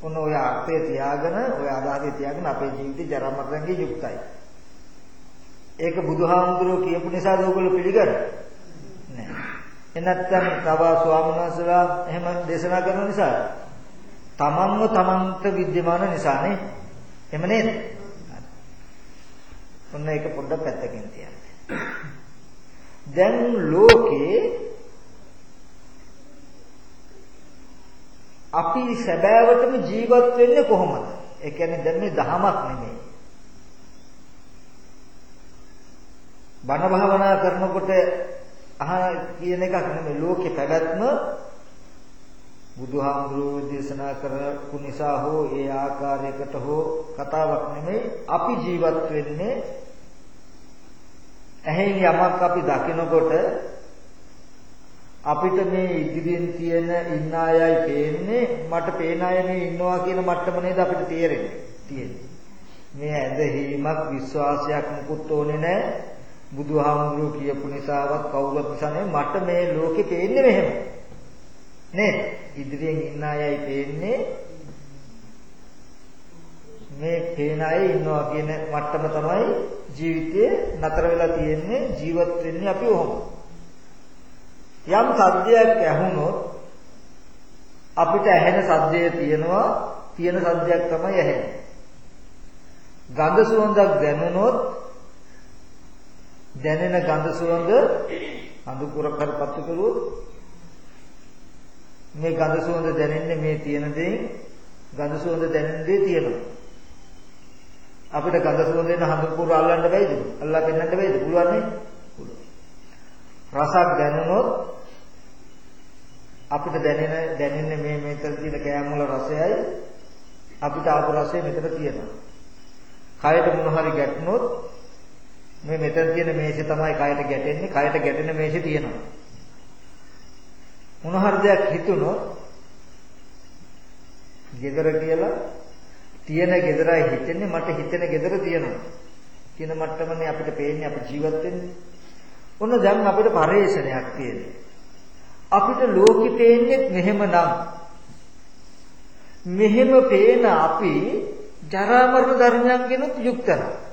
ඔන්න ඔය අර්ථය තියාගෙන ඔය අදහසේ තියාගෙන අපේ ජීවිතේ ජරා මරණගේ යුක්තයි. ඒක බුදුහාමුදුරුවෝ කියපු නිසාද ඔයගොල්ලෝ පිළිගන්නේ? නෑ. එනත්තම් තව ස්වාමීන් වහන්සේලා එහෙම දේශනා කරන නිසා තමන්ව තමන්ට विद्यमान නිසානේ. එහෙම නේද? ඔන්න ඒක පොඩ්ඩක් පැත්තකින් තියන්න. දැන් ලෝකේ අපි සැබෑවටම ජීවත් වෙන්නේ කොහොමද? ඒ කියන්නේ දැන් මේ දහමක් නෙමෙයි. බණ භාවනා කරනකොට අහ කියන එකක් නෙමෙයි. ලෝකේ පැවැත්ම බුදුහාමුදුරුවෝ දේශනා කරපු නිසා හෝ ඒ ආකාරයකට හෝ කතාවක් නෙමෙයි. අපි ජීවත් වෙන්නේ ඇහෙන් යමක් අපි දකිනකොට අපිට මේ ඉදිරියෙන් තියෙන ඉන්න අයයි පේන්නේ මට පේන අය මේ ඉන්නවා කියන මට්ටම නේද අපිට තේරෙන්නේ. තියෙන්නේ. මේ ඇදහිීමක් විශ්වාසයක් මුකුත් ඕනේ නැහැ. බුදුහාමුදුරුවෝ කියපු නිසාවත් කවුරුත් නිසා මට මේ ලෝකේ පේන්නේ මෙහෙම. නේද? ඉදිරියෙන් ඉන්න අයයි පේන්නේ මේ පේන අය ඉන්නවා කියන මට්ටම තමයි ජීවිතේ නතර වෙලා තියෙන්නේ ජීවත් වෙන්නේ අපි ඔහොම. යම් සද්දයක් ඇහුනොත් අපිට ඇහෙන සද්දය තියෙනවා තියෙන සද්දයක් තමයි ඇහෙන්නේ. ගඳ සුවඳක් දැනුනොත් දැනෙන ගඳ සුවඳ අඳුරක් කරපත්තු කරුවොත් මේ ගඳ සුවඳ දැනෙන්නේ මේ තියෙන දේ ගඳ සුවඳ දැනෙන දේ තියෙනවා. අපිට ගඳ සුවඳ වෙන හඳුකුර අල්ලන්න බැයිද? අල්ලා පෙන්නන්න බැයිද? පුළුවන් නේ? පුළුවන්. රසක් දැනුනොත් අපිට දැනෙන දැනෙන්නේ මේ මේතර තියෙන කෑම වල රසයයි. අපිට ආපු රසය මෙතන තියෙනවා. කයට මොන හරි ගැටුනොත් මේ මෙතන තියෙන මේෂේ තමයි කයට ගැටෙන්නේ. කයට ගැටෙන මේෂේ තියෙනවා. මොන හරි දෙයක් හිතුනොත් gedara කියලා තියෙන gedarai හිතෙන්නේ මට හිතෙන gedara තියෙනවා. කියන මට්ටමනේ අපිට පේන්නේ අපි ජීවත් වෙන්නේ. ඔන්න දැන් අපිට පරේෂණයක් තියෙනවා. අපිට ලෝකෙ පේන්නේ මෙහෙමනම් මෙහෙම පේන අපි ජරා මරණ ධර්මයන්ගෙනුත් යුක්තයි.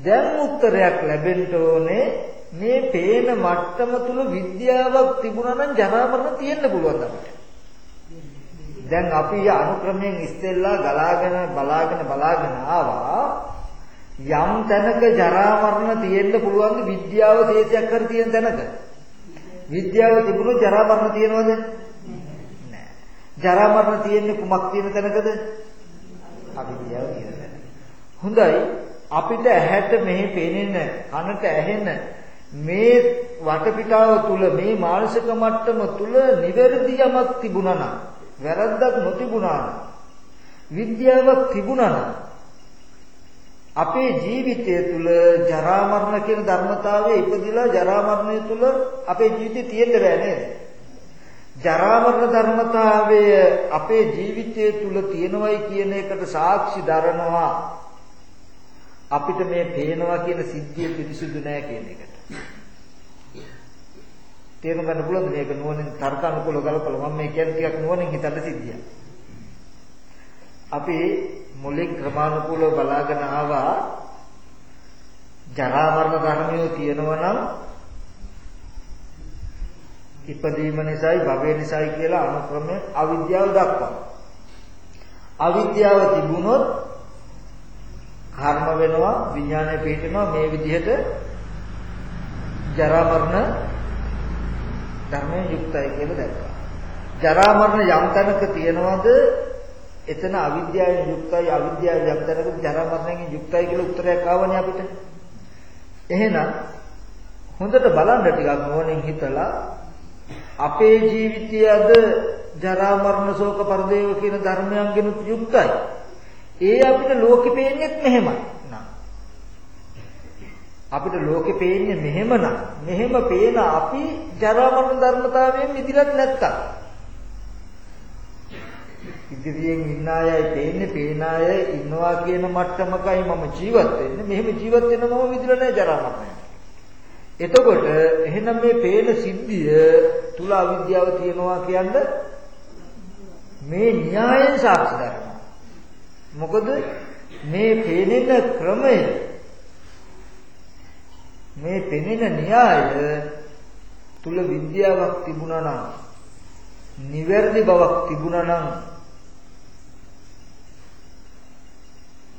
දැන් උත්තරයක් ලැබෙන්න ඕනේ මේ පේන මට්ටම තුල විද්‍යාවක් තිබුණා නම් ජරා මරණ තියෙන්න පුළුවන් අපිට. දැන් අපි අනුක්‍රමයෙන් ඉස්සෙල්ලා ගලාගෙන බලාගෙන බලාගෙන ආවා යම් තැනක ජරා මරණ තියෙන්න පුළුවන් විද්‍යාව තේසයක් කර තියෙන තැනක. විද්‍යාව තිබුණොත් ජරා මරණ තියෙනවද? නෑ. ජරා මරණ තියෙන්නේ කුමක් තියෙන තැනකද? අවිද්‍යාව කියන තැන. හොඳයි අපිට ඇහැට මෙහි පෙනෙන කනට ඇහෙන මේ වටපිටාව තුල මේ මානසික මට්ටම තුල නිවැරදි යමක් තිබුණා නම් වැරද්දක් නොතිබුණා නම් විද්‍යාවක් තිබුණා නම් අපේ ජීවිතය තුල ජරා මරණ කියන ධර්මතාවය ඉපදිලා ජරා මරණය තුල අපේ ජීවිතේ තියෙන්න බෑ නේද? ජරා මරණ ධර්මතාවය අපේ ජීවිතය තුල තියෙනවයි කියන එකට සාක්ෂි දරනවා අපිට මේ පේනවා කියන සිද්ධිය පිරිසුදු නෑ කියන එකට. තේරුම් ගන්න පුළුවන්ද මේක නුවණින් තර්ක අනුකූලව ගලපලා මම මේ කියන්නේ ටිකක් නුවණින් හිතන්න සිද්ධිය. අපි මුලින් ක්‍රමානුකූලව බලාගෙන ආවා ජරා මරණ ධර්මියෝ තියෙනවා නම් ඉපදීම නිසායි භවය නිසායි කියලා අනුක්‍රමයෙන් අවිද්‍යාව දක්වනවා. අවිද්‍යාව තිබුණොත් කර්ම වෙනවා විඥානය පිහිටනවා මේ විදිහට ජරා මරණ ධර්මයෙන් යුක්තයි කියලා දැක්කා. ජරා මරණ යම් තැනක තියනවාද එතන අවිද්‍යාවෙන් යුක්තයි අවිද්‍යාව යම් තැනක ජරා මරණයෙන් යුක්තයි කියලා උත්තරයක් ආවනේ අපිට. එහෙනම් හොඳට බලන්න ටිකක් නෝනින් හිතලා අපේ ජීවිතය අද ජරා මරණ ශෝක පරිදේව කියන ධර්මයන්ගෙන් යුක්තයි. ඒ අපිට ලෝකෙ පේන්නේත් මෙහෙමයි. නා. අපිට ලෝකෙ පේන්නේ මෙහෙම නම් මෙහෙම පේන අපි ජරා මරණ ධර්මතාවයෙන් මිදිලත් නැත්තම් ඉදිරියෙන් ඉන්න අයයි පේන්නේ පේන අය ඉන්නවා කියන මට්ටමකයි මම ජීවත් වෙන්නේ මෙහෙම ජීවත් වෙන මම විදිලා නැහැ ජරා මරණය එතකොට එහෙනම් මේ පේන සිද්ධිය තුල අවිද්‍යාව තියෙනවා කියන්නේ මේ න්‍යායෙන් සාක්ෂි දරනවා. මොකද මේ පෙනෙන ක්‍රමය මේ පෙනෙන න්‍යාය තුල විද්‍යාවක් තිබුණා නම් නිවැරදි බවක් තිබුණා නම්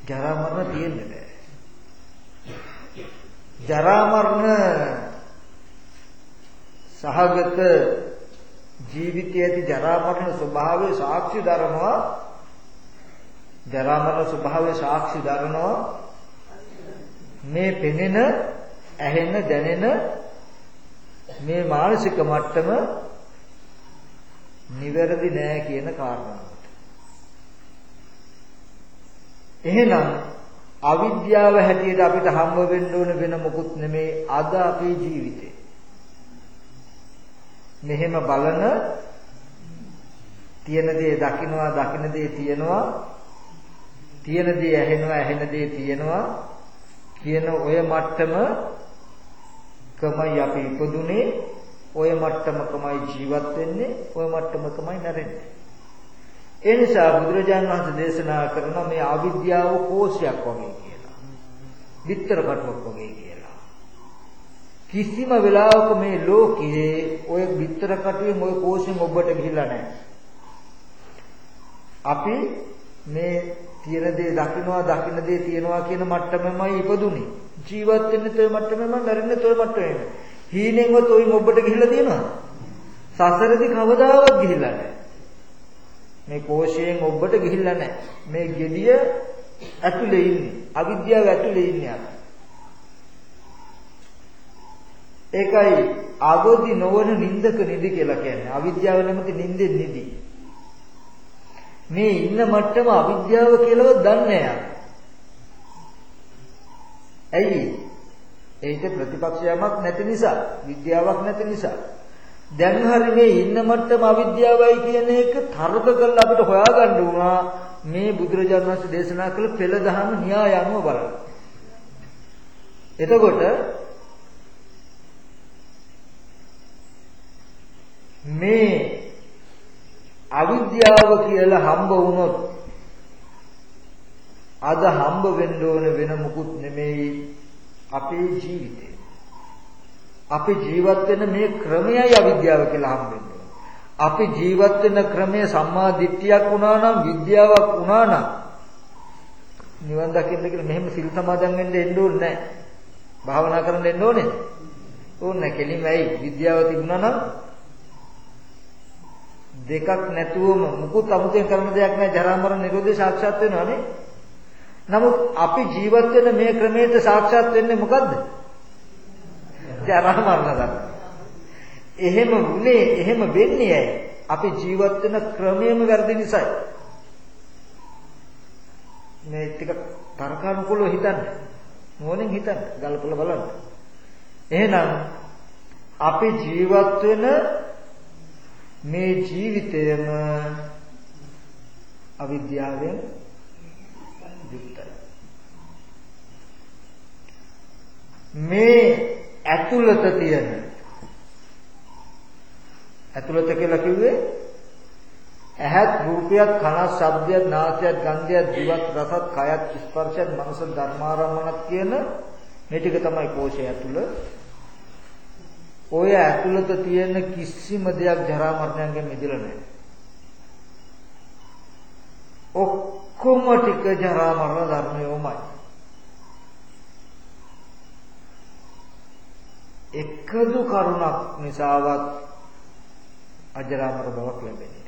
ජරා මරණ තියෙන්නේ නැහැ. ජරා මරණ සහගත ජීවිතයේ ඇති ජරා මරණ ස්වභාවය සාක්ෂි දරනවා ජරා මරණ ස්වභාවය සාක්ෂි දරනවා. මේ පෙනෙන ඇහෙන දැනෙන මේ මානසික මට්ටම නිවැරදි නෑ කියන කාරණාවට. එහෙනම් අවිද්‍යාව හැටියට අපිට හම්බ වෙන්න ඕන වෙන මොකුත් නෙමේ අද අපේ ජීවිතේ. මෙහෙම බලන තියෙන දේ දකින්නවා දකින්න දේ තියෙනවා. තියෙන දේ ඇහෙනවා ඇහෙන දේ තියෙනවා කියන ඔය මට්ටම කමයි අපි ඉපදුනේ ඔය මට්ටමකමයි ජීවත් වෙන්නේ ඔය මට්ටමකමයි නැරෙන්නේ ඒ නිසා බුදුරජාණන් වහන්සේ දේශනා කරන මේ අවිද්‍යාව කෝෂයක් වගේ කියලා. විතර කටුවක් වගේ කියලා. කිසිම වෙලාවක මේ ලෝකයේ ඔය විතර කටුවෙන් ඔය කෝෂෙන් ඔබට ගිහිලා නැහැ. අපි මේ තියෙන දේ දකින්නවා දකින්න දේ තියනවා කියන මට්ටමමයි ඉපදුනේ. ජීවත් වෙන්නේ toy මට්ටමෙම මැරෙන්නේ toy මට්ටමෙම. හීනෙන්වත් ඔයින් ඔබට ගිහිලා තියෙනවද? සසරදී කවදාවත් ගිහිලා නැහැ. මේ කෝෂයෙන් ඔබට ගිහිල්ලා නැහැ. මේ gediya ඇතුලේ ඉන්නේ. අවිද්‍යාව ඇතුලේ ඉන්නේ අපි. ඒකයි ආගෝදි නොවන නින්දක නිදි කියලා කියන්නේ. අවිද්‍යාව නැමැති නින්දෙන් නිදි. මේ ඉන්න මට්ටම අවිද්‍යාව කියලාවත් දන්නේ නැහැ. ඇයි? ඒක ප්‍රතිපක්ෂයක් නැති නිසා, විද්‍යාවක් නැති නිසා. දැන් හරි මේ ඉන්න මට්ටම අවිද්‍යාවයි කියන එක තර්ක කරලා අපිට හොයාගන්න වුණා මේ බුදුරජාණන් වහන්සේ දේශනා කළ පෙළ දහම න්‍යාය අනුව බලන්න. එතකොට මේ අවිද්‍යාව කියලා හම්බ වුණොත් අද හම්බ වෙන්න ඕන වෙන මුකුත් නෙමෙයි අපේ ජීවිතේ. අපි ජීවත් වෙන මේ ක්‍රමයයි අවිද්‍යාව කියලා හම්බෙන්නේ. අපි ජීවත් වෙන ක්‍රමය සම්මා දිට්ඨියක් වුණා නම් විද්‍යාවක් වුණා නම් නිවන් දකින්න කියලා මෙහෙම සිල් සමාදන් වෙන්න එන්න ඕනේ නැහැ. භාවනා කරන්න එන්න ඕනේ. ඕනේ කෙලින්ම ඇයි විද්‍යාව තිබුණා නම් දෙකක් නැතුවම මුකුත් අමුතෙන් කරන දෙයක් නැහැ ජරා මරණ නිරෝධය සාක්ෂාත් වෙනවානේ. නමුත් අපි ජීවත් වෙන මේ ක්‍රමයට සාක්ෂාත් වෙන්නේ මොකද්ද? ජරා මරණ ධර්ම. එහෙම වුණේ එහෙම වෙන්නේ ඇයි? අපි ජීවත් වෙන ක්‍රමයේම වැරදි නිසායි. මේ ටික තර්කානුකූලව හිතන්න. මොනින් හිතන්න ගල්පල බලන්න. එහෙනම් අපි ජීවත් වෙන මේ ජීවිතයම අවිද්‍යාවෙන් යුක්තයි. මේ ඇතුළත තියෙන ඇතුළත කියලා කිව්වේ ඇහත් රූපයත් කනත් ශබ්දයත් නාසයත් ගන්ධයත් දිවත් රසත් කයත් ස්පර්ශයත් මනස ධර්මාරම්මනක් කියන මේ ටික තමයි කෝෂය ඇතුළ ඔය ඇතුළත තියෙන කිසිම දෙයක් ජරා මරණයෙන් මිදෙලා නැහැ. ඔක්කොම ටික ජරා මරණ ධර්මයෝමයි. එකදු කරුණක් නිසාවත් අජරාමර බවක් ලැබෙන්නේ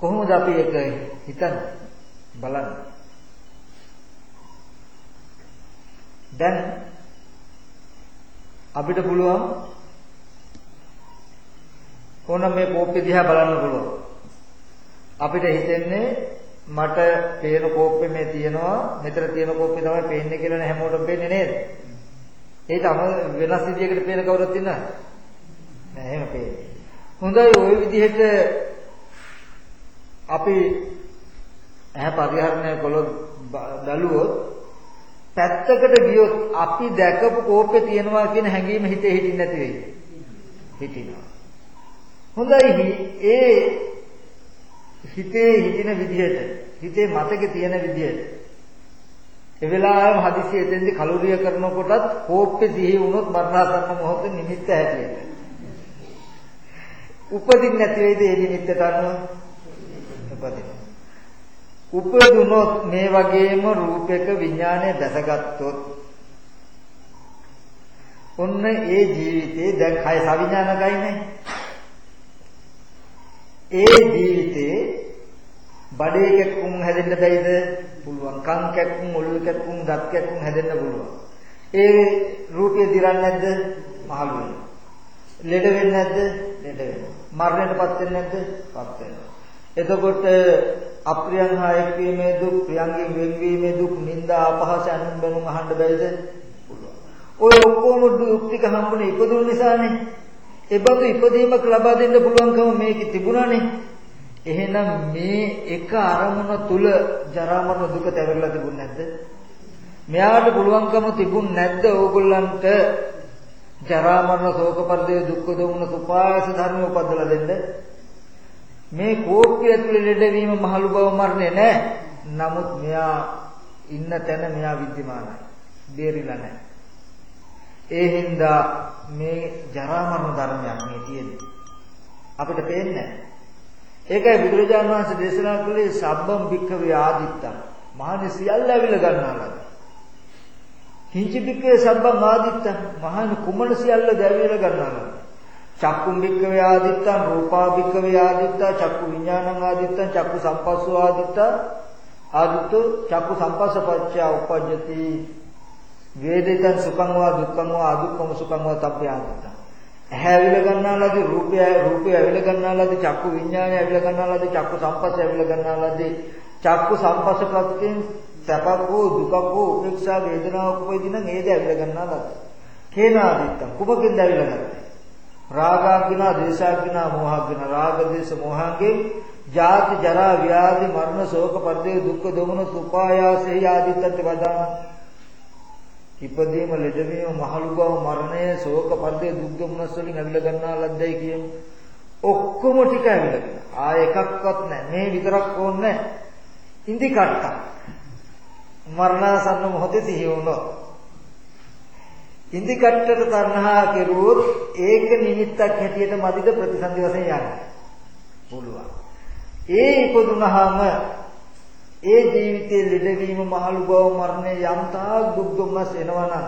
කොහොමද අපි ඒක හිතන්නේ? බලන්න. දැන් අපිට පුළුවන් ඕන මේ කෝප්පේ දිහා බලන්න පුළුවන්. අපිට හිතෙන්නේ මට පේන කෝප්පේ මේ තියෙනවා මෙතන තියෙන කෝප්පේ තමයි පේන්නේ කියලා හැමෝටම පේන්නේ නේද? ඒ තම වෙනස් විදියකට පේන කවුරුත් ඉන්නවද? නෑ එහෙම පේන්නේ. හොඳයි ওই විදිහට අපි ඇහැ පරිහරණය කළොත් බැලුවොත් පැත්තකට ගියොත් අපි දැකපු කෝපේ තියනවා කියන හැඟීම හිතේ හිටින්න නැති වෙයි. හිටිනවා. හොඳයි ඒ හිතේ හිටින විදිහට හිතේ මතකේ තියෙන විදිහට ඒ වෙලාවෙම හදිසිය එතෙන්දි කලුරිය කරනකොටත් කෝප්පේ සිහි වුණොත් මරණාසන්න මොහොතේ නිමිත්ත හැටියට. උපදින්න නැති වෙයිද ඒ නිමිත්තට අනුව? උපදිනවා. උපදුනොත් මේ වගේම රූපයක විඥානය දැසගත්තොත් ඔන්න ඒ ජීවිතේ දැන් කය සවිඥානිකයිනේ ඒ ජීවිතේ බඩේ කැක්කුම් හැදෙන්න බැයිද? පුළුවන්. කන් කැක්කුම් ඔළුව කැක්කුම් දත් කැක්කුම් හැදෙන්න පුළුවන්. ඒ රූපය දිරන්නේ නැද්ද? මහලු වෙනවා. ලෙඩ වෙන්නේ නැද්ද? ලෙඩ වෙනවා. මරණයටපත් වෙන්නේ නැද්ද? පත් වෙනවා. එතකොට අප්‍රියං හා එක්වීමේ දුක් ප්‍රියංගෙන් වෙන්වීමේ දුක් නිന്ദා අපහාස අනුන් බැනුම් අහන්න බැයිද පුළුවන්. ඔය ඔක්කොම දුක් ටික හම්බුනේ ඉපදුන නිසානේ. ඒබඳු ඉපදීමක් ලබා දෙන්න පුළුවන්කම මේකේ තිබුණානේ. එහෙනම් මේ එක අරමුණ තුල ජරා මරණ දුක තැවරලා තිබුණ නැද්ද? මෙයාට පුළුවන්කම තිබුණ නැද්ද? ඕගොල්ලන්ට ජරා මරණ ශෝක පරිදේ දුක්ඛ දෝමන සුපායස ධර්ම උපදලා දෙන්න. මේ කෝප්පය ඇතුලේ ලෙඩවීම මහලු බව මරණය නෑ. නමුත් මෙයා ඉන්න තැන මෙයා විද්‍යමානයි. බේරිලා නෑ. ඒ හින්දා මේ ජරා මරණ ධර්මයක් මේ තියෙන්නේ. අපිට පේන්නේ ඒකයි බුදුරජාණන් වහන්සේ දේශනා කළේ සබ්බම් භික්ඛවේ ආදිත්තං. මහණ සියල්ල ඇවිල්ලා ගන්නවා. කිංචි භික්ඛවේ සබ්බම් ආදිත්තං. මහණ කුමන සියල්ල දැවිලා ගන්නවා. චක්කුම් භික්කවේ ආදිත්තං රූපා භික්කවේ ආදිත්තා චක්කු විඥානං ආදිත්තං චක්කු සම්පස්සෝ ආදිත්තා. ආදිත්තු චක්කු සම්පස්සපච්චය උපජ්ජති. වේදිතං සුඛං වා දුක්ඛං වා අදුක්ඛම සුඛං වා තබ්බය ආදිත්තා. ඇහැ ඇවිල ගන්නාලාදී රූපය රූපය ඇවිල ගන්නාලාදී චක්කු විඥානය ඇවිල ගන්නාලාදී චක්කු සම්පස්සය ඇවිල ගන්නාලාදී චක්කු සම්පස්සපච්චයෙන් සැපක් හෝ දුකක් හෝ උපේක්ෂා වේදනාවක් උපදින නේද ඇවිල ගන්නාලාදී? කේනාදිත්ත කුමකින්ද ඇවිල ගන්නේ රාගාග්ගිනා දේශාග්ගිනා මෝහාග්ගිනා. රාග දේශ මෝහංගේ ජාති ජරා ව්‍යාධි මරණ ශෝක පරිදේ දුක්ඛ දොමන සුපායාසෙහි ආදිත්තත් වදාන. ඉපදීම ලෙඩවීම මහලු බව මරණය ශෝක පරිදේ දුක් දොමනස් වලින් අවිල ගන්නා ලද්දයි කියමු. ඔක්කොම ටික අවිලගෙන ආ එකක්වත් නැහැ. මේ විතරක් ඕනේ ඉන්දි කට්ටක්. මරණාසන්න මොහොතේ සිහි වුණොත් ඉන්දි කට්ටට තණ්හා කෙරුවොත් ඒක නිමිත්තක් හැටියට මදිද ප්‍රතිසන්දි වශයෙන් යන්නේ. පුළුවන්. ඒ ඉපදුනහම ඒ ජීවිතයේ ලෙඩවීම මහලු බව මරණය යම් තාක් දුක් දුම්නස් එනවනම්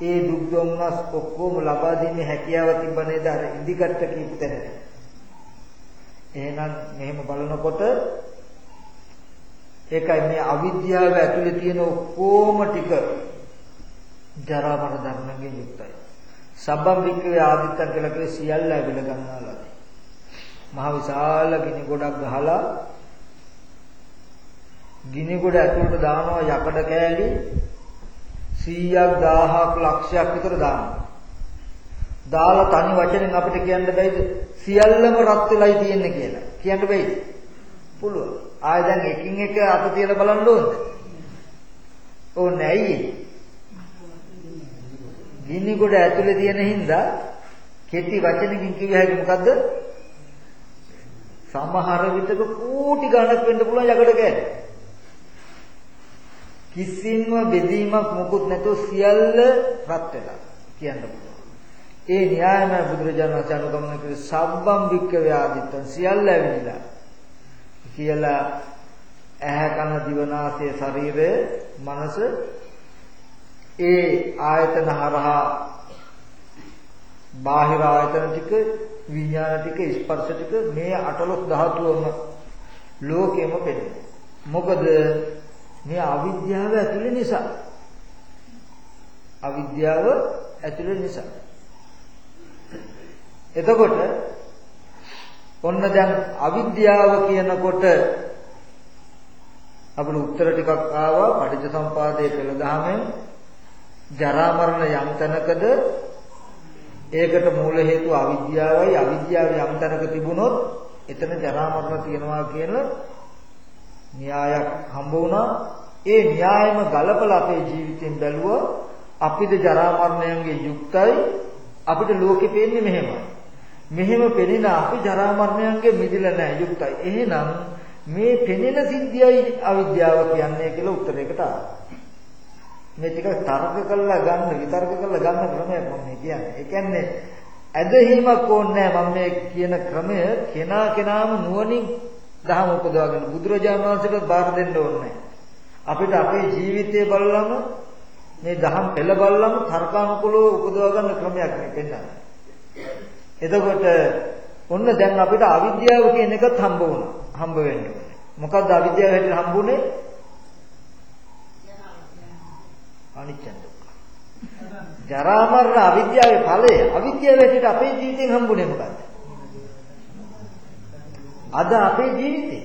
ඒ දුක් දුම්නස් ඔක්කොම ලබා දීමේ හැකියාව තිබ්බ නේද අර ඉන්දි කට්ට කියපු තැන. එහෙනම් මෙහෙම බලනකොට ඒකයි මේ අවිද්‍යාව ඇතුලේ තියෙන ඔක්කොම ටික ජරා මරණ ධර්මයෙන් යුක්තයි. සබ්බම් වික්‍රේ ආදිත්තන් කියලා කියේ සියල්ල ඇවිල ගන්නාලාදී. මහ විශාල ගිනි ගොඩක් ගහලා ගිනි ගොඩ ඇතුළට දානවා යකඩ කෑලි 100ක් 1000ක් ලක්ෂයක් විතර දානවා. දාලා තනි වචනෙන් අපිට කියන්න බැයිද සියල්ලම රත් වෙලයි තියෙන්නේ කියලා. කියන්න බැයිද? පුළුවන්. ආය දැන් එකින් එක අත තියලා බලන්න ඕනද? ඕනේ ඇයි? ගිනි ගොඩ ඇතුලේ තියෙන හින්දා කෙටි වචනකින් කිව්ව හැකි මොකද්ද? සමහර විටක කෝටි ගණක් වෙන්න පුළුවන් යකඩ කෑල්ල. කිසිම බෙදීමක් මොකුත් නැතුව සියල්ල රත් වෙලා කියන්න පුළුවන්. ඒ න්‍යායම බුදුරජාණන් වහන්සේ අනුගමනය කළේ සබ්බම් වික්ක ව්‍යාදිත්තන් සියල්ල ඇවිල්ලා කියලා ඇහැ කන දිව නාසය ශරීරය මනස ඒ ආයතන හරහා බාහිර ආයතන ටික විඥාන ටික ස්පර්ශ ටික මේ අටලොස් ධාතුවම ලෝකෙම පෙනෙනවා. මොකද මේ අවිද්‍යාව ඇතුලේ නිසා. අවිද්‍යාව ඇතුලේ නිසා. එතකොට ඔන්න දැන් අවිද්‍යාව කියනකොට අපිට උත්තර ටිකක් ආවා පටිච්ච සම්පාදයේ පෙළ දහමෙන් ජරා මරණ යම් තැනකද ඒකට මූල හේතුව අවිද්‍යාවයි අවිද්‍යාව යම් තැනක තිබුණොත් එතන ජරා මරණ තියෙනවා කියන න්‍යායක් හම්බ වුණා. ඒ න්‍යායම ගලපලා අපේ ජීවිතෙන් බැලුවා අපිට ජරා මරණයන්ගේ යුක්තයි. අපිට ලෝකෙ පේන්නේ මෙහෙමයි. මෙහෙම පෙනෙන අපි ජරා මරණයන්ගේ මිදිලා නැහැ යුක්තයි. එහෙනම් මේ පෙනෙන සිද්ධියයි අවිද්‍යාව කියන්නේ කියලා උත්තරයකට ආවා. මේ ටික තර්ක කරලා ගන්න විතර්ක කරලා ගන්න ක්‍රමයක් මම මේ කියන්නේ. ඒ කියන්නේ ඇදහිීමක් ඕනේ මම මේ කියන ක්‍රමය කෙනා කෙනාම නුවණින් දහම උපදවාගෙන බුදුරජාණන් වහන්සේට බාර දෙන්න ඕනේ අපිට අපේ ජීවිතය බලලම මේ දහම් පෙළ බලලම තර්කානුකූලව උපදවා ගන්න ක්‍රමයක් මේ පෙන්නන්නේ. එතකොට ඔන්න දැන් අපිට අවිද්‍යාව කියන එකත් හම්බ වුණා. හම්බ වෙන්නේ. මොකද්ද අවිද්‍යාව හැටියට හම්බුනේ? අනිත්‍ය දුක්ඛ. ජරා මරණ අවිද්‍යාවේ ඵලය අවිද්‍යාව හැටියට අපේ ජීවිතෙන් හම්බුනේ මොකද්ද? අද අපේ ජීවිතේ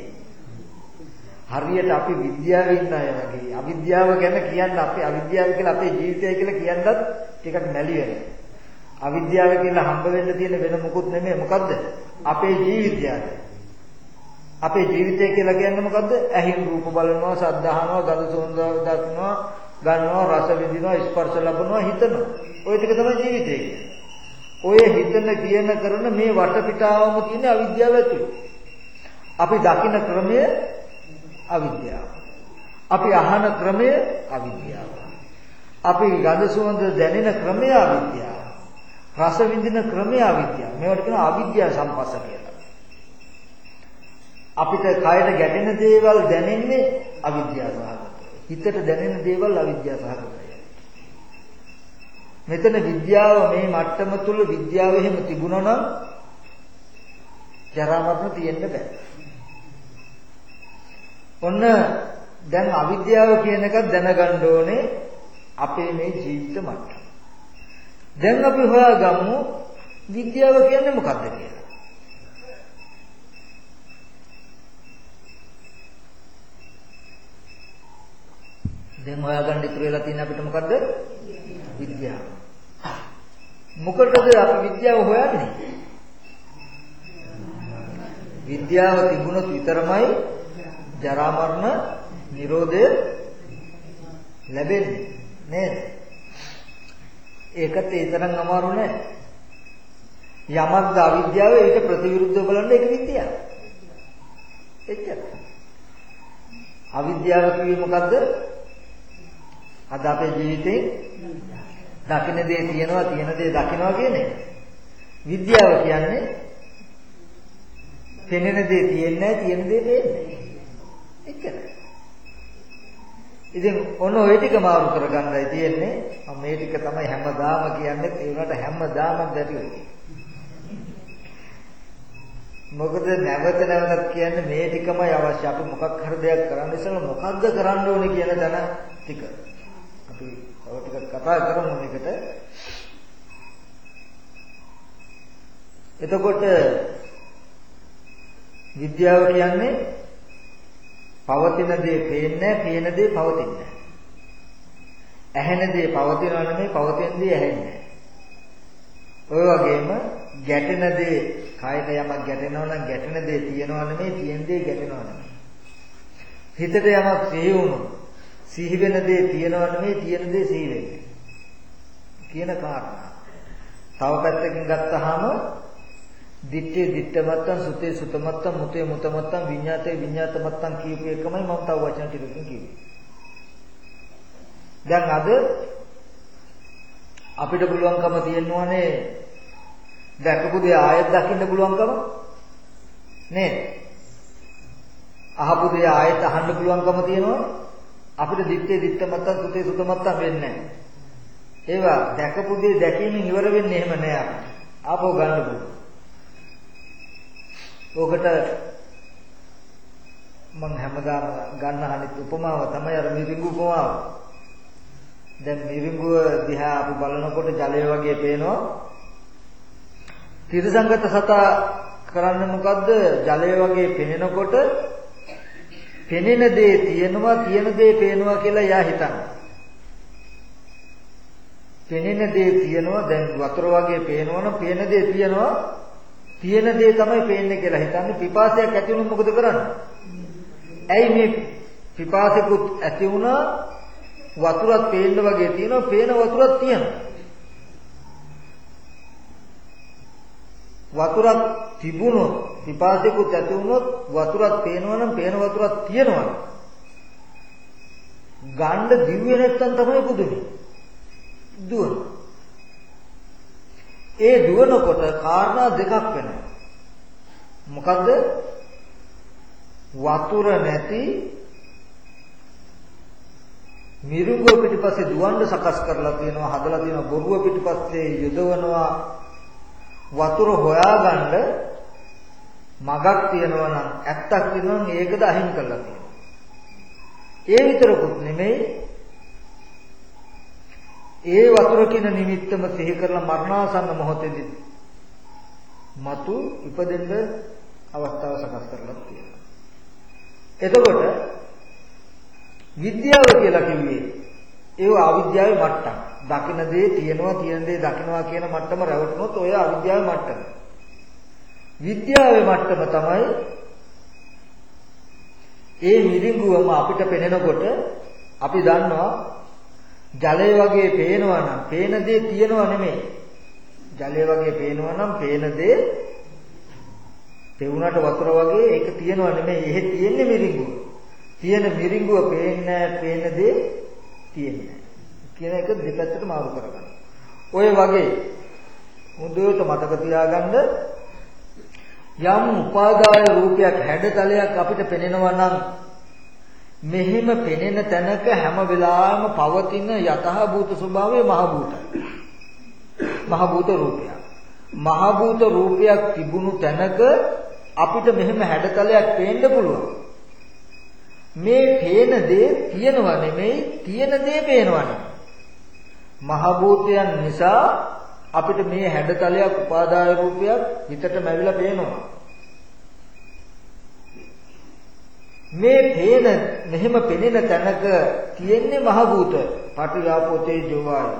හරියට අපි විද්‍යාවේ ඉන්න අය වගේ අවිද්‍යාව ගැන කියන්න අපි අවිද්‍යාව කියලා අපේ ජීවිතය කියලා කියන්නත් ටිකක් නැලි වෙනවා. අවිද්‍යාව කියලා හම්බ වෙන්න තියෙන වෙන මොකුත් නෙමෙයි මොකද්ද? අපේ ජීවිතයද. අපේ ජීවිතය කියලා කියන්නේ මොකද්ද? ඇහින් රූප බලනවා, ශබ්ද අහනවා, ගඳ සුවඳ දකිනවා, ගන්නවා රස විඳිනවා ස්පර්ශ ලබනවා හිතනවා. ওই ටික තමයි ජීවිතය ඔය හිතන කියන කරන මේ වටපිටාවම තියෙන අවිද්‍යාව ඇතුළේ. අපි දකින ක්‍රමය අවිද්‍යාව. අපි අහන ක්‍රමය අවිද්‍යාව. අපි ගඳ සුවඳ දැනෙන ක්‍රමය අවිද්‍යාව. රස විඳින ක්‍රමය අවිද්‍යාව. මේවට කියනවා අවිද්‍යාව සම්පස්ස කියලා. අපිට කයට ගැටෙන දේවල් දැනෙන්නේ අවිද්‍යාව සහගත. හිතට දැනෙන දේවල් අවිද්‍යාව සහගතයි. මෙතන විද්‍යාව මේ මට්ටම තුල විද්‍යාව එහෙම තිබුණා නම් ජරා මරණ තියෙන්න බෑ. ඔන්න දැන් අවිද්‍යාව කියන එකක් දැනගන්න ඕනේ අපේ මේ ජීවිත මට්ටම. දැන් අපි හොයාගමු විද්‍යාව කියන්නේ මොකක්ද කියලා. දැන් හොයාගන්න ඉතුරු වෙලා තියෙන අපිට මොකද්ද? විද්‍යාව. මොකටද අපි විද්‍යාව හොයන්නේ? විද්‍යාව තිබුණොත් විතරමයි ජරා මරණ නිරෝධය ලැබෙන්නේ නේද? ඒකත් ඒ තරම් අමාරු නෑ. යමක්ද අවිද්‍යාව ඊට ප්‍රතිවිරුද්ධව බලන්න ඒක විද්‍යාව. එච්චර. අවිද්‍යාව කිව්වේ මොකද්ද? අද අපේ ජීවිතේ දකින්න දේ තියෙනවා තියෙන දේ දකින්නවා කියන්නේ. විද්‍යාව කියන්නේ පෙනෙන දේ තියෙන්නේ තියෙන දේ පේන්නේ එච්චරයි. ඉතින් ඔන්න ඔය ටික මාරු කරගන්නයි තියෙන්නේ. මම මේ ටික තමයි හැමදාම කියන්නේ. ඒ වුණාට හැමදාම බැරි වෙන්නේ මොකද නැවත නැවතත් කියන්නේ මේ ටිකමයි අවශ්‍ය. අපි මොකක් හරි දෙයක් කරන්න ඉස්සෙල්ලා මොකද්ද කරන්න ඕනේ කියන දන ටික. අපි තව ටිකක් කතා කරමු මේකට. එතකොට විද්‍යාව කියන්නේ පවතින දේ පේන්නේ පේන දේ පවතින්නේ ඇහෙන දේ පවතිනව නෙමෙයි පවතින දේ ඇහෙන්නේ ඔය වගේම ගැටෙන දේ කායක යමක් ගැටෙනවා නම් ගැටෙන දේ තියෙනව නෙමෙයි තියෙන දේ ගැටෙනව නෙමෙයි. හිතට යමක් සිහි වුණොත් සිහි වෙන දේ තියනව නෙමෙයි තියෙන දේ සිහි වෙන්නේ. කියන කාරණා. තව පැත්තකින් ගත්තාම දිත්තේ දිත්තමත්තන් සුතේ සුතමත්තන් මුතේ මුතමත්තන් විඤ්ඤාතේ විඤ්ඤාතමත්තන් කියපු එකමයි මම තව වචන ටිකකින් කිව්වේ. දැන් අද අපිට පුළුවන්කම තියෙනවානේ දැකපු දේ ආයෙත් දකින්න පුළුවන්කම නේද? අහපු දේ ආයෙත් අහන්න පුළුවන්කම තියෙනවා අපිට දිත්තේ දිත්ත මත්තන් සුතේ සුත මත්තන් වෙන්නේ නැහැ. ඒවා දැකපු දේ දැකීමෙන් ඉවර වෙන්නේ එහෙම නෑ අපිට. ආපහු ගන්න පුළුවන්. ඕකට මම හැමදාම ගන්න අනිත් උපමාව තමයි අර මිරිඟු උපමාව. දැන් මිරිඟුව දිහා අපි බලනකොට ජලය වගේ පේනවා. තිරසංගත සතා කරන්නේ මොකද්ද? ජලය වගේ පෙනෙනකොට පෙනෙන දේ තියෙනවා, තියෙන දේ පේනවා කියලා යා හිතනවා. පෙනෙන දේ තියෙනවා, දැන් වතුර වගේ පේනවනම් පේන දේ තියෙනවා, තියෙන දේ තමයි පේන්නේ කියලා හිතන්නේ. පිපාසයක් ඇති වුණොත් මොකද කරන්නේ? ඇයි මේ පිපාසිකුත් ඇති වුණා වතුරත් පේන්න වගේ තියෙනවා පේන වතුරත් තියෙනවා වතුරක් තිබුණොත් පිපාසිකුත් ඇති වුණොත් වතුරත් පේනවා නම් පේන වතුරක් තියෙනවා. ගණ්ඩ දිව්‍ය නැත්තම් තමයි පුදුමේ. දුවන. ඒ දුවනකොට කාරණා දෙකක් වෙනවා. මොකද්ද? වතුර නැති මිරිඟුව පිටිපස්සේ දුවන්න සකස් කරලා තියෙනවා හදලා තියෙනවා බොරුව පිටිපස්සේ යොදවනවා වතුර හොයාගන්න මගක් තියෙනවා නම් ඇත්තක් තියෙනවා නම් ඒකද අහිං කරලා තියෙනවා ඒ විතරකුත් නෙමෙයි ඒ වතුර කියන නිමිත්තම සිහි කරලා මරණාසන්න මොහොතේදී මතු ඉපදෙන්න අවස්ථාව සකස් කරලා තියෙනවා එතකොට විද්‍යාව කියලා කිව්වේ ඒව අවිද්‍යාවේ මට්ටම. දකින දේ තියෙනවා තියෙන දේ දකිනවා කියන මට්ටම රැවටුනොත් ඔය අවිද්‍යාවේ මට්ටම. විද්‍යාවේ මට්ටම තමයි ඒ මිරිඟුවම අපිට පෙනෙනකොට අපි දන්නවා ජලය වගේ පේනවා නම් පේන දේ තියෙනවා නෙමෙයි. ජලය වගේ පේනවා නම් පේන දේ පෙවුනට වතුර වගේ ඒක තියෙනවා නෙමෙයි. එහෙ තියෙන්නේ මිරිඟුව. තියෙන මිරිඟුව පේන්නේ පේන දේ තියෙන්නේ කියන එක දෙපැත්තට මාරු කරගන්න. ඔය වගේ මුදුවට මතක තියාගන්න යම් උපාදාය රූපයක් හැඩතලයක් අපිට පෙනෙනවා නම් මෙහෙම පෙනෙන තැනක හැම වෙලාවෙම පවතින යතහ භූත ස්වභාවය මහ භූතයි. මහ භූත රූපයක්. මහ භූත රූපයක් තිබුණු තැනක අපිට මෙහෙම හැඩතලයක් පේන්න පුළුවන්. මේ පේන දේ තියෙනව නෙමෙයි තියෙන දේ පේනවා නෙමෙයි. මහ භූතයන් නිසා අපිට මේ හැඩතලයක් උපාදාය රූපයක් හිතට මැවිලා පේනවා. මේ පේන මෙහෙම පෙනෙන තැනක තියෙන්නේ මහ භූත පටිඝාපෝතේ ජෝවාය.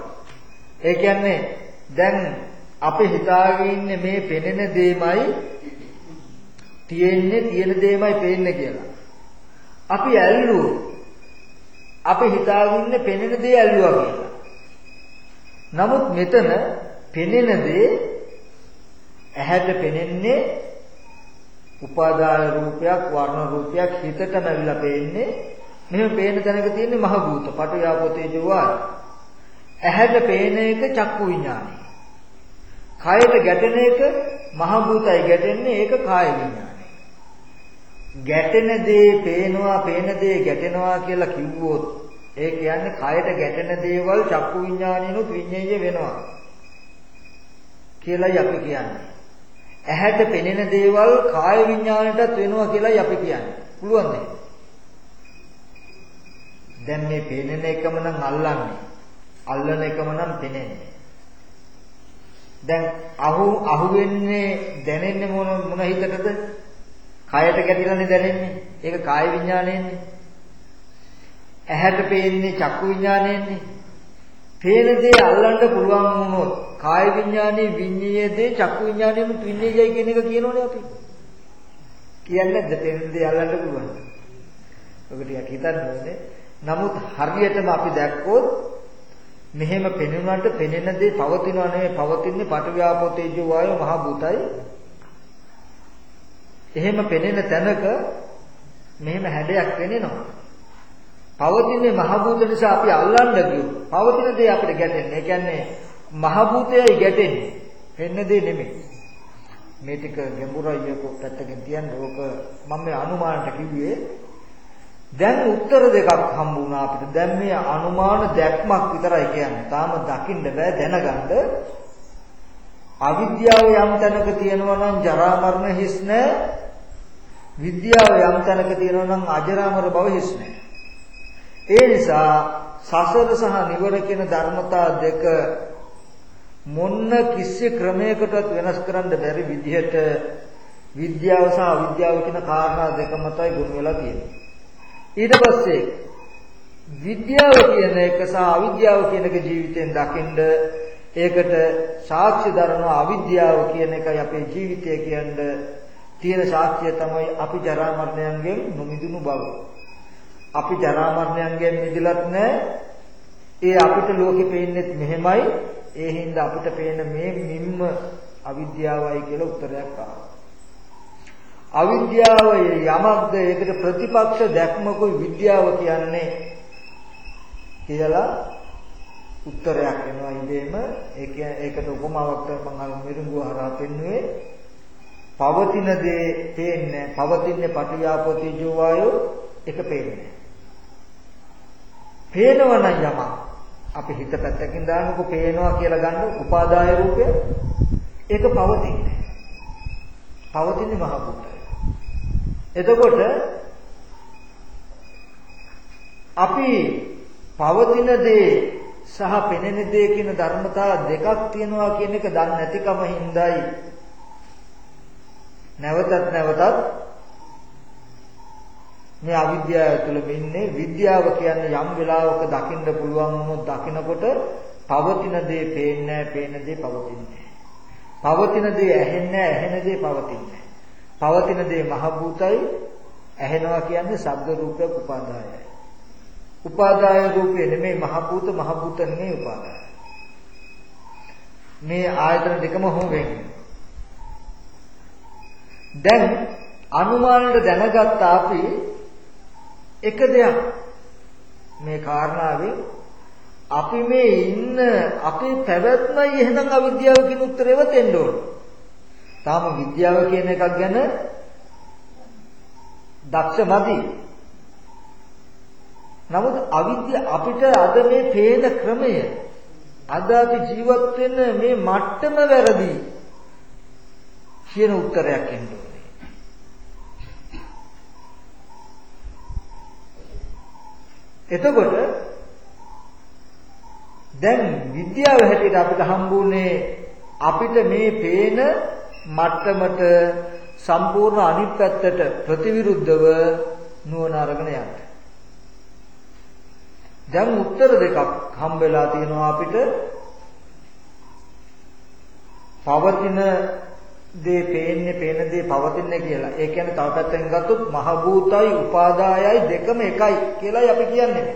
ඒ කියන්නේ දැන් අපි හිතාගෙන ඉන්නේ මේ පෙනෙන දෙයමයි තියෙන්නේ තියෙන දෙයමයි පේන්නේ කියලා. අපි ඇල්ලුවෝ අපි හිතාගෙන පෙනෙන දේ ඇල්ලුවා කියලා. නමුත් මෙතන පෙනෙන දේ ඇහැට පෙනෙන්නේ උපාදාන රූපයක් වර්ණ රූපයක් හිතටම ඇවිල්ලා පේන්නේ. මෙහෙම පේන තැනක තියෙන්නේ මහ භූත පටු යාපෝ තේජෝ වාය. ඇහැට පේන එක චක්කු විඥානයි. කයට ගැටෙන එක මහ භූතයි ගැටෙන්නේ ඒක කාය විඥානයි. ගැටෙන දේ පේනවා, පේන දේ ගැටෙනවා කියලා කිව්වොත් ඒ කියන්නේ කයට ගැටෙන දේවල් චක්කු විඥානිනුත් විඤ්ඤාය වෙනවා. කියලායි අපි කියන්නේ. ඇහැට පෙනෙන දේවල් කාය විඥාණයටත් වෙනවා කියලායි අපි කියන්නේ. පුළුවන්ද? දැන් මේ පෙනෙන එකම නම් අල්ලන්නේ. අල්ලන එකම නම් පෙනෙන්නේ. දැන් අහු අහු වෙන්නේ දැනෙන්නේ මොන මොන හිතටද? කයට ගැටිලානේ දැනෙන්නේ. ඒක කාය විඥානයන්නේ. ඇහැට පේන්නේ චක්කු විඥානයන්නේ. පේන දේ අල්ලන්න පුළුවන් වුණොත් කාය විඥානේ විඤ්ඤායේ දේ චක්කු විඥානේම විඤ්ඤායයි කියන එක කියනෝනේ අපි. කියන්නේ නැද්ද පේන දේ අල්ලන්න පුළුවන්. ඔක ටිකක් හිතන්න ඕනේ. නමුත් හරියටම අපි දැක්කොත් මෙහෙම පෙනෙනාට පෙනෙන දේ පවතිනව නෙවෙයි පවතින්නේ පටවියාපෝ තේජෝ වායෝ මහ භූතයි එහෙම පෙනෙන තැනක මෙහෙම හැඩයක් පෙනෙනවා. පවතින්නේ මහ භූත නිසා අපි අල්ලන්න ගියොත් පවතින දේ අපිට ගැටෙන්නේ. ඒ කියන්නේ මහ භූතයයි ගැටෙන්නේ. වෙන දේ නෙමෙයි. මේ ටික ගැඹුරයි යක පැත්තකින් තියන්න ඕක මම මේ අනුමානට කිව්වේ දැන් උත්තර දෙකක් හම්බ වුණා අපිට. දැන් මේ අනුමාන දැක්මක් විතරයි කියන්නේ. තාම දකින්න බෑ දැනගන්න. අවිද්‍යාව යම් තැනක තියෙනවා නම් ජරා මරණ හිස් නැහැ. විද්‍යාව යම් තැනක තියෙනවා නම් අජරාමර බව හිස් නැහැ. ඒ නිසා සසර සහ නිවන කියන ධර්මතා දෙක මොන්න කිසි ක්‍රමයකටවත් වෙනස් කරන්න බැරි විදිහට විද්‍යාව සහ අවිද්‍යාව කියන කාරණා දෙක මතයි ගොනු වෙලා තියෙන්නේ. ඊට පස්සේ විද්‍යාව කියන එක සහ අවිද්‍යාව කියන එක ජීවිතෙන් දකින්ද ඒකට සාක්ෂි දරන අවිද්‍යාව කියන එකයි අපේ ජීවිතය කියන්නේ තියෙන සාක්ෂිය තමයි අපි ජරා මරණයන්ගෙන් නොමිදුණු බව. අපි ජරා මරණයන්ගෙන් මිදලත් නැහැ. ඒ අපිට ලෝකෙ පේන්නේත් මෙහෙමයි. ඒ හින්දා අපිට පේන මේ මිම්ම අවිද්‍යාවයි කියලා උත්තරයක් ආවා. අවිද්‍යාව යමක්ද ඒකට ප්‍රතිපක්ෂ දැක්මකුයි විද්‍යාව කියන්නේ කියලා උත්තරයක් එනවා ඉබේම ඒක ඒකට උපමාවක් තමයි මම අර මිරිඟුව හරහා පෙන්නුවේ පවතින දේ පේන්නේ පවතින්නේ පටියාපෝතිජෝ වායෝ ඒක පේන්නේ පේනවනම් යමක්. අපි හිත පැත්තකින් දානකො පේනවා කියලා ගන්න උපාදාය රූපය ඒක පවතින්නේ පවතින්නේ මහ පුත්‍රය එතකොට අපි පවතින දේ සහ පෙනෙන දේ කියන ධර්මතා දෙකක් තියෙනවා කියන එක දන්නේ නැතිකම හින්දායි නැවතත් නැවතත් මේ අවිද්‍යාව තුළ ඉන්නේ විද්‍යාව කියන්නේ යම් වෙලාවක දකින්න පුළුවන් වුණොත් දකිනකොට පවතින දේ පේන්නේ පේන දේ පවතින්නේ පවතින දේ ඇහෙන්නේ ඇහෙන දේ පවතින්නේ පවතින දේ මහ භූතයි ඇහෙනවා කියන්නේ ශබ්ද රූපයක් උපාදායයි. උපාදාය රූපේ නෙමෙයි මහ භූත මහ භූත නෙමෙයි උපාදාය. මේ ආයතන දෙකම හොම වෙන්නේ. දැන් අනුමානට දැනගත්ත අපි එක දෙයක් මේ කාරණාවේ අපි මේ ඉන්න අපේ පැවැත්මයි එහෙනම් අවිද්‍යාව කියන උත්තරේව දෙන්න ඕන. තාම විද්‍යාව කියන එකක් ගැන දක්ෂ මදි. නමුත් අවිද්‍ය අපිට අද මේ පේන ක්‍රමය අද අපි ජීවත් වෙන මේ මට්ටම වැරදි කියන උත්තරයක් එන්න ඕනේ. එතකොට දැන් විද්‍යාව හැටියට අපිට හම්බුනේ අපිට මේ පේන මට්ටමට සම්පූර්ණ අනිත් පැත්තට ප්‍රතිවිරුද්ධව නුවණ අරගෙන යන්න. දැන් උත්තර දෙකක් හම්බෙලා තියෙනවා අපිට පවතින දේ පේන්නේ පේන දේ පවතින්නේ කියලා. ඒ කියන්නේ තව පැත්තෙන් ගත්තොත් මහ භූතයි උපාදායයි දෙකම එකයි කියලායි අපි කියන්නේ.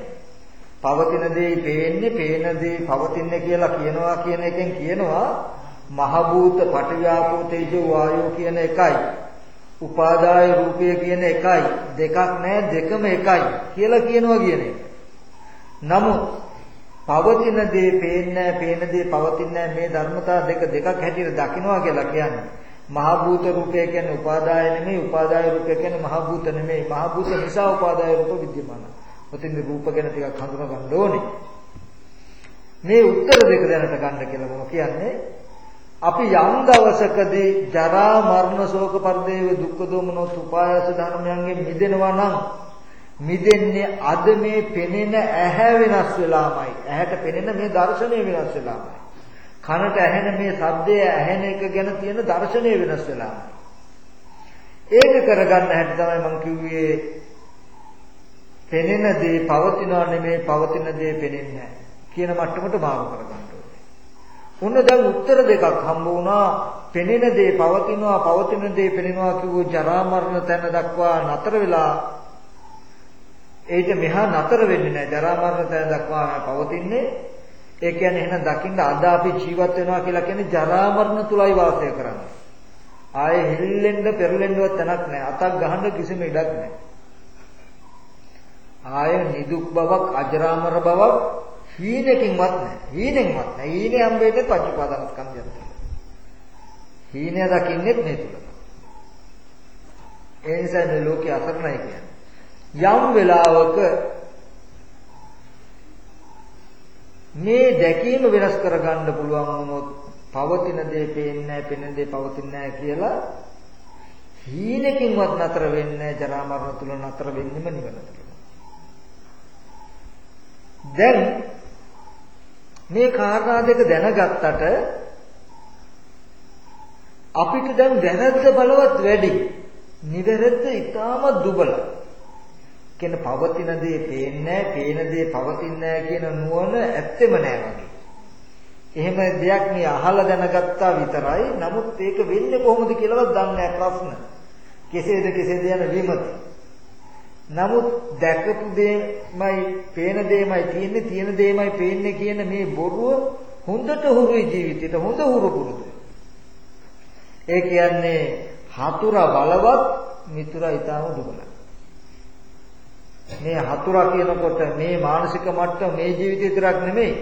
පවතින දේ පේන්නේ පේන දේ පවතින්නේ කියලා කියනවා කියන එකෙන් කියනවා මහ භූත පටිව්‍යාපෝ තේජෝ වායෝ කියන එකයි. උපාදාය රූපය කියන එකයි. දෙකක් නෑ දෙකම එකයි කියලා කියනවා කියන එක. නමුත් පවතින දේ පේන්නේ පේන දේ පවතින්නේ මේ ධර්මතා දෙක දෙකක් හැටියට දකින්නවා කියලා කියන්නේ මහ භූත රූපය කියන්නේ උපාදාය නෙමෙයි උපාදාය රූපය කියන්නේ මහ භූත නෙමෙයි මහ භූත නිසා උපාදාය රූප විද්‍යමාන. ඔතින් රූප ගැන ටිකක් හඳුනා ගන්න ඕනේ. මේ උත්තර දෙක දැනට ගන්න කියලා මම කියන්නේ අපි යම් දවසකදී ජරා මරණ ශෝක පරිදේව දුක්ඛ දෝමනෝ උපායස ධර්මයන්ගෙන් මිදෙනවා නම් මිදෙන්නේ අද මේ පෙනෙන ඇහැ වෙනස් වෙලාමයි. ඇහැට පෙනෙන මේ දර්ශනය වෙනස් වෙලාමයි. කනට ඇහෙන මේ ශබ්දය ඇහෙන එක ගැන තියෙන දර්ශනය වෙනස් වෙලා. ඒක කරගන්න හැටි තමයි මම කිව්වේ පෙනෙන දේ පවතිනවා නෙමෙයි පවතින දේ පෙනෙන්නේ නැහැ කියන මට්ටමට මාරු කරගන්න ඕනේ. උන්න දැන් උත්තර දෙකක් හම්බ වුණා. පෙනෙන දේ පවතිනවා පවතින දේ පෙනෙනවා කිව්ව ජරා මරණ තැන දක්වා නතර වෙලා ඒිට මෙහා නතර වෙන්නේ නැහැ. ජරා මරණ තැන දක්වා පවතින්නේ ඒ කියන්නේ එහෙනම් දකින්න අද අපි ජීවත් වෙනවා කියලා කියන්නේ ජරා මරණ තුලයි වාසය කරන්නේ. ආයේ හිල්ලෙන්න පෙරලෙන්නවත් තැනක් නැහැ. අතක් ගහන්න කිසිම ඉඩක් නැහැ. ආයේ නිදුක් බවක් අජරාමර බවක් හීනකින්වත් නැහැ. හීනෙන්වත් නැහැ. හීනේ හම්බෙන්නේ පංච උපාදානස්කන්ධයත්. හීනය දකින්නෙත් මේ තුල. ඒ නිසා මේ ලෝකේ අසරණයි කියන්නේ. යම් වෙලාවක මේ දැකීම වෙනස් කරගන්න පුළුවන් වුණොත් පවතින දේ පේන්නේ නැහැ, පෙනෙන දේ පවතින්නේ නැහැ කියලා හීනකින්වත් නතර වෙන්නේ ජරා මරණ තුල නතර වෙන්නෙම නිවනට. දැන් මේ කාරණා දෙක දැනගත්තට අපිට දැන් වැරද්ද බලවත් වැඩි. නිවැරද්ද ඊටම දුබලයි. කියන පවතින දේ පේන්නේ පේන දේ පවතින්නේ කියන නුවණ ඇත්තෙම නෑ වගේ. එහෙම දෙයක් මේ අහලා දැනගත්තා විතරයි. නමුත් ඒක වෙන්නේ කොහොමද කියලාවත් දන්නේ නැහැ ප්‍රශ්න. කෙසේද කෙසේද යන විමති. නමුත් දැකපු දෙයමයි පේන දෙයමයි තියෙන්නේ තියෙන දෙයමයි පේන්නේ කියන මේ බොරුව හොඳට හුරුයි ජීවිතේට හොඳ හුරු පුරුදු. ඒ කියන්නේ හතුර බලවත් මිතුරා ඊටම දුබලයි. මේ හතුරා කියනකොට මේ මානසික මට්ටම මේ ජීවිතය විතරක් නෙමෙයි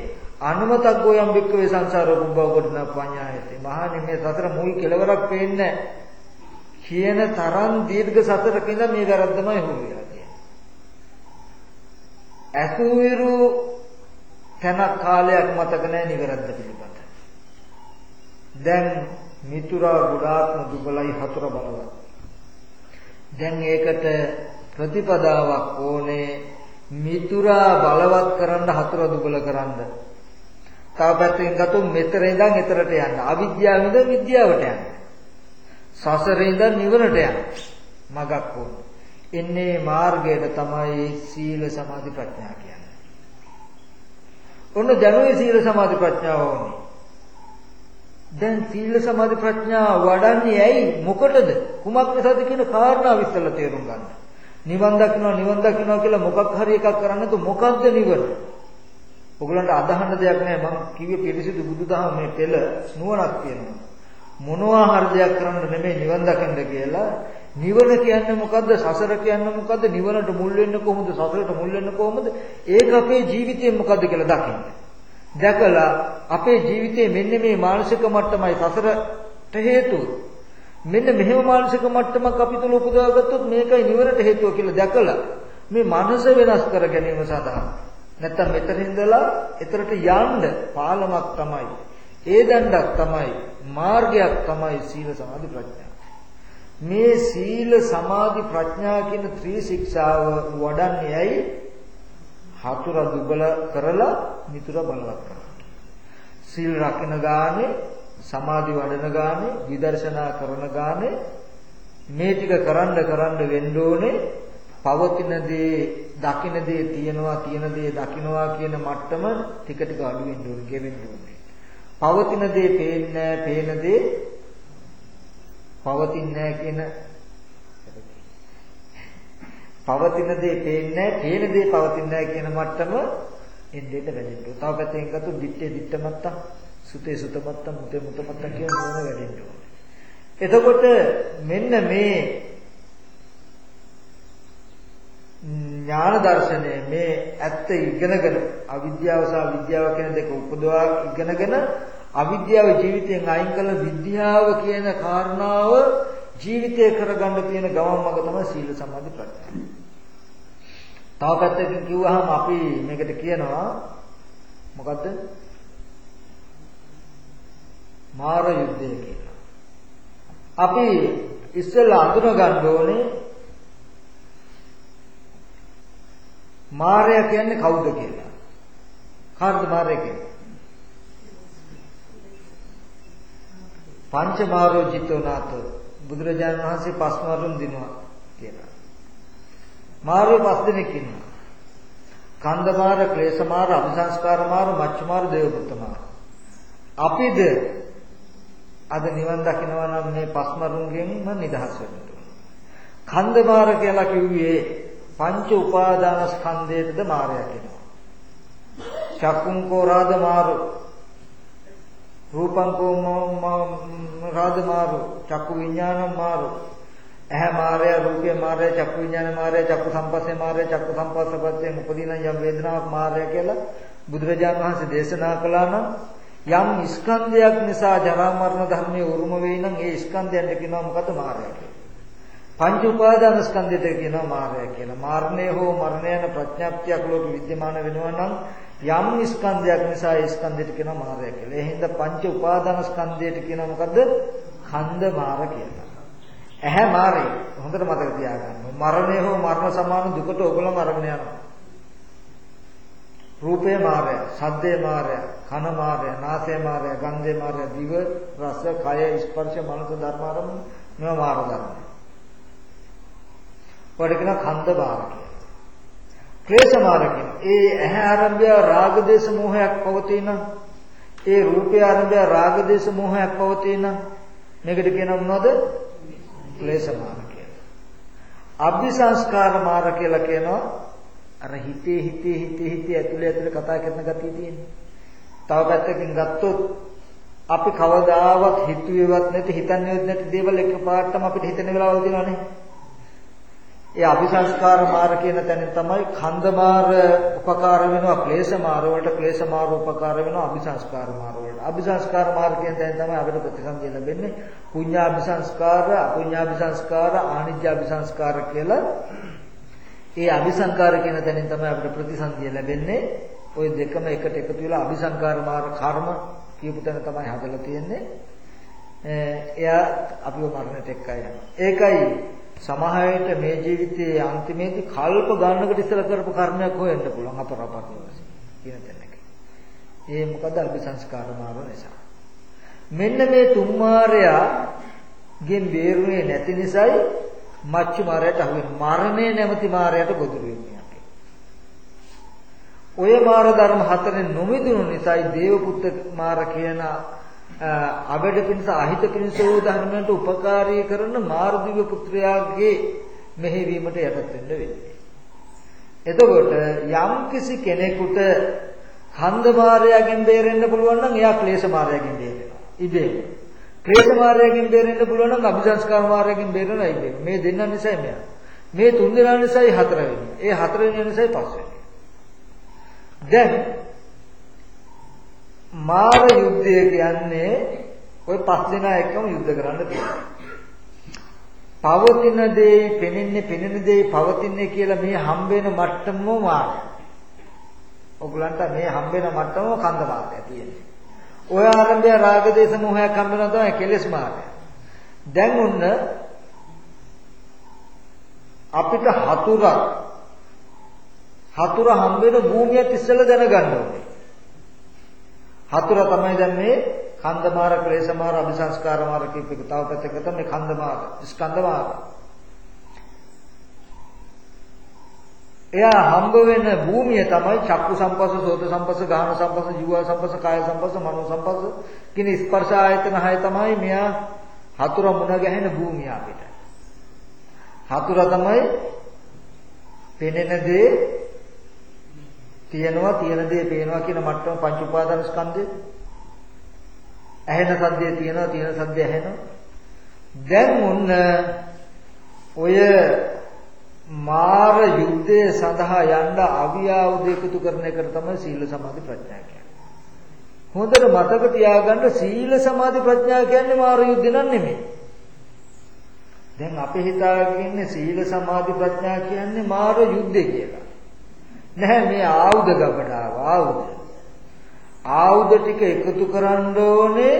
අනුමතග්ගෝ යම් බික්කවේ සංසාරෝ කුබ්බව කොටන පඤ්ඤායති. මහණෙනි මේ සතර මුල් කෙලවරක් පේන්නේ කියන තරම් දීර්ඝ සතරක ඉඳන් මේ වැරද්දමයි හුරු වෙලා තියෙන්නේ. අසුවිරු තනක් කාලයක් මතක නැහැ නිවැරද්ද පිළිබඳ. දැන් මිතුරා ගොඩාක්ම දුබලයි හතර බලවත්. දැන් ඒකට ප්‍රතිපදාවක් ඕනේ මිතුරා බලවත් කරන්න හතර දුබල කරන්න. තව පැත්තකින් ගත්තොත් මෙතන ඉඳන් එතරට යන්න. අවිද්‍යාවෙන්ද විද්‍යාවට යන්න. සසරේ ඉඳන් නිවනට යන්න. මගක් ඕන. එන්නේ මාර්ගයට තමයි සීල සමාධි ප්‍රඥා කියන්නේ. ඔන්න දැනුවේ සීල සමාධි ප්‍රඥාව ඕනේ. දැන් සීල සමාධි ප්‍රඥා වඩන්නේ ඇයි? මොකටද? කුමක් නිසාද කියන කාරණා විස්තර තේරුම් ගන්න. නිවන් දකින්නවා නිවන් දකින්නවා කියලා මොකක් හරි එකක් කරන්නේ તો මොකද්ද නිවන? ඔයගලන්ට අදහන්න දෙයක් නැහැ මම කිව්වේ පිරිසිදු බුදුදහම මේ පෙළ නුවණක් තියෙනවා. මොනවා හරි දෙයක් කරන්න නෙමෙයි නිවන් දකින්න කියලා. නිවන කියන්නේ මොකද්ද? සසර කියන්නේ මොකද්ද? නිවනට මුල් වෙන්නේ කොහොමද? සසරට මුල් වෙන්නේ කොහොමද? ඒක අපේ ජීවිතේ මොකද්ද කියලා දකින්න. දැකලා අපේ ජීවිතේ මෙන්න මේ මානසික මට්ටමයි සසරට හේතුව. මෙන්න මෙහෙම මානසික මට්ටමක් අපි තුල උපදවාගත්තොත් මේකයි නිවනට හේතුව කියලා දැකලා මේ මනස වෙනස් කර ගැනීම සඳහා නැත්තම් මෙතන ඉඳලා එතරට යන්න පාලමක් තමයි. ඒ දණ්ඩක් තමයි මාර්ගයක් තමයි සීල සමාධි ප්‍රඥා. මේ සීල සමාධි ප්‍රඥා කියන ත්‍රි ශික්ෂාව වඩන්නේ ඇයි? හතුර දුබල කරලා මිතුර බලවත් කරනවා. සීල් රකින්න ගානේ සමාධි වඩන ගානේ විදර්ශනා කරන ගානේ මේ ටික කරන්න කරන්න වෙන්න ඕනේ පවතින දේ දකින දේ තියනවා තියෙන දේ දකින්නවා කියන මට්ටම ටික ටික අඩු වෙන්න ඕනේ ගෙවෙන්න ඕනේ. පවතින දේ පේන්නේ පේන දේ පවතින්නේ කියන පවතින දේ පේන්නේ පේන දේ පවතින්නේ කියන මට්ටම එන්නෙට වැඩෙන්න. තව පැත්තකින් ගත්තොත් දිත්තේ දිත්තමත්ත සුතේ සුතමත්ත මුතේ මුතමත්ත කියන මොන වැඩෙන්න ඕනේ. එතකොට මෙන්න මේ ඥාන දර්ශනය මේ ඇත්ත ඉගෙනගෙන අවිද්‍යාව සහ විද්‍යාව කියන දෙක උපදවා ඉගෙනගෙන අවිද්‍යාව ජීවිතයෙන් අයින් කළ විද්‍යාව කියන කාරණාව ජීවිතය කරගන්න තියෙන ගමන් මඟ තමයි සීල සමාධි ප්‍රඥා. තව පැත්තකින් කිව්වහම අපි මේකට කියනවා මොකද්ද? මාර යුද්ධය කියලා. අපි ඉස්සෙල්ලා අඳුන ගන්න ඕනේ මාරයා කියන්නේ කවුද කියලා. කාටද මාරයා කියන්නේ? පංච මාරෝ චිත්තෝනාත බුදුරජාණන් වහන්සේ පස් මාරුන් දිනුවා කියලා. මාරෝ පස් දෙනෙක් ඉන්නවා. කන්ද මාර, ක්ලේශ මාර, අபிසංස්කාර මාර, මච්ච මාර, දේවපුත්ත මාර. අපිද අද නිවන් දකිනවා නම් මේ පස්මරුන්ගෙන්ම නිදහස් වෙන්න ඕනේ. මාර කියලා කිව්වේ පංච උපාදානස්කන්ධයටද මාරයක් වෙනවා. චක්කුං කෝ රාද මාරු රූපං කෝ රාද මාරු චක්කු විඥානං මාරු ඇහැ මාරය රූපේ මාරය චක්කු විඥාන මාරය චක්කු සංපස්සේ මාරය චක්කු සංපස්සපස්සේ උපදීන යම් වේදනාවක් මාරය කියලා බුදුරජාණන් වහන්සේ දේශනා කළා නම් යම් ස්කන්ධයක් නිසා ජරා මරණ ධර්මයේ උරුම වෙයි නම් ඒ ස්කන්ධයන්ට කියනවා මොකද මාරය කියලා. පංච උපාදාන ස්කන්ධයට කියනවා මාරය කියලා. මාරණය හෝ මරණය යන ප්‍රඥාප්තියක් ලෝක විද්‍යමාන වෙනවා නම් යම් ස්කන්ධයක් නිසා ඒ ස්කන්ධයට කියනවා මාරය කියලා. ඒ හින්දා පංච උපාදාන ස්කන්ධයට කියනවා මොකද? ඛණ්ඩ මාර කියලා. ඇහැ මාරය. හොඳට මතක තියාගන්න. මරණය හෝ මරණ සමාන දුකට ඕගොල්ලෝම අරගෙන යනවා. රූපේ මායය, ශබ්දේ මායය, කන මායය, නාසය මායය, ගන්ධේ මායය, දිව, රස, කය, ස්පර්ශ, මනස ධර්ම ආරම්භ මේවා මාර ධර්ම. වඩ කියන කන්ද බාර කියලා. ක්ලේශ මාර කියන. ඒ ඇහැ ආරම්භය රාග දේශ මොහයක් පවතින. ඒ රූපේ ආරම්භය රාග දේශ මොහයක් පවතින. මේකට කියනවා මොනවද? ක්ලේශ මාර කියලා. අභිසංස්කාර මාර කියලා කියනවා අර හිතේ හිතේ හිතේ හිතේ ඇතුළේ ඇතුළේ කතා කරන ගතිය තියෙන්නේ. තව පැත්තකින් ගත්තොත් අපි කවදාවත් හිතුවේවත් නැති හිතන්නේවත් නැති දේවල් එකපාරටම අපිට හිතෙන වෙලාවල් දෙනවනේ. ඒ අபிසංස්කාර මාර්ග කියන තැන තමයි කන්ද මාර්ග උපකාර වෙනවා ක්ලේශ මාර්ග වලට ක්ලේශ මාර්ග උපකාර වෙනවා අபிසංස්කාර මාර්ග වලට අபிසංස්කාර මාර්ග කියන තැන තමයි අපිට ප්‍රතිසංකේත ලැබෙන්නේ පුඤ්ඤාபிසංස්කාර අපුඤ්ඤාபிසංස්කාර ආනිජ්ජාபிසංස්කාර කියලා ඒ අபிසංකාර කියන තැනින් තමයි අපිට ප්‍රතිසන්දිය ලැබෙන්නේ. ওই දෙකම එකට එකතු වෙලා අபிසංකාර මාර්ග කර්ම කියපු තැන තමයි හදලා තියෙන්නේ. එයා අපිව මරණයට එක්කයි යනවා. ඒකයි සමහරවිට මේ ජීවිතයේ අන්තිමේදී කල්ප ගන්නකට ඉස්සලා කරපු කර්මයක් හොයන්න පුළුවන් අපරාපත් වශයෙන් කියන තැනක. ඒ මොකද අபிසංස්කාර මාර්ග නිසා. මෙන්න මේ තුන් මාර්යා ගෙන් බේරුනේ නැති නිසායි මච්චු මාරයට අහුවෙන්නේ. මරණය නැමැති මාරයට ගොදුරු වෙන්නේ අපි. ඔය මාර ධර්ම හතරෙන් නොමිදුණු නිසායි දේවපුත්ත මාර කියන අවඩ පිණිස අහිත පිණිස වූ ධර්මයන්ට උපකාරී කරන මාර්දිව පුත්‍රයාගේ මෙහෙවීමට යටත් වෙන්න වෙන්නේ. එතකොට යම් කිසි කෙනෙකුට කන්ද මාරයාගෙන් බේරෙන්න පුළුවන් නම් එයා ක්ලේශ මාරයාගෙන් බේරෙනවා. ඉබේම. ක්ලේශ මාරයාගෙන් බේරෙන්න පුළුවන් නම් අභිසංස්කාර මාරයාගෙන් බේරෙනවා ඉබේම. මේ දෙන්න නිසායි මෙයා. මේ තුන් දෙනා නිසායි හතර වෙන්නේ. ඒ හතර වෙන නිසායි පස් වෙන්නේ. දැන් මාර යුද්ධය කියන්නේ ওই පස් දෙනා එක්කම යුද්ධ කරන්න තියෙනවා. පවතින දේ පෙනෙන්නේ පෙනෙන දේ පවතින්නේ කියලා මේ හම්බ වෙන මට්ටමම මාරය. ඔගලන්ට මේ හම්බ වෙන මට්ටමම කන්ද මාරය තියෙන්නේ. ඔය ආරම්භය රාග දේශ මොහයක් හම්බ වෙනවා තමයි කෙලෙස් මාරය. දැන් ඔන්න අපිට හතුරක් හතුර හම්බ වෙන භූමියත් ඉස්සෙල්ලා දැනගන්න ඕනේ. හතුර තමයි දැන් මේ කන්දමාර ක්ලේශමාර අபிසංස්කාරමාර කියප එක. තව පැත්තක තමයි කන්දමාර ස්කන්ධමාර. එයා හම්බ වෙන භූමිය තමයි චක්කු සම්පස්ස, සෝත සම්පස්ස, ගාහන සම්පස්ස, ජීව සම්පස්ස, කාය සම්පස්ස, මනෝ සම්පස්ස කියන ස්පර්ශ ආයතන හය තමයි මෙයා හතුර මුණ ගැහෙන භූමිය අපිට. හතුර තමයි පෙනෙන දේ තියෙනවා තියෙන දේ පේනවා කියන මට්ටම පංච උපාදාන ස්කන්ධය ඇහෙන සද්දේ තියෙනවා තියෙන සද්දේ ඇහෙනවා දැන් ඔන්න ඔය මාර යුද්ධය සඳහා යන්න අවියාවුද එකතු කරන එකට තමයි සීල සමාධි ප්‍රඥා කියන්නේ හොඳට මතක තියාගන්න සීල සමාධි ප්‍රඥා කියන්නේ මාර යුද්ධ නන් නෙමෙයි දැන් අපි හිතාගෙන ඉන්නේ සීල සමාධි ප්‍රඥා කියන්නේ මාර යුද්ධය කියලා නැහැ මේ ආයුධ ගබඩාව ආයුධ. ආයුධ ටික එකතු කරන්න ඕනේ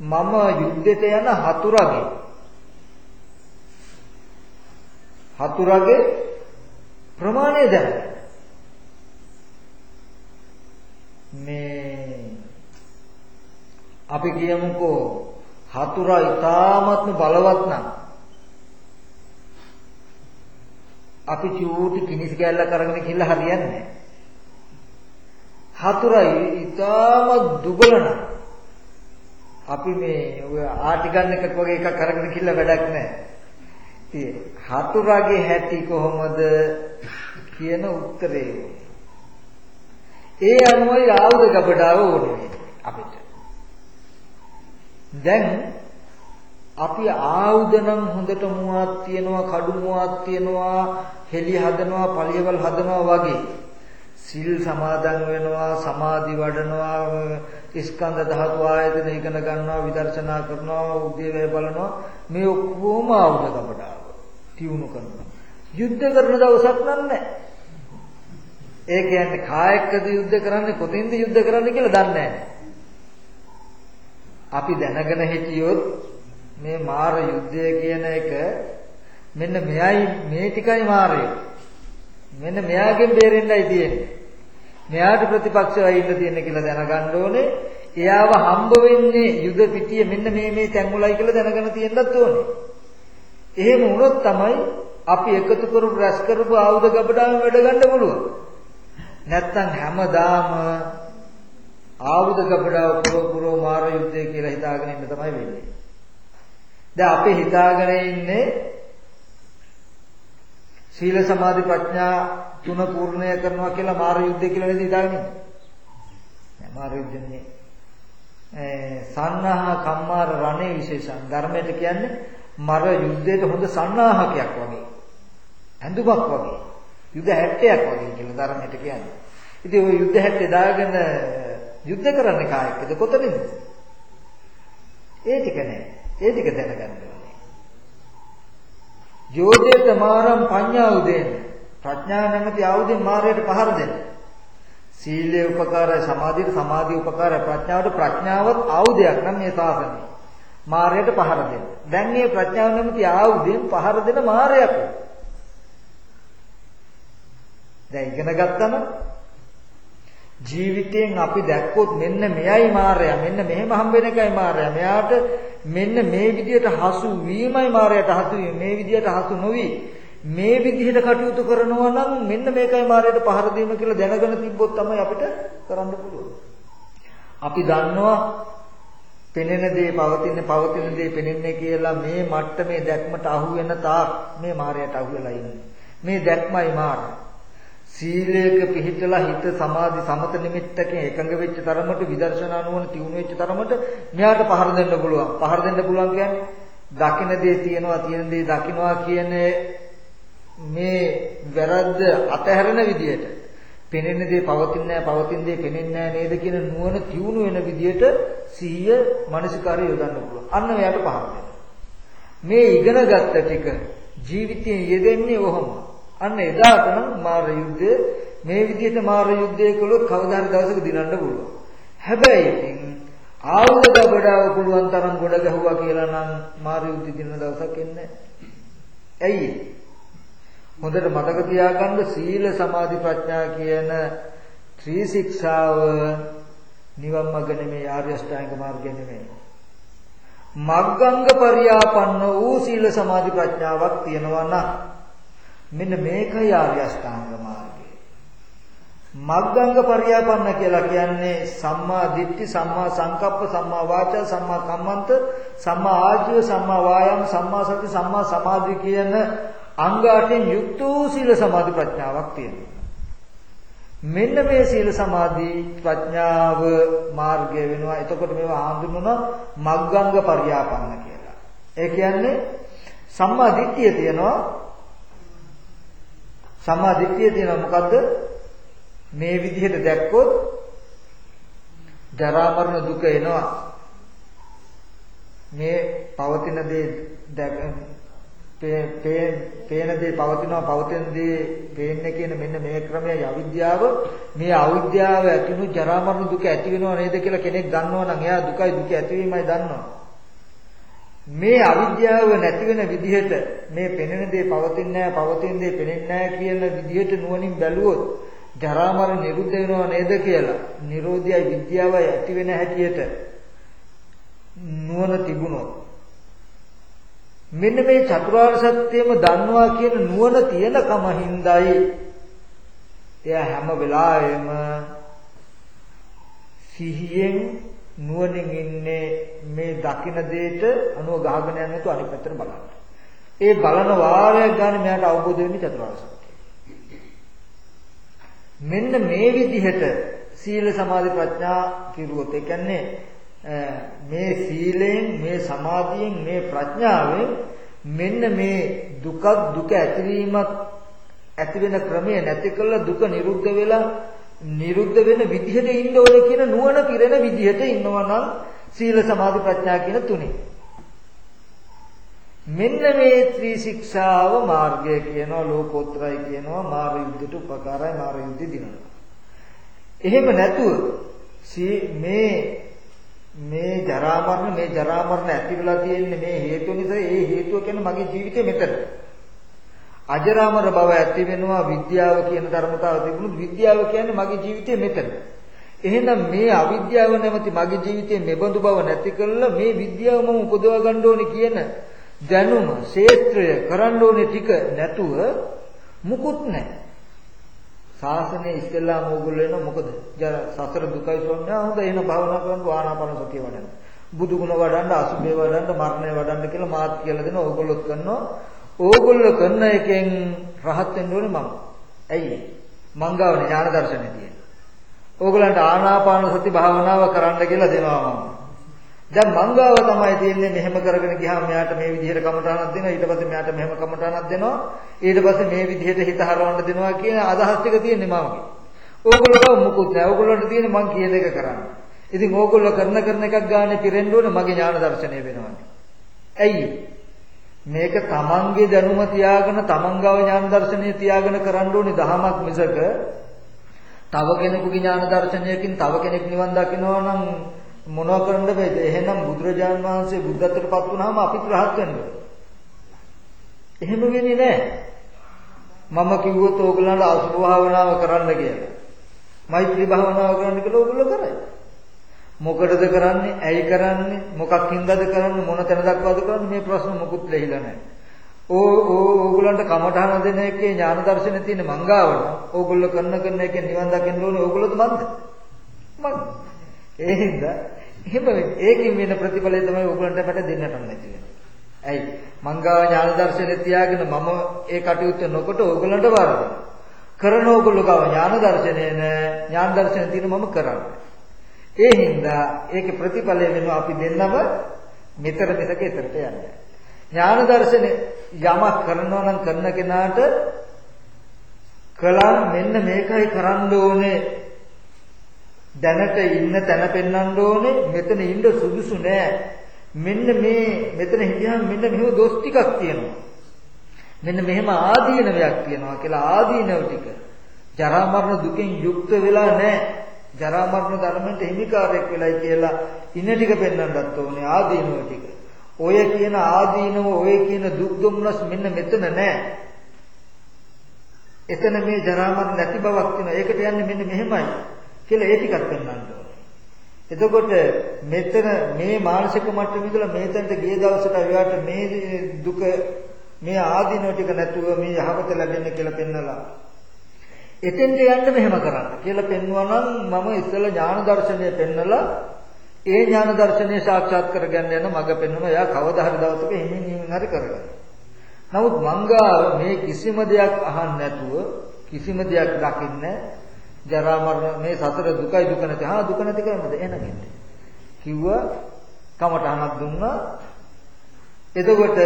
මම යුද්ධයට යන හතුරගේ. හතුරගේ ප්‍රමාණය දැනගන්න. මේ අපි කියමුකෝ හතුරා ඊ타ත්ම බලවත් නම් අපි චූටි කිනිස් කැල්ලක් අරගෙන කියලා හරියන්නේ නැහැ. හතුරයි ඊටම දුබලන අපි මේ ඔය ආටි ගන්න එකක් වගේ එකක් අරගෙන කියලා වැඩක් නැහැ. ඉතින් හතුරගේ හැටි කොහොමද කියන උත්තරේ ඒ අනුවයි ආයුධ ගබඩාව ඕනේ අපිට. දැන් අපි ආයුධ නම් හොඳට මුවාක් තියනවා කඩු මුවාක් තියනවා හෙලි හදනවා පළියවල් හදනවා වගේ සිල් සමාදන් වෙනවා සමාධි වඩනවා ස්කන්ධ ධාතු ආයතන ඉගෙන ගන්නවා විදර්ශනා කරනවා උද්‍යවේ බලනවා. මේ ඔක්කොම ආයුධ කපඩාව තියුණු කරනවා. යුද්ධ කරන දවසක් නෑ ඒ කියන්නේ කායකද යුද්ධ කරන්නේ කොතින්ද යුද්ධ කරන්නේ කියලා දන්නේ අපි දැනගෙන හිටියොත් මේ මාර යුද්ධය කියන එක මෙන්න මෙයයි මේ ටිකයි මාරය. මෙන්න මෙයාගෙන් බේරෙන්නයි තියෙන්නේ. මෙයාට ප්‍රතිපක්ෂවයි ඉන්න තියෙන කියලා දැනගන්න ඕනේ. එයාව හම්බ වෙන්නේ යුද පිටිය මෙන්න මේ මේ තැන්වලයි කියලා දැනගෙන තියෙන්නත් ඕනේ. එහෙම වුණොත් තමයි අපි එකතු කරපු රැස් කරපු ආයුධ ගබඩාවෙන් වැඩ ගන්න පුළුවන්. නැත්තම් හැමදාම ආයුධ ගබඩාව පුරව පුරව මාර යුද්ධය කියලා හිතාගෙන ඉන්න තමයි වෙන්නේ. දැන් අපි හිතාගෙන ඉන්නේ සීල සමාධි ප්‍රඥා තුන පූර්ණය කරනවා කියලා මාර යුද්ධය කියලා නේද හිතාගෙන ඉන්නේ. නෑ මාර යුද්ධනේ සන්නාහ කම්මාර රණේ විශේෂණ ධර්මයට කියන්නේ මර යුද්ධයට හොඳ සන්නාහකයක් වගේ. ඇඳුමක් වගේ. යුද 70ක් වගේ කියලා ධර්මයට කියන්නේ. ඉතින් ওই යුද 70 දාගෙන යුද්ධ කරන්නේ කායකද කොතනින්ද? ඒ ටික නෑ. ඒ ටික දැනගන්න ඕනේ. යෝධේ තමාරම් පඤ්ඤා උදේන ප්‍රඥා නැමැති ආයුධෙන් මාරයට පහර දෙන්න. සීලේ උපකාරය සමාධියට සමාධිය උපකාරය ප්‍රඥාවට ප්‍රඥාවත් ආයුධයක් නම් මේ සාසනය. මාරයට පහර දෙන්න. දැන් මේ ප්‍රඥාව නැමැති ආයුධයෙන් පහර දෙන මාරයක්. දැන් ඉගෙන ගත්තම ජීවිතයෙන් අපි දැක්කොත් මෙන්න මෙයයි මායя මෙන්න මෙහෙම හම්බ වෙන එකයි මායя මෙයාට මෙන්න මේ විදියට හසු වීමයි මායයට හසු වීම මේ විදියට හසු නොවි මේ විදිහට කටයුතු කරනවා නම් මෙන්න මේකයි මායයට පහර දීම කියලා දැනගෙන තිබ්බොත් තමයි අපිට කරන්න පුළුවන්. අපි දන්නවා පෙනෙන දේ පවතින පවතින දේ පෙනෙන්නේ කියලා මේ මට්ටමේ දැක්මට අහු වෙන තාක් මේ මායයට අහු වෙලා ඉන්නේ. මේ දැක්මයි මායя සීලයක පිහිටලා හිත සමාධි සමත නිමිත්තකින් එකඟ වෙච්ච තරමට විදර්ශනා නුවණ තියුණු වෙච්ච තරමට මෙයාට පහර දෙන්න පුළුවන්. පහර දෙන්න පුළුවන් කියන්නේ දකින දේ තියනවා තියෙන දේ දකින්නවා කියන මේ වැරද්ද අතහැරෙන විදියට පෙනෙන දේ පවතින්නේ නැහැ පවතින දේ පෙනෙන්නේ නැහැ නේද කියන නුවණ තියුණු වෙන විදියට සිහිය මානසිකාරය යොදන්න පුළුවන්. අන්න එයාට පහර දෙන්න. මේ ඉගෙන ගත්ත ටික ජීවිතයේ යෙදෙන්නේ කොහොමද? අන්න එදාට නම් මාර යුද්ධය මේ විදිහට මාර යුද්ධය කළොත් කවදා හරි දවසක දිනන්න පුළුවන්. හැබැයි ඉතින් ආයුධ ගබඩාව පුළුවන් තරම් ගොඩ ගැහුවා කියලා නම් මාර යුද්ධ දින දවසක් එන්නේ ඇයි? හොඳට මතක තියාගන්න සීල සමාධි ප්‍රඥා කියන ත්‍රි ශික්ෂාව නිවන් මඟ නෙමෙයි ආර්ය අෂ්ටාංග මාර්ගය නෙමෙයි. මග්ගංග පරියාපන්න වූ සීල සමාධි ප්‍රඥාවක් තියෙනවා නම් මෙන්න මේකයි ආර්ය අෂ්ටාංග මාර්ගය. මග්ගංග පරියාපන්න කියලා කියන්නේ සම්මා දිට්ඨි, සම්මා සංකප්ප, සම්මා වාචා, සම්මා කම්මන්ත, සම්මා ආජීව, සම්මා වායාම, සම්මා සති, සම්මා සමාධි කියන අංග අටෙන් යුක්ත වූ සීල සමාධි ප්‍රඥාවක් තියෙනවා. මෙන්න මේ සීල සමාධි ප්‍රඥාව මාර්ගය වෙනවා. එතකොට මේවා හඳුන්වන මග්ගංග පරියාපන්න කියලා. ඒ කියන්නේ සම්මා දිට්ඨිය තියෙනවා සම්මා දිට්ඨිය තියෙනවා මොකද්ද? මේ විදිහට දැක්කොත් ජරා මරණ දුක එනවා. මේ පවතින දේ පේන දේ පවතිනවා පවතින දේ පේන්නේ කියන මෙන්න මේ ක්‍රමයයි අවිද්‍යාව. මේ අවිද්‍යාව ඇතිනු ජරා මරණ දුක ඇති වෙනව නේද කියලා කෙනෙක් දන්නවා නම් එයා දුකයි දුක ඇතිවීමයි දන්නවා. මේ අවිද්‍යාව නැති වෙන විදිහට මේ පෙනෙන දේ පවතින්නේ නැහැ පවතින දේ පෙනෙන්නේ නැහැ කියන විදිහට නුවණින් බැලුවොත් ජරා මරණ නිරුද්ධ වෙනව නේද කියලා නිරෝධයයි විද්‍යාවයි ඇති වෙන හැටියට නුවණ තිබුණොත් මෙන්න මේ චතුරාර්ය සත්‍යයම දන්නවා කියන නුවණ තියෙනකම හින්දායි එයා හැම වෙලාවෙම සිහියෙන් නුවණින් ඉන්නේ මේ දකින දෙයට අනුව ගහගෙන යන්නේ නැතුව අනිත් පැත්තට බලන්න. ඒ බලන වාරයක් ගන්න මෙයාට අවබෝධ වෙන්නේ චතුරාර්ය සත්‍යය. මෙන්න මේ විදිහට සීල සමාධි ප්‍රඥා කිරුවොත් ඒ කියන්නේ මේ සීලයෙන් මේ සමාධියෙන් මේ ප්‍රඥාවෙන් මෙන්න මේ දුක දුක ඇතිවීමක් ඇති වෙන ක්‍රමය නැති කළා දුක නිරුද්ධ වෙලා නිරුද්ධ වෙන විදිහට ඉන්න ඕනේ කියන නුවණ පිරෙන විදිහට ඉන්නවා නම් සීල සමාධි ප්‍රඥා කියන තුනේ. මෙන්න මේ ත්‍රි ශික්ෂාව මාර්ගය කියනවා ලෝකෝත්තරයි කියනවා මාර යුද්ධයට උපකාරයි මාර යුද්ධ දිනනවා. එහෙම නැතුව මේ මේ ජරා මරණ මේ ජරා මරණ ඇති වෙලා තියෙන්නේ මේ හේතු නිසා ඒ හේතුව කියන්නේ මගේ ජීවිතේ මෙතන. අජරාමර බව ඇති වෙනවා විද්‍යාව කියන ධර්මතාව තිබුණොත් විද්‍යාව කියන්නේ මගේ ජීවිතේ මෙතන. එහෙනම් මේ අවිද්‍යාව නැමැති මගේ ජීවිතයේ මෙබඳු බව නැති කළා මේ විද්‍යාව මම උපදවා ගන්න ඕනේ කියන දැනුම ශේත්‍රය කරන්න ඕනේ ටික නැතුව මුකුත් නැහැ. ශාසනය ඉස්සෙල්ලාම ඕගොල්ලෝ එන මොකද? සසර දුකයි ස්වභාවය. හොඳ එහෙනම් භාවනා කරන්න ආනාපාන සතිය වඩන්න. බුදු ගුණ වඩන්න, අසුභේ වඩන්න, මරණය වඩන්න කියලා මාත් කියලා දෙනවා. ඕගොල්ලොත් කරනවා. ඕගොල්ලෝ කරන එකෙන් රහත් වෙන්න ඕනේ මම. ඇයි? මංගාව ඥාන දර්ශනේ තියෙන. ඕගලන්ට ආනාපාන සති භාවනාව කරන්න කියලා දෙනවා මම. දැන් මංගාව තමයි තියෙන්නේ මෙහෙම කරගෙන ගියාම මෙයාට මේ විදිහට කමඨානක් දෙනවා ඊට පස්සේ මෙයාට මෙහෙම කමඨානක් දෙනවා ඊට පස්සේ මේ විදිහට හිත හරවන්න දෙනවා කියන අදහස් ටික තියෙන්නේ මමගේ. ඕගොල්ලෝ මුකුත් නැහැ. ඕගොල්ලන්ට තියෙන්නේ මං කියන එක කරන්න. ඉතින් ඕගොල්ලෝ කරන කරන එකක් ගානේ පිරෙන්න ඕනේ මගේ ඥාන දර්ශනය වෙනවානේ. ඇයි? මේක තමන්ගේ දැනුම තියාගෙන තමන්ගව ඥාන දර්ශනය තියාගෙන කරන්න ඕනේ දහමක් මිසක තව කෙනෙකුගේ ඥාන දර්ශනයකින් තව කෙනෙක් නිවන් දකිනවා නම් මොනව කරන්න බෑද? එහෙනම් බුදුරජාන් වහන්සේ බුද්ධත්වයට පත් වුණාම අපිත් රහත් වෙන්න එහෙම වෙන්නේ නැහැ. මම කිව්වොත් ඕගලන්ට අසුභ භාවනාව කරන්න කියලා. මෛත්‍රී භාවනාව කරන්න කියලා ඕගොල්ලෝ කරයි. මොකටද කරන්නේ? ඇයි කරන්නේ? මොකක් හින්දාද කරන්නේ? මොන තැන දක්වාද කරන්නේ? මේ ප්‍රශ්න මොකුත් ලැහිලා නැහැ. ඕ ඕ ඕගලන්ට කමඨහන දෙන එකේ ඥාන දර්ශනේ තියෙන මංගාවන ඕගොල්ලෝ කරන කරන එකේ නිවන් දකින්න ඕනේ ඕගොල්ලෝද මන්ද? මං. ඒ හින්දා එහෙම ඒකෙන් වෙන ප්‍රතිඵලය තමයි ඕගලන්ට මට දෙන්නට නැති වෙන්නේ. ඇයි? මංගාව ඥාන දර්ශනේ තියාගෙන මම ඒ කටයුත්ත නොකොට ඕගලන්ට වරද. කරන ඕගොල්ලෝ ගාව ඥාන දර්ශනේ නෑ ඥාන දර්ශනේ තියෙන මම කරන්නේ. ඒ හින්දා ඒකේ ප්‍රතිඵලය වෙනවා අපි දෙන්නම මෙතර මෙතක එතරට යන්නේ. ඥාන දර්ශනේ යමක් කරනවා නම් කරන කෙනාට කලන් මෙන්න මේකයි කරන්න ඕනේ දැනට ඉන්න තැන පෙන්වන්න ඕනේ. මෙතන ඉන්න සුදුසු නෑ. මෙන්න මේ මෙතන හිටියාම මෙන්න මෙහෙම දොස් ටිකක් තියෙනවා. මෙන්න මෙහෙම ආදීනවයක් තියෙනවා කියලා ආදීනව ටික. ජරා මරණ දුකෙන් යුක්ත වෙලා නෑ. ජරා මරණ ධර්මෙන්ට හිමිකාරයක් වෙලයි කියලා ඉන්න ටික පෙන්වන්නත් ඕනේ ආදීනව ටික. ඔය කියන ආදීනව ඔය කියන දුක් දුම්නස් මෙන්න මෙතන නෑ. එතන මේ ජරා මරණ නැති බවක් තියෙනවා. ඒකට යන්නේ මෙන්න මෙහෙමයි. කියලා ඒ ටිකක් පෙන්වන්න ඕනේ. එතකොට මෙතන මේ මානසික මට්ටමේ ඉඳලා මේතනට ගිය දවසට එයාට මේ දුක මේ ආදීනෝ ටික නැතුව මේ යහපත ලැබෙන්න කියලා පෙන්නලා එතෙන්ට යන්න මෙහෙම කරන්න කියලා පෙන්වනවා නම් මම ඉස්සෙල්ලා ඥාන දර්ශනය පෙන්නලා ඒ ඥාන දර්ශනය සාක්ෂාත් කරගන්න යන මඟ පෙන්වනවා. එයා කවදා හරි දවසක හිමින් හිමින් හරි කරගන්න. නමුත් මංගා මේ කිසිම දෙයක් අහන්න නැතුව කිසිම දෙයක් දකින්නේ ජරා මරණ මේ සතර දුකයි දුක නැති. හා දුක නැති කරන්නද එහෙනම් ඉන්නේ. කිව්වා කමටහනක් දුන්නා. එතකොට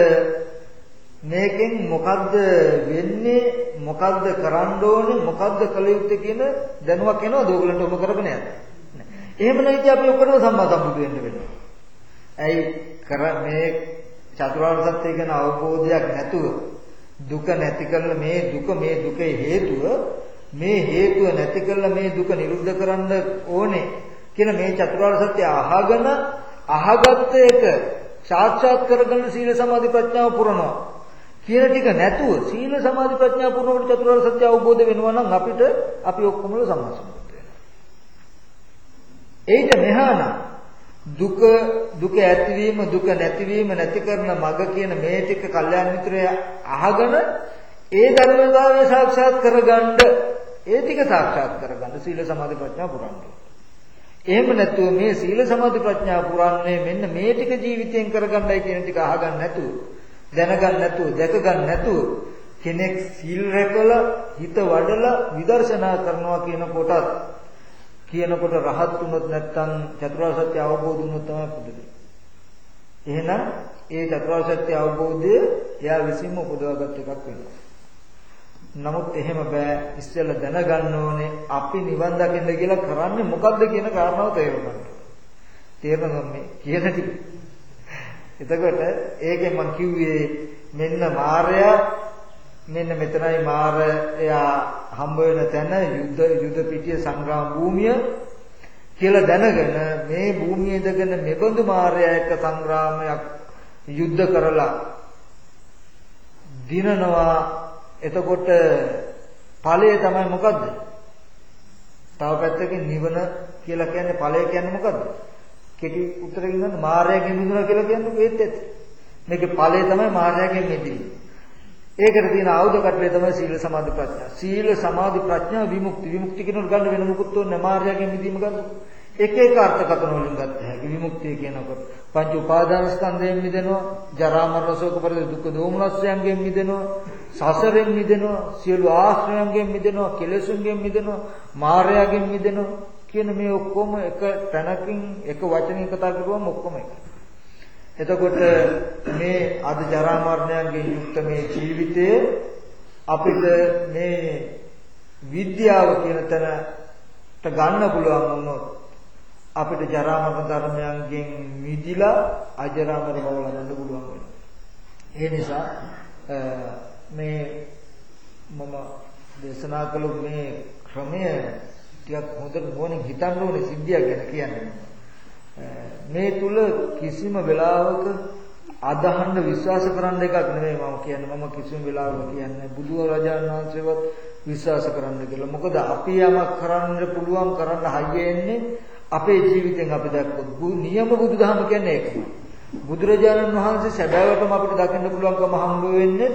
මේකෙන් මොකද්ද වෙන්නේ මොකද්ද කරන්න ඕනේ මොකද්ද කළ යුත්තේ කියන දැනුවක් එනවද ඕගලන්ට ඔබ කරගෙන යන්න. එහෙම නැති අපි ඔක්කොම සම්මා සම්බුදු වෙන්න වෙනවා. ඇයි කර මේ චතුරාර්ය සත්‍ය ගැන අවබෝධයක් නැතුව දුක නැති කරලා මේ දුක මේ දුකේ හේතුව මේ හේතුව නැති කරලා මේ දුක නිරුද්ධ කරන්න ඕනේ කියන මේ චතුරාර්ය සත්‍ය අහගෙන අහගත්ත එක සාක්ෂාත් කරගන්න සීල සමාධි ප්‍රඥාව පුරනවා කියන ටික නැතුව සීල සමාධි ප්‍රඥා පුරනකොට චතුරාර්ය සත්‍ය අවබෝධ වෙනවා නම් අපිට අපි ඔක්කොම සම්මාසම්බුත් වෙනවා. ඒිට මෙහානම් දුක දුක ඇතිවීම දුක නැතිවීම නැති කරන මඟ කියන මේ ටික කල්යාණ මිත්‍රය අහගෙන ඒ ධර්මතාවය සාක්ෂාත් කරගන්න ඒ ටික සාක්ෂාත් කරගන්න සීල සමාධි ප්‍රඥා පුරන්න. එහෙම නැතුව මේ සීල සමාධි ප්‍රඥා පුරන්නේ මෙන්න මේ ටික ජීවිතයෙන් කරගන්නයි කියන ටික අහගන්න නැතුව දැනගන්න නැතුව දැකගන්න නැතුව කෙනෙක් සීල් රැකලා හිත වඩලා විදර්ශනා කරනවා කියන කොටත් කියනකොට රහත් වුණොත් නැත්නම් චතුරාර්ය සත්‍ය අවබෝධ වුණොත් තමයි පුදුනේ. එහෙනම් ඒ චතුරාර්ය සත්‍ය අවබෝධය එයා විසින්ම උපදවාගත් එකක් වෙනවා. නමුත් එහෙම බෑ ඉස්සෙල්ලා දැනගන්න ඕනේ අපි නිවන් දකින්න කියලා කරන්නේ මොකද්ද කියන කාරණාව තේරුම් ගන්න. තේරෙනවද මේ කියන ටික? එතකොට ඒකෙන් මම කිව්වේ මෙන්න මායя මෙන්න මෙතනයි මාරයා හම්බ වෙන තැන යුද්ධ යුද පිටිය සංග්‍රාම භූමිය කියලා දැනගෙන මේ භූමියේ දගෙන මෙබඳු මාරයා එක්ක සංග්‍රාමයක් යුද්ධ කරලා දිනනවා එතකොට ඵලය තමයි මොකද්ද? තව පැත්තකින් නිවන කියලා කියන්නේ ඵලය කියන්නේ මොකද්ද? කෙටි උත්තරකින් ගන්න මායයෙන් මිදුණා කියලා කියන්නේ ඒත් ඇත්ත. මේකේ ඵලය තමයි මායයෙන් මිදීම. ඒකට තියෙන ආයුධ කටලේ තමයි සීල සමාධි ප්‍රඥා. සීල සමාධි ප්‍රඥා විමුක්ති විමුක්ති කියනකොට ගන්න වෙන මොකුත් ඕනේ මායයෙන් මිදීම ගන්න. එක එක අර්ථකථන වලින් ගත්ත හැකි විමුක්තිය කියනකොට පංච උපාදාන ස්කන්ධයෙන් මිදෙනවා ජරා මරණ ශෝක පරිදේ දුක්ඛ දෝමනස්යන්ගෙන් මිදෙනවා සසරෙන් මිදෙනවා සියලු ආශ්‍රයන්ගෙන් මිදෙනවා කෙලෙසුන්ගෙන් මිදෙනවා මායයෙන් මිදෙනවා කියන මේ ඔක්කොම එක තැනකින් එක වචනයකින් කතා කරුවම ඔක්කොම එකයි එතකොට මේ අද ජරා මරණයන්ගෙන් යුක්ත මේ ජීවිතය අපිට මේ විද්‍යාව කියන තැනට ගන්න පුළුවන් වුණොත් අපිට ජරා මරණ ධර්මයන්ගෙන් මිදිලා අජරාමර බව ලබන්න පුළුවන් වෙනවා. ඒ නිසා මේ මම දේශනා කළ මේ ක්‍රමය ටිකක් හොඳට මොනින් හිතන්න ඕනේ සිද්ධියක් ගැන කියන්නේ. මේ තුල කිසිම වෙලාවක අදහන්න විශ්වාස කරන්න එකක් නෙමෙයි මම කියන්නේ මම කිසිම වෙලාවක කියන්නේ බුදු රජාණන් වහන්සේවත් විශ්වාස කරන්න කියලා. මොකද අපි යමක් කරන්න පුළුවන් කරන්න හයිය එන්නේ අපේ ජීවිතෙන් අපි දැක්කොත් නියම බුදුදහම කියන්නේ ඒකමයි. බුදුරජාණන් වහන්සේ සැබෑවටම අපිට දකින්න පුළුවන්කම හම්බ වෙන්නේ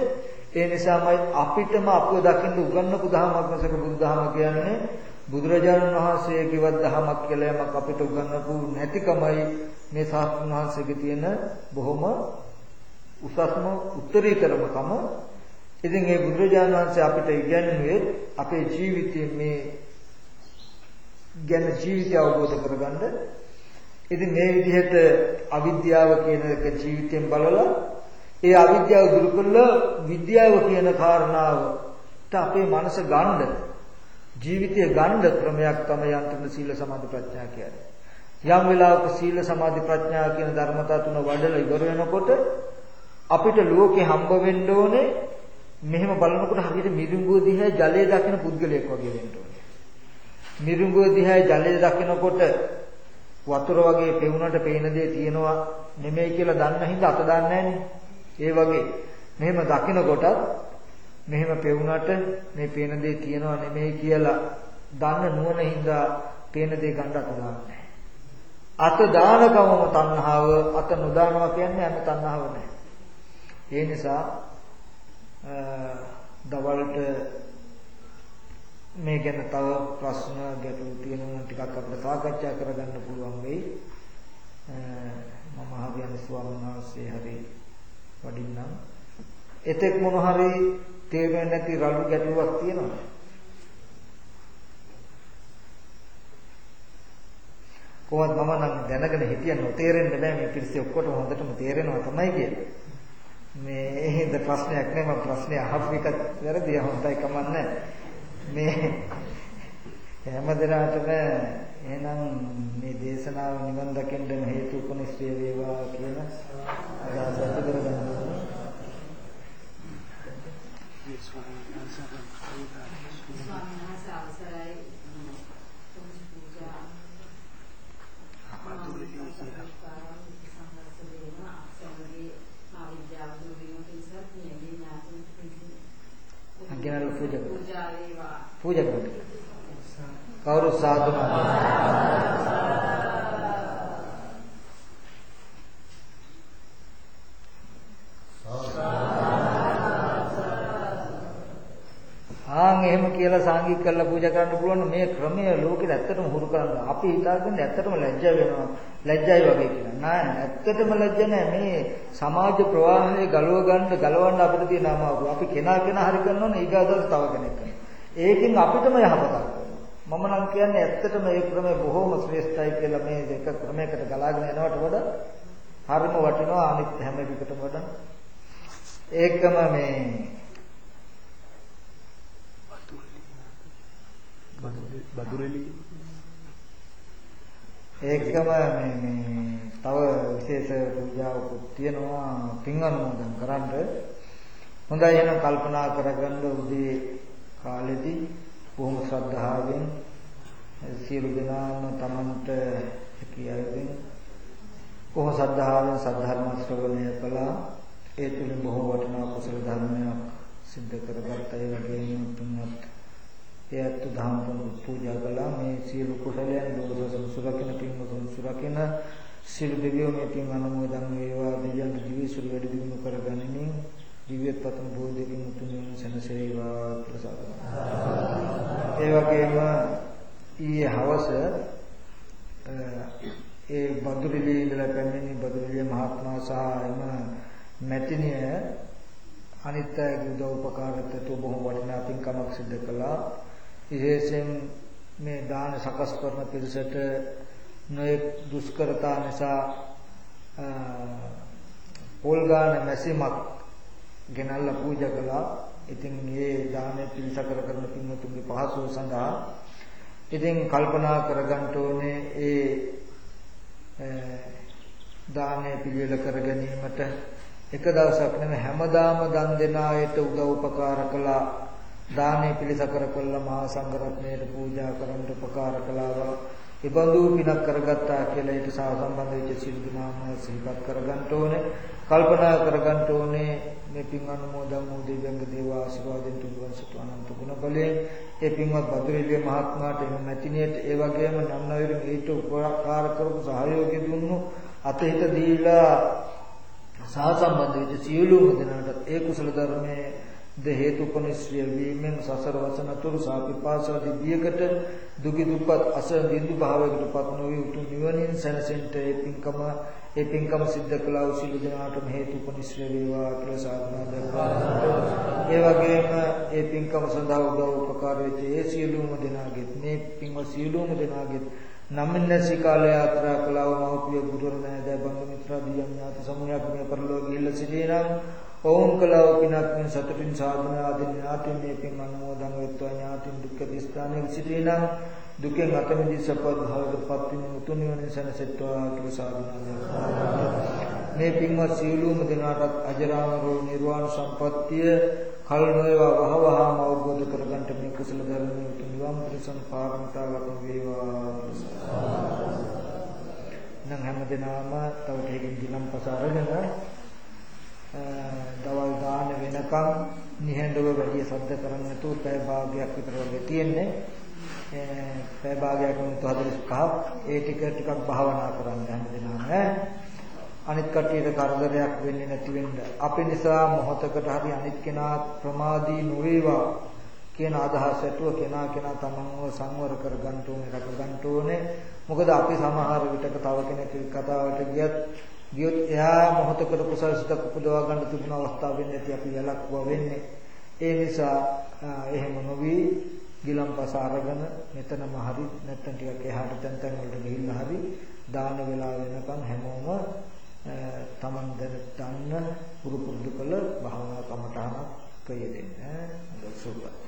ඒ නිසාමයි අපිටම අපව දකින්න උගන්වපු දහමක් නැසක බුදුදහම කියන්නේ බුදුරජාණන් වහන්සේ කිව්වත් දහමක් කියලා යමක් අපිට උගන්වපු නැතිකමයි මේ ශාස්ත්‍රඥ වහන්සේගේ තියෙන බොහොම උසස්ම උත්තරීතරම කම. ඉතින් මේ බුදුරජාණන් වහන්සේ අපිට ඉගැන්වුවේ අපේ ජීවිතයේ මේ ගැන ජීවිතය අවබෝධ කරගන්න. ඉතින් මේ විදිහට අවිද්‍යාව කියන එක ජීවිතයෙන් බලලා ඒ අවිද්‍යාව දුරු කළා විද්‍යාව කියන කාරණාවට අපේ මනස ගන්න ජීවිතය ගන්න ක්‍රමයක් තමයි අන්තිම සීල සමාධි ප්‍රඥා කියන්නේ. යම් වෙලාවක සීල සමාධි ප්‍රඥා කියන ධර්මතා තුන වඩලා ඉවර වෙනකොට අපිට ලෝකේ හම්බ වෙන්න ඕනේ මෙහෙම බලනකොට හරියට මිරිඟුව දිහා ජලය දකින පුද්ගලයෙක් වගේ වෙන්න ඕනේ. මිරිඟුව දිහා ජලය දකිනකොට වතුර වගේ පෙවුනට පේන දේ තියෙනවා නෙමෙයි කියලා දන්න හින්දා අත දාන්නේ ඒ වගේ මෙහෙම දකිනකොට මෙහෙම පෙවුනට මේ පේන දේ තියෙනවා නෙමෙයි කියලා දන්න නුවණ හින්දා පේන දේ ගන්න අත දාන්නේ අත දානකමම තණ්හාව අත නොදානවා කියන්නේ අන්න තණ්හාව නෑ ඒ නිසා දවල්ට මේ ගැන තව ප්‍රශ්න ගැටලු තියෙනවා ටිකක් අපිට සාකච්ඡා කරගන්න පුළුවන් වෙයි. මම අහගෙන ස්වාමීන් වහන්සේ හරි වඩින්නම්. එතෙක් මොන හරි තේරෙන්නේ නැති රළු ගැටලුවක් තියෙනවද? කොහොමද මම නම් දැනගෙන හිටියන නොතේරෙන්නේ නැහැ මේ පිළිසෙ ඔක්කොටම හොඳටම තේරෙනවා තමයි කියන්නේ. මේ හින්ද ප්‍රශ්නයක් නෑ මම ප්‍රශ්නේ අහපු එක වැරදි හොඳයි කමන්නේ. මේ හැම දිනාටම එහෙනම් මේ දේශනාව නිවන් දකින්න හේතු උපනිශ්‍රේ වේවා කියන අදහස ඇති කරගන්න ඕනේ. ස්වාමීන් වහන්සේ අවසරයි පූජා අග්ගනල පූජා පූජා කරන්න. කවුරු සාදු ආන් එහෙම කියලා සාංගික කරලා පූජා කරන්න පුළුවන් මේ ක්‍රමය ලෝකෙට ඇත්තටම හුරු කරන්න. අපි හිතාගන්නේ ඇත්තටම ලැජ්ජා වෙනවා. ලැජ්ජයි වගේ කියලා. නෑ ඇත්තටම ලැජ්ජ නෑ මේ සමාජ ප්‍රවාහය ගලව ගන්න ගලවන්න අපිට තියෙන අමාරු. අපි කෙනා කෙනා හරි කරනවනේ ඊගාදවස් තව කෙනෙක් කරනවා. ඒකෙන් අපිටම යහපතක් මම නම් කියන්නේ ඇත්තටම මේ ක්‍රමය බොහොම ශ්‍රේෂ්ඨයි කියලා මේ දෙක ක්‍රමයකට ගලාගෙන යනවට වඩා හරිම වටිනවා අනිත් හැම එකකටම වඩා. ඒකම මේ බදුරෙලි ඒකම මේ මේ තව විශේෂ පූජාවකුත් තියෙනවා පින් අනුමෝදන් කරන්න. හොඳයි එහෙනම් කල්පනා කරගන්න උදේ කාලෙදී බොහොම ශ්‍රද්ධාවෙන් සියලු දෙනාම තමන්ට හැකියාවෙන් බොහොම ශ්‍රද්ධාවෙන් සද්ධර්ම ශ්‍රවණය කළා. ඒ තුලින් බොහෝ වටිනා කුසල ධර්මයක් සිද්ධ කරගත්ත. ඒ වගේම තුන්වත් එයත් දහම් පූජා කළා. මේ සියලු කුසලයන් දෝෂ සුරකින්න පින්වතුන් සුරකින්න සියලු දෙවියෝ මේ පින් අනුමෝදන් වේවා. දෙවියන් දිවිසුරු වැඩි දියුණු කරගනිමින් දිව්‍යත් පතන බෝධිකින් උතුම් සනසේවා ප්‍රසාද. ඒ වගේම ඊයේ හවස ඒ බදුරිලි ඉඳලා පැමිණි බදුරිලි මහත්මයා සහ එම මැතිණිය අනිත් අයගේ උදව් උපකාරයට බොහොම වටිනා පින්කමක් සිදු කළා. විශේෂයෙන් මේ දාන සකස් කරන පිරිසට නොයෙක් දුෂ්කරතා නිසා පොල් ගාන මැසිමක් ගෙනල්ලා පූජා කළා. ඉතින් මේ දාන පිළිසකර කරන පින්වතුන්ගේ පහසුව සඳහා ඉතින් කල්පනා කරගන්න ඕනේ ඒ දානය පිළිවෙල කර ගැනීමට. එක දවසක් නෙමෙයි හැමදාම දන් දෙන අයට උදව් උපකාර කළා. දානය පිළිසකර කළා මහා සංඝරත්නයට පූජා කරන්න උපකාර කළා ඉබඳු පිනක් කරගත්තා කියලා ඊට සාසම්බන්ධ වෙච්ච සිල් දිනාම සිහිපත් කරගන්න ඕනේ. කල්පනා කරගන්න ඕනේ මේ පින් අනුමෝදන් වූ දෙවියන්ගේ දේව ආශිර්වාදයෙන් තුන්වන් සතු අනන්ත ගුණ බලයෙන්. ඒ පින්වත් බදුරිලිය මහත්මයාට එම මැතිණියට ඒ වගේම නන්නවරින් ඊට උපකාර කරපු සහයෝගය දුන්නු. අතහිත දීලා සහසම්බන්ධ වෙච්ච සියලුම දෙනාට ඒ කුසල ධර්මයේ ද හේතුපනිශ්‍රය වීමෙන් සසර වසන තුරු සාපිපාසාදී බියකට දුකි දුප්පත් අස බිඳු භාවයකට පත් නොවි උතුම් නිවනින් සැනසෙන්නට ඒ පින්කම ඒ පින්කම සිද්ධ කළා වූ සියලු දෙනාටම හේතුපනිශ්‍රය වේවා කියලා සාධනා දක්වනවා ඒ වගේම ඒ පින්කම සඳහා උදව් උපකාර වෙච්ච ඒ සියලුම දෙනාගෙත් මේ පින්ව සියලුම දෙනාගෙත් නම්මින්නසි කාල යාත්‍රා කළා වූ මෞපිය ගුරුවර නැද බංග මිත්‍ර දියම් ඥාති සමුයක් මේ පරිලෝක ගිහිල්ලා සිටිනම් ඕම් කළා වූ පිනක් මෙන් සතුටින් සාධනා ආදී ඥාති මේ පින් අනුමෝදන් වෙත්වා. ඥාතින් දුක්ඛ දිස්ථානයේ සිටිනම් දුකෙන් අත මිදී සපත් භාවයටපත් වෙන උතුම් නිවන සැනසෙත්වා කියලා සාධනා මේ පින්වත් සියලුම දෙනාටත් අජරාමරෝ නිර්වාණ සම්පත්තිය කල් නොවේවා වහවහාම අවබෝධ කරගන්නට මේ කුසල ධර්මයේ උතුම් නිවන් පිණසම් පාරමිතාවක් වේවා. නම් හැමදෙනාම තව ටිකකින් දිනම්පස අරගෙන දවල් දාන වෙනකම් නිහඬව වැඩි සද්ද කරන්නේ නැතුව පැය භාගයක් විතර වගේ තියෙන්නේ. පැය භාගයක් වුණත් 45ක් ඒ ටික ටිකක් භාවනා කරන්න හැමදෙනාම අනිත් කටියට කරදරයක් වෙන්නේ නැති වෙන්න. අපේ නිසා මොහතකට හරි අනිත් කෙනා ප්‍රමාදී නොවේවා කියන අදහස ඇතුව කෙනා කෙනා තමන්ව සංවර කර ගන්න ඕනේ රැක ගන්න ඕනේ. මොකද අපි සමහර විටක තව කෙනෙක් කතාවට ගියත් ගියොත් එයා මොහතකට කුසල සිතක් උපදවා ගන්න තිබුණ අවස්ථාව වෙන්නේ නැති අපි වැළක්වා වෙන්නේ. ඒ නිසා එහෙම නොවි. ගිලම්පස අරගෙන මෙතනම හරි නැත්නම් ටිකක් එහාට තැන් තැන් වලට ගිහිල්ලා හරි දාන වෙලා වෙනකන් හැමෝම තමන් දැන ගන්න පුරු පුරුදු කළ භාවනා කමටහන ප්‍රයදෙන්න හොඳ සුබපත්